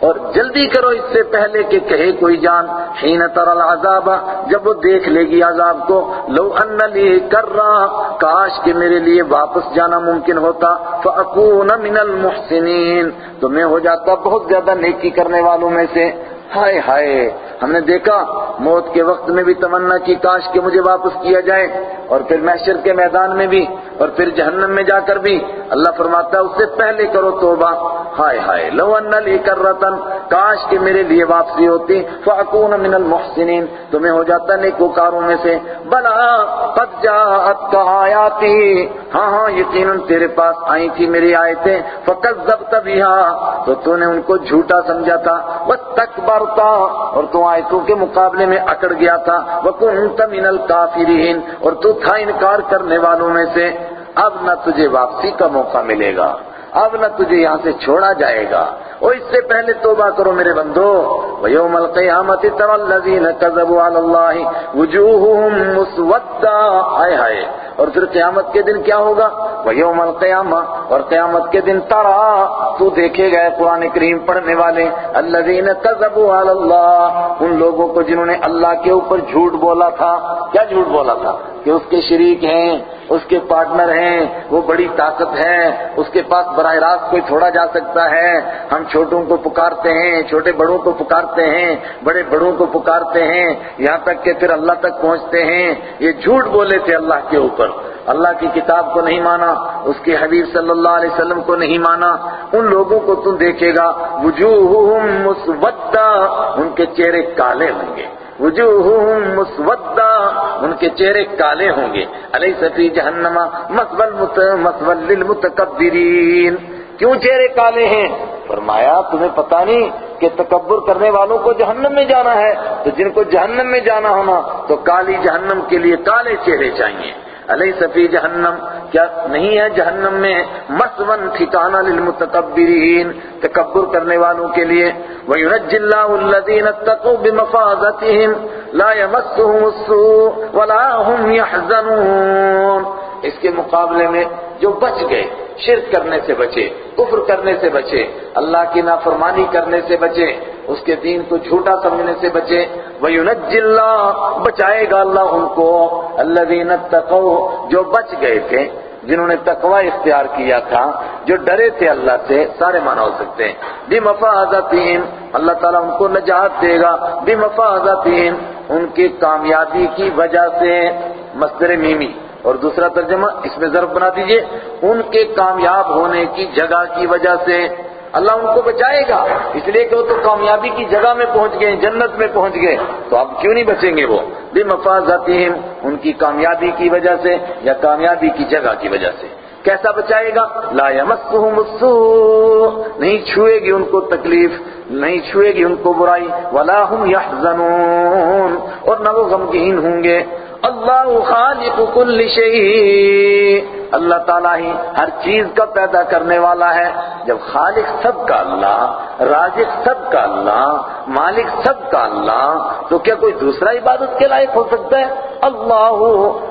اور جلدی کرو اس سے پہلے کہ کہے کوئی جان۔ حین تر العذاب۔ جب وہ دیکھ لے گی عذاب کو۔ لو ان لی کر رہا کاش کہ میرے لیے واپس جانا ممکن ہوتا۔ فاکون من المحسنین۔ تو میں ہو جاتا بہت زیادہ نیکی کرنے والوں میں سے۔ ہائے ہائے، ہم نے دیکھا، موت کے وقت میں بھی تمنا کی کاش کہ مجھے واپس کیا جائے اور پھر محشر کے میدان میں بھی۔ اور پھر جہنم میں جا کر بھی اللہ فرماتا ہے، اس سے پہلے کرو توبہ۔ ہائے ہائے، لو ان لی کرتن، کاش کہ میرے لیے واپسی ہوتی۔ فاکون من المحسنین تو میں ہو جاتا نیکوکاروں میں سے۔ بلا، قد جاءت کا آیاتی۔ ہاں ہاں یقیناً تیرے پاس آئی تھی میری آیتیں۔ فکذبت بها تو تو نے ان کو جھوٹا سمجھا تھا۔ وَتَكْبَرْتَ اور تو آیتوں کے مقابلے میں اکڑ گیا تھا۔ وَكُنْتَ مِنَ الْكَافِرِينَ، اور تو تھا انکار کرنے والوں میں سے۔ اب نہ تجھے واپسی کا موقع ملے گا، اب نہ تجھے یہاں سے چھوڑا جائے گا۔ اور اس سے پہلے توبہ کرو میرے بندو۔ وَيَوْمَ الْقِيَامَةِ تَرَى الَّذِينَ كَذَبُوا عَلَى اللَّهِ وُجُوهُهُمْ مُسْوَدًّا ہائے ہائے۔ اور پھر قیامت کے دن کیا ہوگا؟ وَيَوْمَ الْقِيَامَةِ۔ اور قیامت کے دن ترا تو دیکھے گئے قرآن کریم پڑھنے والے۔ الَّذِينَ كَذَبُوا عَلَى اللَّهِ۔ ان لوگوں کو جنہوں نے اللہ کے اوپر جھوٹ بولا تھا۔ کیا جھوٹ بولا تھا؟ کہ اس کے شریک ہیں۔ اس کے پارٹنر ہیں، وہ بڑی طاقت ہے، اس کے پاس براہ راست کوئی تھوڑا جا سکتا ہے۔ ہم چھوٹوں کو پکارتے ہیں، چھوٹے بڑوں کو پکارتے ہیں، بڑے بڑوں کو پکارتے ہیں۔ یہاں تک کہ پھر اللہ تک پہنچتے ہیں۔ یہ جھوٹ بولے تھے اللہ کے اوپر۔ اللہ کی کتاب کو نہیں مانا، اس کے حبیب صلی اللہ علیہ وسلم کو نہیں مانا۔ ان لوگوں کو تم دیکھے گا، وجوہہم مسودہ، ان کے چہرے کالے ہوں گے۔ وجوہہم مسودہ، ان کے چہرے کالے ہوں گے۔ علیہ فی جہنما مسول مسول للمتکبرین۔ کیوں چہرے کالے ہیں؟ فرمایا، تمہیں پتا نہیں کہ تکبر کرنے والوں کو جہنم میں جانا ہے۔ تو جن کو جہنم میں جانا ہونا، تو کالی جہنم کے لیے کالے چہرے چاہیے۔ علیہ صفی جہنم؟ کیا نہیں ہے جہنم میں مسون ٹھکانہ للمتکبرین، تکبر کرنے والوں کے لیے؟ وَيُنَجِّ اللَّهُ الَّذِينَ اتَّقُوا بِمَفَازَتِهِمْ لَا يَمَسُّهُمُ السُّوءُ وَلَا هُمْ يَحْزَنُونَ۔ اس کے مقابلے میں جو بچ گئے، شرک کرنے سے بچے، کفر کرنے سے بچے، اللہ کی نافرمانی کرنے سے بچے اس کے دین کو جھوٹا سمجھنے سے بچے۔ وَيُنَجِّ اللَّهُ، بچائے گا اللہ ان کو۔ الَّذِينَ اتَّقَوْا، جو بچ گئے تھے، جنہوں نے تقوی اختیار کیا تھا، جو ڈرے تھے اللہ سے، سارے معنی ہو سکتے ہیں۔ بِمَفَازَتِهِمْ اللہ تعالیٰ ان کو نجات دے گا۔ بِمَفَازَتِهِمْ ان کی کامیابی کی وجہ سے۔ مصدر میمی۔ اور دوسرا ترجمہ، اس میں ضرب بنا دیجیے۔ ان کے کامیاب ہونے کی جگہ کی وجہ سے۔ اللہ ان کو بچائے گا۔ اس لیے کہ وہ تو کامیابی کی جگہ میں پہنچ گئے، جنت میں پہنچ گئے۔ تو اب کیوں نہیں بچیں گے وہ؟ بے مفازاتہم ان کی کامیابی کی وجہ سے یا کامیابی کی جگہ کی وجہ سے۔ کیسا بچائے گا؟ لا یمسہم السوء، نہیں چھوئے گی ان کو تکلیف، نہیں چھوئے گی ان کو برائی، ولا هم يحزنون اور نہ وہ غمگین ہوں گے۔ اللہ خالق کل شیء۔ اللہ تعالیٰ ہی ہر چیز کا پیدا کرنے والا ہے۔ جب خالق سب کا اللہ، رازق سب کا اللہ، مالک سب کا اللہ، تو کیا کوئی دوسرا عبادت کے لائق ہو سکتا ہے؟ اللہ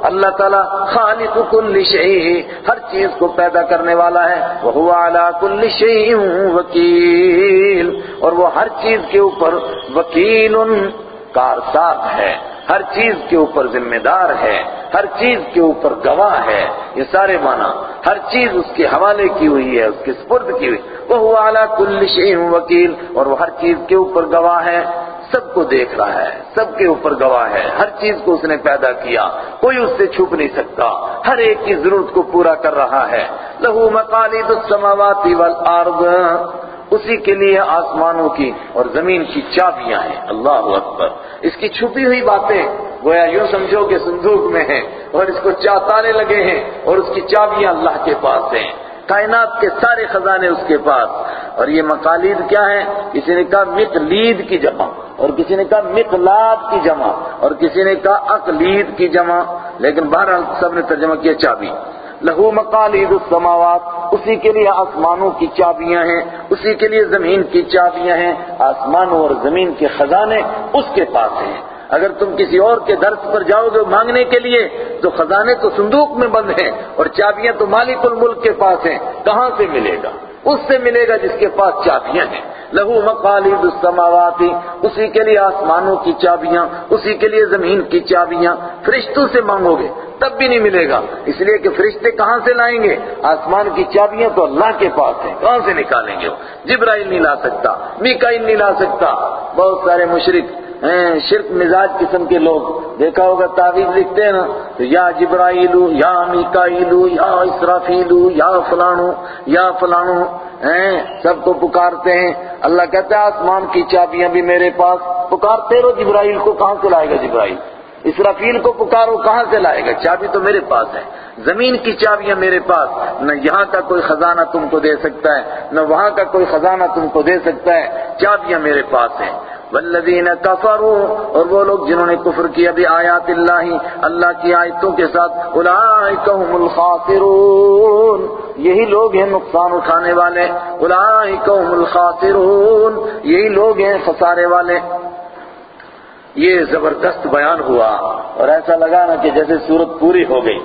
اللہ تعالیٰ خالق کل شیء ہر چیز کو پیدا کرنے والا ہے۔ وہ علی کل شیء وکیل۔ اور وہ ہر چیز کے اوپر وکیل کارساز ہے۔ ہر چیز کے اوپر ذمہ دار ہے، ہر چیز کے اوپر گواہ ہے۔ یہ سارے معنی، ہر چیز اس کے حوالے کی ہوئی ہے، اس کے سپرد کی ہوئی۔ وہ اعلیٰ کل شیء وکیل، اور وہ ہر چیز کے اوپر گواہ ہے، سب کو دیکھ رہا ہے، سب کے اوپر گواہ ہے۔ ہر چیز کو اس نے پیدا کیا، کوئی اس سے چھپ نہیں سکتا۔ ہر ایک کی ضرورت کو پورا کر رہا ہے۔ لہو مقالید السماوات والارض۔ اسی کے لیے آسمانوں کی اور زمین کی چابیاں ہیں۔ اللہ اکبر۔ اس کی چھپی ہوئی باتیں گویا یوں سمجھو کہ صندوق میں ہیں اور اس کو چاتانے لگے ہیں اور اس کی چابیاں اللہ کے پاس ہیں۔ کائنات کے سارے خزانے اس کے پاس۔ اور یہ مقالید کیا ہے کسی نے کہا مقلید کی جمع اور کسی نے کہا مقلاد کی جمع اور کسی نے کہا اقلید کی جمع، لیکن بہرحال سب نے ترجمہ کیا چابی۔ لہو مقالید السماوات، اسی کے لیے آسمانوں کی چابیاں ہیں، اسی کے لیے زمین کی چابیاں ہیں، آسمانوں اور زمین کے خزانے اس کے پاس ہیں۔ اگر تم کسی اور کے درس پر جاؤ گے مانگنے کے لیے، تو خزانے تو صندوق میں بند ہیں اور چابیاں تو مالک الملک کے پاس ہیں، کہاں سے ملے گا؟ اس سے ملے گا جس کے پاس چابیاں ہیں۔ لہو مقالید السماوات، اسی کے لیے آسمانوں کی چابیاں، اسی کے لیے زمین کی چابیاں۔ فرشتوں سے مانگو گے تب بھی نہیں ملے گا۔ اس لیے کہ فرشتے کہاں سے لائیں گے؟ آسمان کی چابیاں تو اللہ کے پاس ہیں۔ کہاں سے نکالیں گے وہ؟ جبرائیل نہیں لا سکتا، میکائیل نہیں لا سکتا۔ بہت سارے مشرق شرک مزاج قسم کے لوگ۔ دیکھا ہوگا تعویذ لکھتے ہیں نا، تو یا جبرائیلو یا میکائیلو یا اسرافیلو یا فلانو یا فلانو سب کو پکارتے ہیں۔ اللہ کہتا ہے آسمان کی چابیاں بھی میرے پاس۔ پکارتے رہو جبرائیل کو، کہاں سے لائے گا جبرائیل؟ اسرافیل کو پکارو، کہاں سے لائے گا؟ چابی تو میرے پاس ہے۔ زمین کی چابیاں میرے پاس۔ نہ یہاں کا کوئی خزانہ تم کو دے سکتا ہے، نہ وہاں کا کوئی خزانہ تم کو دے سکتا ہے۔ چابیاں میرے پاس ہیں۔ والذین کفروا، اور وہ لوگ جنہوں نے کفر کیا بھی آیات اللہ اللہ کی آیتوں کے ساتھ اولئک هم الخاسرون۔ یہی لوگ ہیں نقصان اٹھانے والے۔ اولئک هم الخاسرون۔ یہی لوگ ہیں خسارے والے۔ یہ زبردست بیان ہوا اور ایسا لگا نا کہ جیسے صورت پوری ہو گئی۔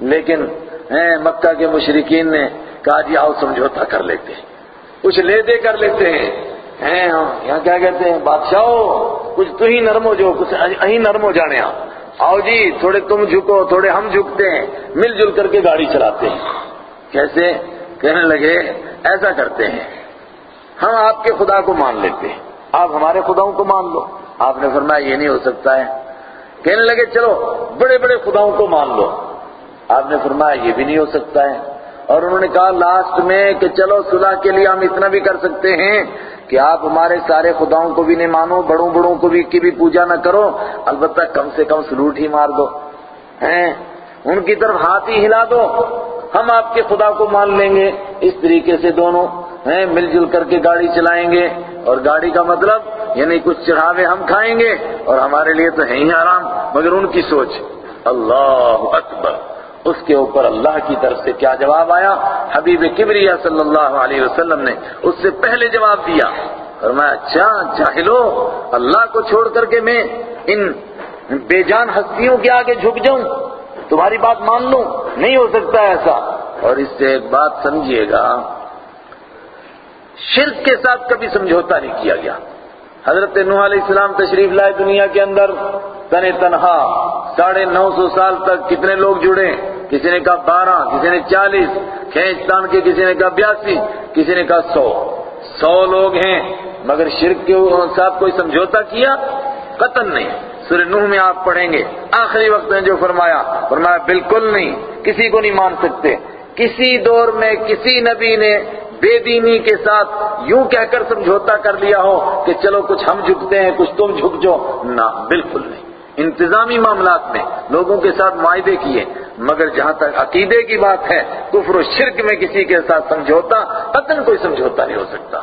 لیکن مکہ کے مشرقین نے کہا جی آؤ سمجھوتا کر لیتے ہیں۔ کچھ لے دے کر لیتے ہیں۔ ہیں یہاں کیا کہتے ہیں؟ بادشاہ کچھ تو ہی نرم ہو جو کچھ اہی نرم ہو جانے آؤ جی تھوڑے تم جھکو، تھوڑے ہم جھکتے ہیں۔ مل جل کر کے گاڑی چلاتے ہیں۔ کیسے؟ کہنے لگے، ایسا کرتے ہیں۔ ہم آپ کے خدا کو مان لیتے ہیں۔ آپ ہمارے خداؤں کو مان لو۔ آپ نے فرمایا یہ نہیں ہو سکتا ہے۔ کہنے لگے، چلو، بڑے بڑے خداؤں کو مان لو۔ آپ نے فرمایا یہ بھی نہیں ہو سکتا ہے۔ اور انہوں نے کہا لاسٹ میں کہ چلو، صلح کے لیے ہم اتنا بھی کر سکتے ہیں کہ آپ ہمارے سارے خداؤں کو بھی نہیں مانو، بڑوں بڑوں کو بھی کی بھی پوجا نہ کرو۔ البتہ کم سے کم سلوٹ ہی مار دو۔ ہیں؟ ان کی طرف ہاتھ ہی ہلا دو۔ ہم آپ کے خدا کو مان لیں گے۔ اس طریقے سے دونوں، ہیں، مل جل کر کے گاڑی چلائیں گے۔ اور گاڑی کا مطلب یعنی کچھ چڑھاوے ہم کھائیں گے اور ہمارے لیے تو ہے ہی آرام مگر ان کی سوچ۔ اللہ اکبر۔ اس کے اوپر اللہ کی طرف سے کیا جواب آیا؟ حبیب کبریہ صلی اللہ علیہ وسلم نے اس سے پہلے جواب دیا۔ فرمایا اچھا جاہلو اللہ کو چھوڑ کر کے میں ان بے جان ہستیوں کے آگے جھک جاؤں۔ تمہاری بات مان لوں، نہیں ہو سکتا ایسا۔ اور اس سے ایک بات سمجھیے گا۔ شرک کے ساتھ کبھی سمجھوتا نہیں کیا گیا۔ حضرت نوح علیہ السلام تشریف لائے دنیا کے اندر تن تنہا، ساڑھے نو سو سال تک کتنے لوگ جڑے؟ کسی نے کہا بارہ، کسی نے چالیس کھینچتان کے کسی نے کہا بیاسی، کسی نے کہا سو۔ سو لوگ ہیں، مگر شرک کے ساتھ کوئی سمجھوتا کیا؟ قطن نہیں۔ سورہ نوح میں آپ پڑھیں گے۔ آخری وقت میں جو فرمایا فرمایا، بالکل نہیں، کسی کو نہیں مان سکتے۔ کسی دور میں کسی نبی نے بے دینی کے ساتھ یوں کہہ کر سمجھوتا کر لیا ہو کہ چلو کچھ ہم جھکتے ہیں، کچھ تم جھک جاؤ نہ، بالکل نہیں۔ انتظامی معاملات میں لوگوں کے ساتھ معاہدے کیے، مگر جہاں تک عقیدے کی بات ہے، کفر و شرک میں کسی کے ساتھ سمجھوتا قطن کوئی سمجھوتا نہیں ہو سکتا۔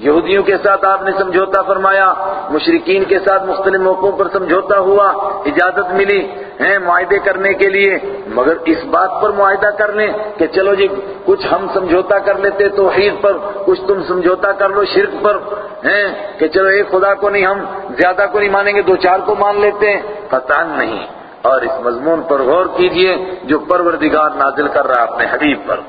یہودیوں کے ساتھ آپ نے سمجھوتا فرمایا مشرقین کے ساتھ مختلف موقعوں پر سمجھوتا ہوا، اجازت ملی ہیں معاہدے کرنے کے لیے، مگر اس بات پر معاہدہ کر لیں کہ چلو جی کچھ ہم سمجھوتا کر لیتے توحید پر، کچھ تم سمجھوتا کر لو شرک پر، ہیں کہ چلو ایک خدا کو نہیں، ہم زیادہ کو نہیں مانیں گے، دو چار کو مان لیتے ہیں قطعا نہیں۔ اور اس مضمون پر غور کیجیے جو پروردگار نازل کر رہا اپنے حبیب پر۔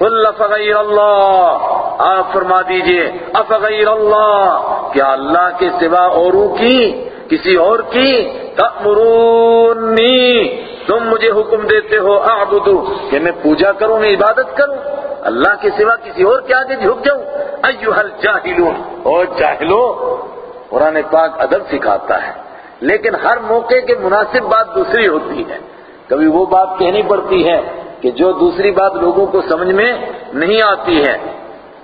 قل فغیر اللہ۔ آپ فرما دیجیے، افغیر اللہ۔ کیا اللہ کے سوا اوروں کی، کسی اور کی؟ تأمرونی۔ تم مجھے حکم دیتے ہو، اعبدو۔ کہ میں پوجا کروں، میں عبادت کروں۔ اللہ کے سوا کسی اور کے آگے جھک جاؤں۔ ایوہ الجاہلون۔ اور جاہلو، قرآن پاک ادب سکھاتا ہے۔ لیکن ہر موقع کے مناسب بات دوسری ہوتی ہے۔ کبھی وہ بات کہنی پڑتی ہے کہ جو دوسری بات لوگوں کو سمجھ میں نہیں آتی ہے۔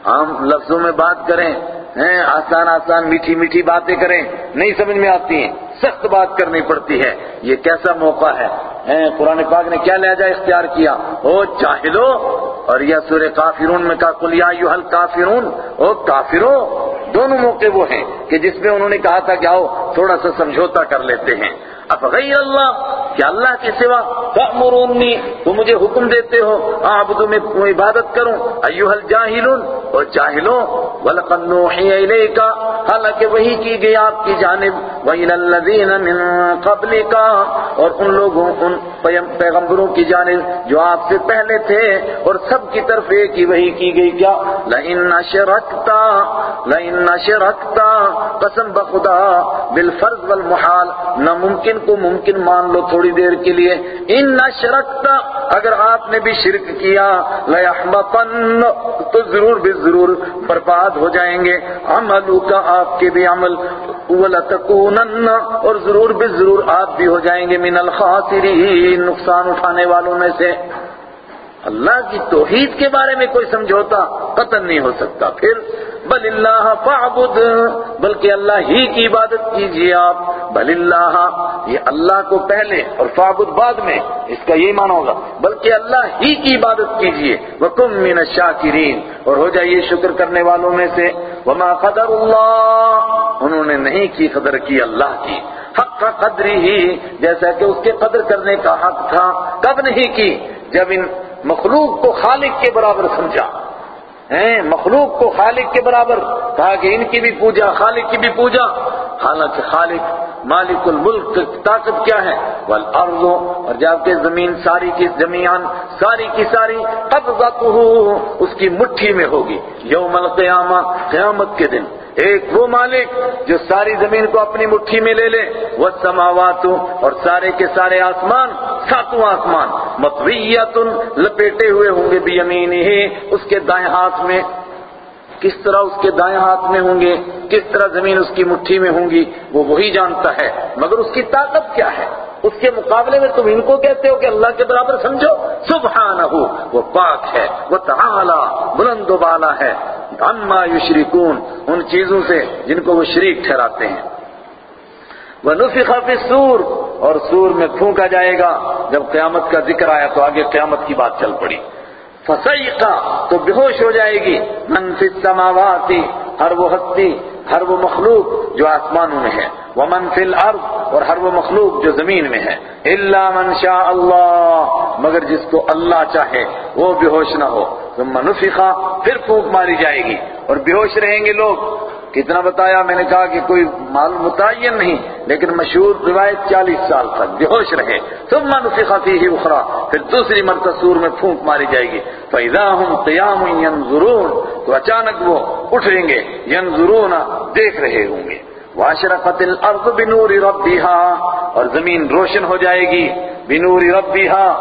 ہم لفظوں میں بات کریں، ہیں، آسان آسان میٹھی میٹھی باتیں کریں، نہیں سمجھ میں آتی ہیں۔ سخت بات کرنی پڑتی ہے۔ یہ کیسا موقع ہے؟ قرآن پاک نے کیا لہجہ اختیار کیا؟ او چاہلو اور یہ سورہ کافرون میں کہا، قل یا ایوہ الکافرون! او کافرو! دونوں موقع وہ ہیں کہ جس میں انہوں نے کہا تھا کہ آؤ، تھوڑا سا سمجھوتا کر لیتے ہیں۔ اب غیر اللہ کیا اللہ کے سوا تأمرونی تو مجھے حکم دیتے ہو آبدو میں عبادت کروں ایوہ الجاہلون اور جاہلوں، وَلَقَدْ نُوحِيَ إِلَيْكَ حالانکہ وہی کی گئی آپ کی جانب، وَإِلَى الَّذِينَ مِن قَبْلِكَ اور ان لوگوں، ان پیغمبروں کی جانب جو آپ سے پہلے تھے، اور سب کی طرف ایک ہی وہی کی گئی، کیا؟ لَإِنَّ شَرَكْتَ لَإِنَّ شَرَكْتَ قسم بخدا بالفرض والمحال، ناممکن کو ممکن مان لو تھوڑی دیر کے لیے۔ ان نہ شرکتا اگر آپ نے بھی شرک کیا لَيَحْمَطَنَّ تو ضرور بھی ضرور برباد ہو جائیں گے۔ عملو کا آپ کے بھی عمل، وَلَتَكُونَنَّ، اور ضرور بھی ضرور آپ بھی ہو جائیں گے۔ من الخاسرین نقصان اٹھانے والوں میں سے۔ اللہ کی توحید کے بارے میں کوئی سمجھوتا؟ قطن نہیں ہو سکتا۔ پھر بل اللہ فعبد بلکہ اللہ ہی کی عبادت کیجیے آپ۔ بل اللہ، یہ اللہ کو پہلے اور فعبد بعد میں، اس کا یہی معنی ہوگا۔ بلکہ اللہ ہی کی عبادت کیجیے۔ وکم من الشاکرین، اور ہو جائیے شکر کرنے والوں میں سے۔ وما قدر اللہ، انہوں نے نہیں کی قدر کی اللہ کی۔ حق کا قدری ہی جیسا کہ اس کے قدر کرنے کا حق تھا، کب نہیں کی؟ جب ان مخلوق کو خالق کے برابر سمجھا۔ ہیں مخلوق کو خالق کے برابر کہا کہ ان کی بھی پوجا خالق کی بھی پوجا حالانکہ خالق مالک الملک طاقت کیا ہے والارض اور جبکہ زمین ساری کی زمین ساری کی ساری قبضتہ اس کی مٹھی میں ہوگی یوم القیامہ قیامت کے دن ایک وہ مالک جو ساری زمین کو اپنی مٹھی میں لے لے وہ سماوات اور سارے کے سارے آسمان ساتوں آسمان مطویت لپیٹے ہوئے ہوں گے بھی ہی اس کے دائیں ہاتھ میں کس طرح اس کے دائیں ہاتھ میں ہوں گے، کس طرح زمین اس کی مٹھی میں ہوں گی، وہ وہی جانتا ہے۔ مگر اس کی طاقت کیا ہے؟ اس کے مقابلے میں تم ان کو کہتے ہو کہ اللہ کے برابر سمجھو؟ سبحانہ وہ پاک ہے، وہ تعالی، بلند و بالا ہے۔ اما یشرکون، ان چیزوں سے جن کو وہ شریک ٹھہراتے ہیں۔ وہ نفخ فی اور سور میں پھونکا جائے گا۔ جب قیامت کا ذکر آیا تو آگے قیامت کی بات چل پڑی۔ فسیقا تو بے ہوش ہو جائے گی۔ من فی السماوات، ہر وہ ہستی، ہر وہ مخلوق جو آسمانوں میں ہے۔ ومن فی الارض اور ہر وہ مخلوق جو زمین میں ہے۔ الا من شاء اللہ مگر جس کو اللہ چاہے، وہ بے ہوش نہ ہو۔ ثم نفخا پھر پھونک ماری جائے گی۔ اور بے ہوش رہیں گے لوگ۔ کتنا بتایا میں نے کہا کہ کوئی معلوم متعین نہیں، لیکن مشہور روایت چالیس سال تک، بے ہوش رہے۔ ثم نفخ فیہ اخرى، پھر دوسری مرتبہ میں پھونک ماری جائے گی۔ فَإِذَا هُمْ قِيَامٌ يَنظُرُونَ، تو اچانک وہ اٹھیں گے ینظرون دیکھ رہے ہوں گے۔ واشرقت الارض بنور ربها، اور زمین روشن ہو جائے گی۔ بنور ربها،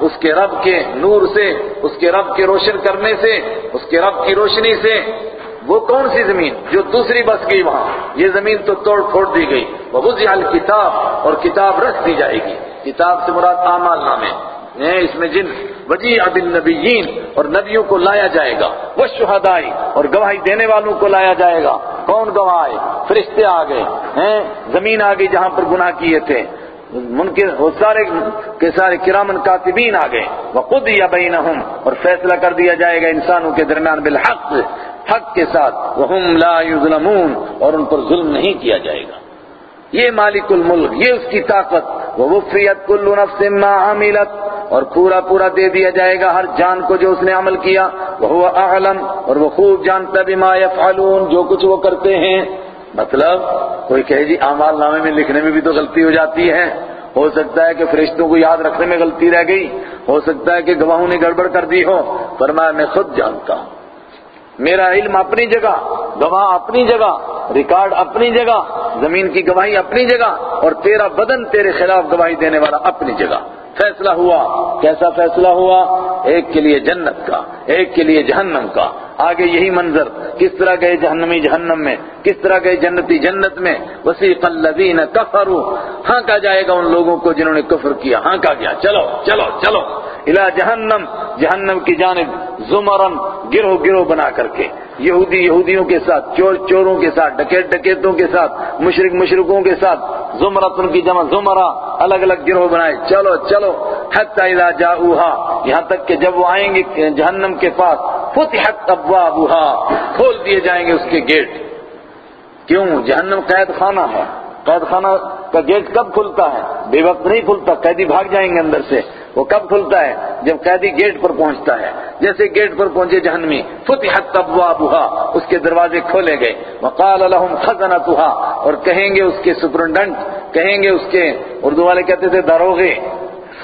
اس کے رب کے نور سے، اس کے رب کے روشن کرنے سے، اس کے رب کی روشنی سے۔ وہ کون سی زمین جو دوسری بس گئی وہاں؟ یہ زمین تو توڑ پھوڑ دی گئی۔ وہ کتاب اور کتاب رکھ دی جائے گی۔ کتاب سے مراد اعمال نامے۔ اس میں جن۔ وجی اب النبیین اور نبیوں کو لایا جائے گا۔ وہ شہدائی اور گواہی دینے والوں کو لایا جائے گا۔ کون گواہ؟ فرشتے آ گئے۔ ہیں؟ زمین آ گئی جہاں پر گناہ کیے تھے۔ منکر، وہ سارے کے سارے کرامن کاتبین آ گئے۔ وہ خود یا بینہم اور فیصلہ کر دیا جائے گا انسانوں کے درمیان بالحق۔ حق کے ساتھ وہم لا یظلمون اور ان پر ظلم نہیں کیا جائے گا۔ یہ مالک الملک، یہ اس کی طاقت۔ وہ وفیت کل نفس ما عملت اور پورا پورا دے دیا جائے گا ہر جان کو جو اس نے عمل کیا۔ وہ اعلم اور وہ خوب جانتا بما یفعلون، جو کچھ وہ کرتے ہیں۔ مطلب کوئی کہے جی اعمال نامے میں لکھنے میں بھی تو غلطی ہو جاتی ہے۔ ہو سکتا ہے کہ فرشتوں کو یاد رکھنے میں غلطی رہ گئی۔ ہو سکتا ہے کہ گواہوں نے گڑبڑ کر دی ہو۔ فرمایا، میں خود جانتا ہوں۔ میرا علم اپنی جگہ، گواہ اپنی جگہ، ریکارڈ اپنی جگہ، زمین کی گواہی اپنی جگہ اور تیرا بدن تیرے خلاف گواہی دینے والا اپنی جگہ۔ فیصلہ ہوا۔ کیسا فیصلہ ہوا؟ ایک کے لیے جنت کا، ایک کے لیے جہنم کا۔ آگے یہی منظر۔ کس طرح گئے جہنمی جہنم میں؟ کس طرح گئے جنتی جنت میں؟ وسیق الذین کفروا۔ ہاں کہا جائے گا ان لوگوں کو جنہوں نے کفر کیا۔ ہاں کہا گیا۔ چلو چلو چلو۔ الى جہنم جہنم کی جانب زمرن گروہ گروہ بنا کر کے۔ یہودی یہودیوں کے ساتھ، چور چوروں کے ساتھ، ڈکیت ڈکیتوں کے ساتھ مشرق مشرقوں کے ساتھ زمرت ان کی جمع زمرہ الگ الگ گروہ بنائے۔ چلو چلو، حتی اذا جاؤہا۔ یہاں تک کہ جب وہ آئیں گے جہنم کے پاس، فتحت ابوابها کھول دیے جائیں گے اس کے گیٹ۔ کیوں؟ جہنم قید خانہ ہے۔ قید خانہ کا گیٹ کب کھلتا ہے؟ بے وقت نہیں کھلتا، قیدی بھاگ جائیں گے اندر سے۔ وہ کب کھلتا ہے؟ جب قیدی گیٹ پر پہنچتا ہے۔ جیسے گیٹ پر پہنچے جہنمی، فتحت ابوابها اس کے دروازے کھولے گئے۔ وقال لهم خزنتها، اور کہیں گے اس کے سپرنٹنڈنٹ، کہیں گے اس کے، اردو والے کہتے تھے داروغے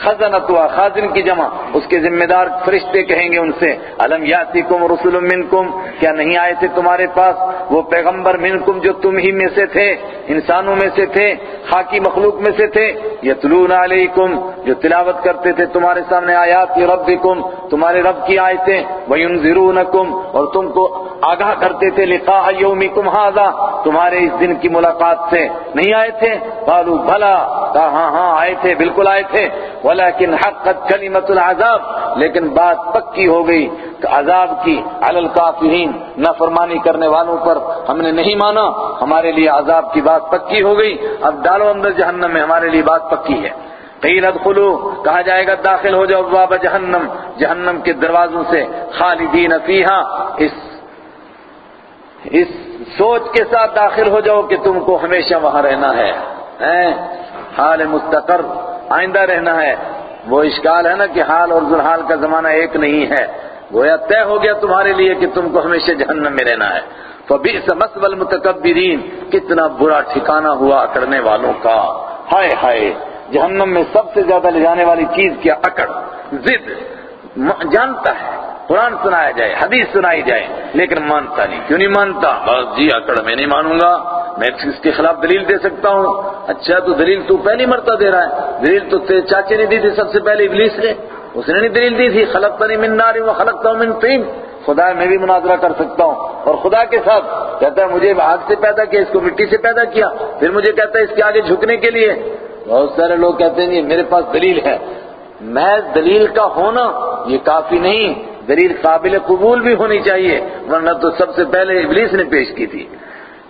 خزنتها خازن کی جمع۔ اس کے ذمہ دار فرشتے کہیں گے ان سے، الم یاتیکم رسول منکم؟ کیا نہیں آئے تھے تمہارے پاس؟ وہ پیغمبر منکم جو تم ہی میں سے تھے، انسانوں میں سے تھے، خاکی مخلوق میں سے تھے۔ یتلون علیکم، جو تلاوت کرتے تھے تمہارے سامنے آیات ربکم، تمہارے رب کی آیتیں۔ وینذرونکم، اور تم کو آگاہ کرتے تھے، لقاء یومکم ھذا۔ تمہارے اس دن کی ملاقات سے نہیں آئے تھے؟ قالوا بھلا کہا ہاں ہاں آئے تھے، بالکل آئے تھے۔ ولیکن حقت کلمت العذاب، لیکن بات پکی ہو گئی کہ عذاب کی علی الکافرین، نافرمانی کرنے والوں پر ہم نے نہیں مانا، ہمارے لیے عذاب کی بات پکی ہو گئی۔ اب ڈالو اندر جہنم میں، ہمارے لیے بات پکی ہے۔ قیل ادخلو، کہا جائے گا داخل ہو جاؤ باب جہنم۔ جہنم کے دروازوں سے خالدین فیہا۔ اس اس سوچ کے ساتھ داخل ہو جاؤ کہ تم کو ہمیشہ وہاں رہنا ہے۔ حال مستقر۔ آئندہ رہنا ہے۔ وہ اشکال ہے نا کہ حال اور ذرحال کا زمانہ ایک نہیں ہے۔ گویا طے ہو گیا تمہارے لیے کہ تم کو ہمیشہ جہنم میں رہنا ہے۔ فبئس مثوى المتکبرین، کتنا برا ٹھکانہ ہوا اکڑنے والوں کا۔ ہائے ہائے، جہنم میں سب سے زیادہ لے جانے والی چیز کیا اکڑ؟ ضد جانتا ہے۔ قرآن سنایا جائے، حدیث سنائی جائے، لیکن مانتا نہیں۔ کیوں نہیں مانتا؟ بس جی اکڑ میں نہیں مانوں گا۔ میں اس کے خلاف دلیل دے سکتا ہوں۔ اچھا تو دلیل تو پہلی مرتبہ دے رہا ہے۔ دلیل تو تیرے چاچے نے دی تھی سب سے پہلے ابلیس نے۔ اس نے نہیں دلیل دی تھی۔ خلقتنی من نار و خلقتہ من طین۔ خدا میں بھی مناظرہ کر سکتا ہوں۔ اور خدا کے ساتھ کہتا ہے، مجھے آگ سے پیدا کیا، اس کو مٹی سے پیدا کیا۔ پھر مجھے کہتا ہے، اس کے آگے جھکنے کے لیے۔ بہت سارے لوگ کہتے ہیں جی میرے پاس دلیل ہے۔ میں دلیل کا ہونا یہ کافی نہیں۔ دلیل قابل قبول بھی ہونی چاہیے، ورنہ تو سب سے پہلے ابلیس نے پیش کی تھی۔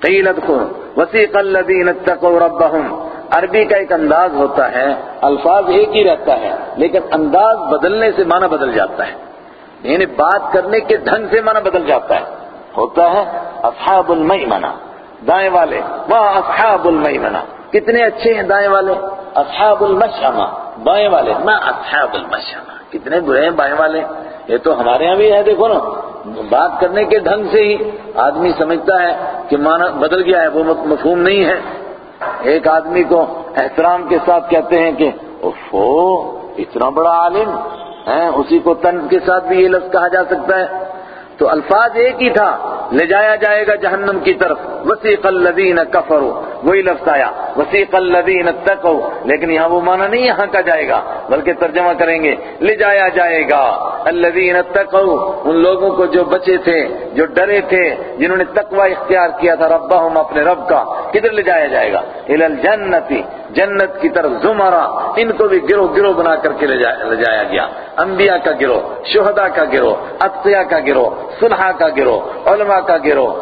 قیلت کو وسیق الذین اتقوا ربهم عربی کا ایک انداز ہوتا ہے، الفاظ ایک ہی رہتا ہے، لیکن انداز بدلنے سے معنی بدل جاتا ہے۔ یعنی بات کرنے کے ڈھنگ سے معنی بدل جاتا ہے۔ ہوتا ہے اصحاب المیمنہ دائیں والے وہاں اصحاب المیمنہ کتنے اچھے ہیں دائیں والے؟ اصحاب المشامہ بائیں والے میں اصحاب المشامہ کتنے برے ہیں بائیں والے؟ یہ تو ہمارے یہاں بھی ہے، دیکھو نا، بات کرنے کے ڈھنگ سے ہی آدمی سمجھتا ہے کہ معنی بدل گیا ہے، وہ مفہوم نہیں ہے۔ ایک آدمی کو احترام کے ساتھ کہتے ہیں کہ اوفو، اتنا بڑا عالم ہے اسی کو تن کے ساتھ بھی یہ لفظ کہا جا سکتا ہے۔ تو الفاظ ایک ہی تھا، لے جایا جائے گا جہنم کی طرف۔ وسیق الذین کفروا، وہی لفظ آیا۔ وسیق الذین اتقوا، لیکن یہاں وہ معنی نہیں یہاں کا جائے گا، بلکہ ترجمہ کریں گے، لے جایا جائے گا۔ الذین اتقوا، ان لوگوں کو جو بچے تھے، جو ڈرے تھے، جنہوں نے تقوی اختیار کیا تھا، ربہم اپنے رب کا، کدھر لے جایا جائے گا؟ الجنتی۔ جنت کی طرف زمرہ، ان کو بھی گروہ گروہ بنا کر کے لے جایا گیا۔ انبیاء کا گروہ، شہداء کا گروہ اتقیاء کا گروہ، صلحاء کا گروہ، علماء کا گروہ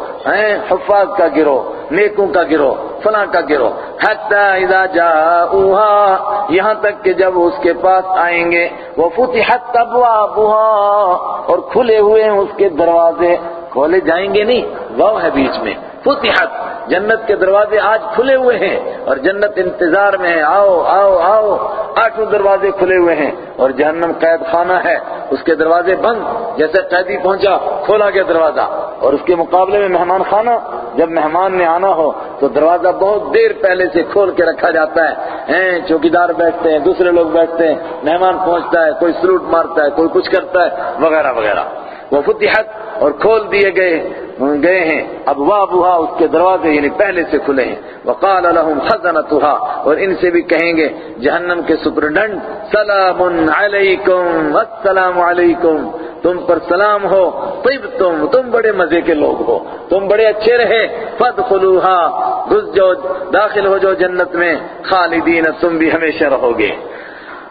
حفاظ کا گروہ، نیکوں کا گروہ، فلاں کا گروہ۔ حتی اذا جاؤوها یہاں تک کہ جب اس کے پاس آئیں گے وہ فتحت ابوابها اور کھلے ہوئے ہیں اس کے دروازے، کھولے جائیں گے نہیں وہ ہے بیچ میں۔ فتحت، جنت کے دروازے آج کھلے ہوئے ہیں اور جنت انتظار میں ہے۔ آؤ آؤ آؤ، آٹھوں دروازے کھلے ہوئے ہیں اور جہنم قید خانہ ہے۔ اس کے دروازے بند، جیسے قیدی پہنچا، کھولا گیا دروازہ۔ اور اس کے مقابلے میں مہمان خانہ، جب مہمان نے آنا ہو، تو دروازہ بہت دیر پہلے سے کھول کے رکھا جاتا ہے۔ چوکیدار بیٹھتے ہیں، دوسرے لوگ بیٹھتے ہیں، مہمان پہنچتا ہے، کوئی سلوٹ مارتا ہے، کوئی کچھ کرتا ہے، وغیرہ وغیرہ۔ وہ اور کھول دیے گئے گئے ہیں۔ اب اس کے دروازے یعنی پہلے سے کھلے ہیں۔ وقال لهم خزنتها، اور ان سے بھی کہیں گے، جہنم کے سپرڈنٹ سلام علیکم، السلام علیکم۔ تم پر سلام ہو، طیب تم تم بڑے مزے کے لوگ ہو۔ تم بڑے اچھے رہے فدخلوها گھس جاؤ، داخل ہو جاؤ جنت میں، خالدین، تم بھی ہمیشہ رہو گے۔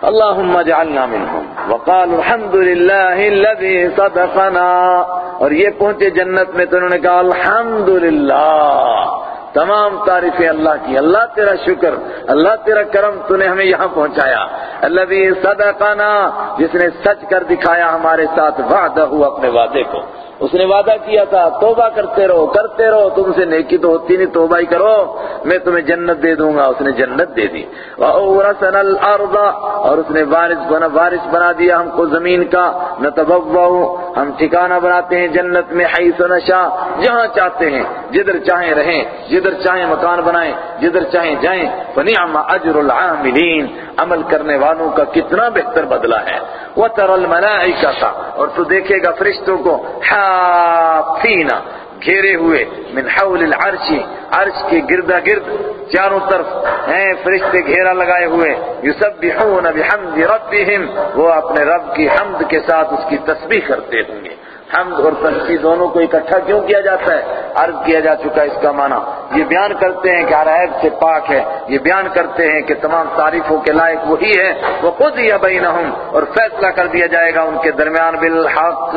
اللهم اجعلنا منهم. وقال الحمد لله الذي صدقنا. اور یہ پہنچے جنت میں تو انہوں نے کہا الحمدللہ تمام تعریفیں اللہ کی. اللہ تیرا شکر. اللہ تیرا کرم تو نے ہمیں یہاں پہنچایا. الذي صدقنا. جس نے سچ کر دکھایا ہمارے ساتھ وعدہ ہوا اپنے وعدے کو. اس نے وعدہ کیا تھا، توبہ کرتے رہو کرتے رہو، تم سے نیکی تو ہوتی نہیں، توبہ ہی کرو، میں تمہیں جنت دے دوں گا، اس نے جنت دے دی۔ وَأَوْرَسَنَا الْأَرْضَ، اور اس نے وارث بنا وارث بنا دیا، ہم کو زمین کا نَتَبَوَّهُ ہم ٹھکانہ بناتے ہیں جنت میں، حیث نشاء، جہاں چاہتے ہیں، جدھر چاہیں رہیں، جدھر چاہیں مکان بنائیں، جدھر چاہیں جائیں۔ فَنِعْمَ أَجْرُ الْعَامِلِينَ، عمل کرنے والوں کا کتنا بہتر بدلہ ہے۔ وَتَرَ الْمَلَائِكَةَ اور تو دیکھے گا فرشتوں کو حافین گھیرے ہوئے، من حول العرش، عرش کے گردا گرد، چاروں طرف، ہیں، فرشتے گھیرا لگائے ہوئے، یسبحون بحمد ربهم، وہ اپنے رب کی حمد کے ساتھ اس کی تسبیح کرتے ہوں گے۔ حمد اور تسبیح دونوں کو اکٹھا کیوں کیا جاتا ہے؟ عرض کیا جا چکا ہے اس کا معنی۔ یہ بیان کرتے ہیں کہ ہر عیب سے پاک ہے۔ یہ بیان کرتے ہیں کہ تمام تعریفوں کے لائق وہی ہے۔ وہ خود ہی بینہم اور فیصلہ کر دیا جائے گا ان کے درمیان بالحق،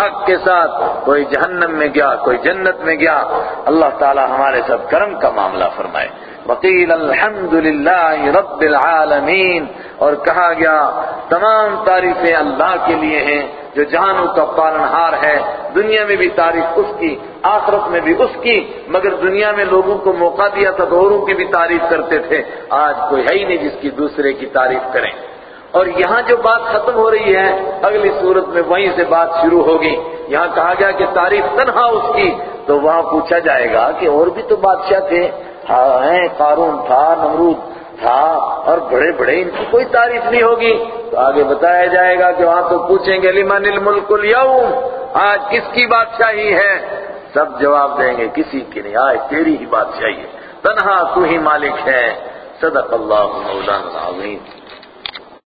حق کے ساتھ۔ کوئی جہنم میں گیا، کوئی جنت میں گیا۔ اللہ تعالی ہمارے ساتھ کرم کا معاملہ فرمائے۔ وقیل الحمد للہ رب العالمین اور کہا گیا، تمام تعریفیں اللہ کے لیے ہیں، جو جہانوں کا پالنہار ہے، دنیا میں بھی تعریف اس کی، آخرت میں بھی اس کی، مگر دنیا میں لوگوں کو موقع دیا تھا تو اوروں کی بھی تعریف کرتے تھے۔ آج کوئی ہے ہی نہیں جس کی دوسرے کی تعریف کریں۔ اور یہاں جو بات ختم ہو رہی ہے، اگلی صورت میں وہیں سے بات شروع ہوگی۔ یہاں کہا گیا کہ تعریف تنہا اس کی، تو وہاں پوچھا جائے گا کہ اور بھی تو بادشاہ تھے۔ ہیں، قارون تھا، نمرود تھا، اور بڑے بڑے ان کی کوئی تعریف نہیں ہوگی۔ تو آگے بتایا جائے گا کہ وہاں تو پوچھیں گے، لمن الملک اليوم آج کس کی بادشاہی ہے؟ سب جواب دیں گے، کسی کی نہیں، آج تیری ہی بادشاہی ہے۔ تنہا تو ہی مالک ہے۔ صدق اللہ مولانا العظیم۔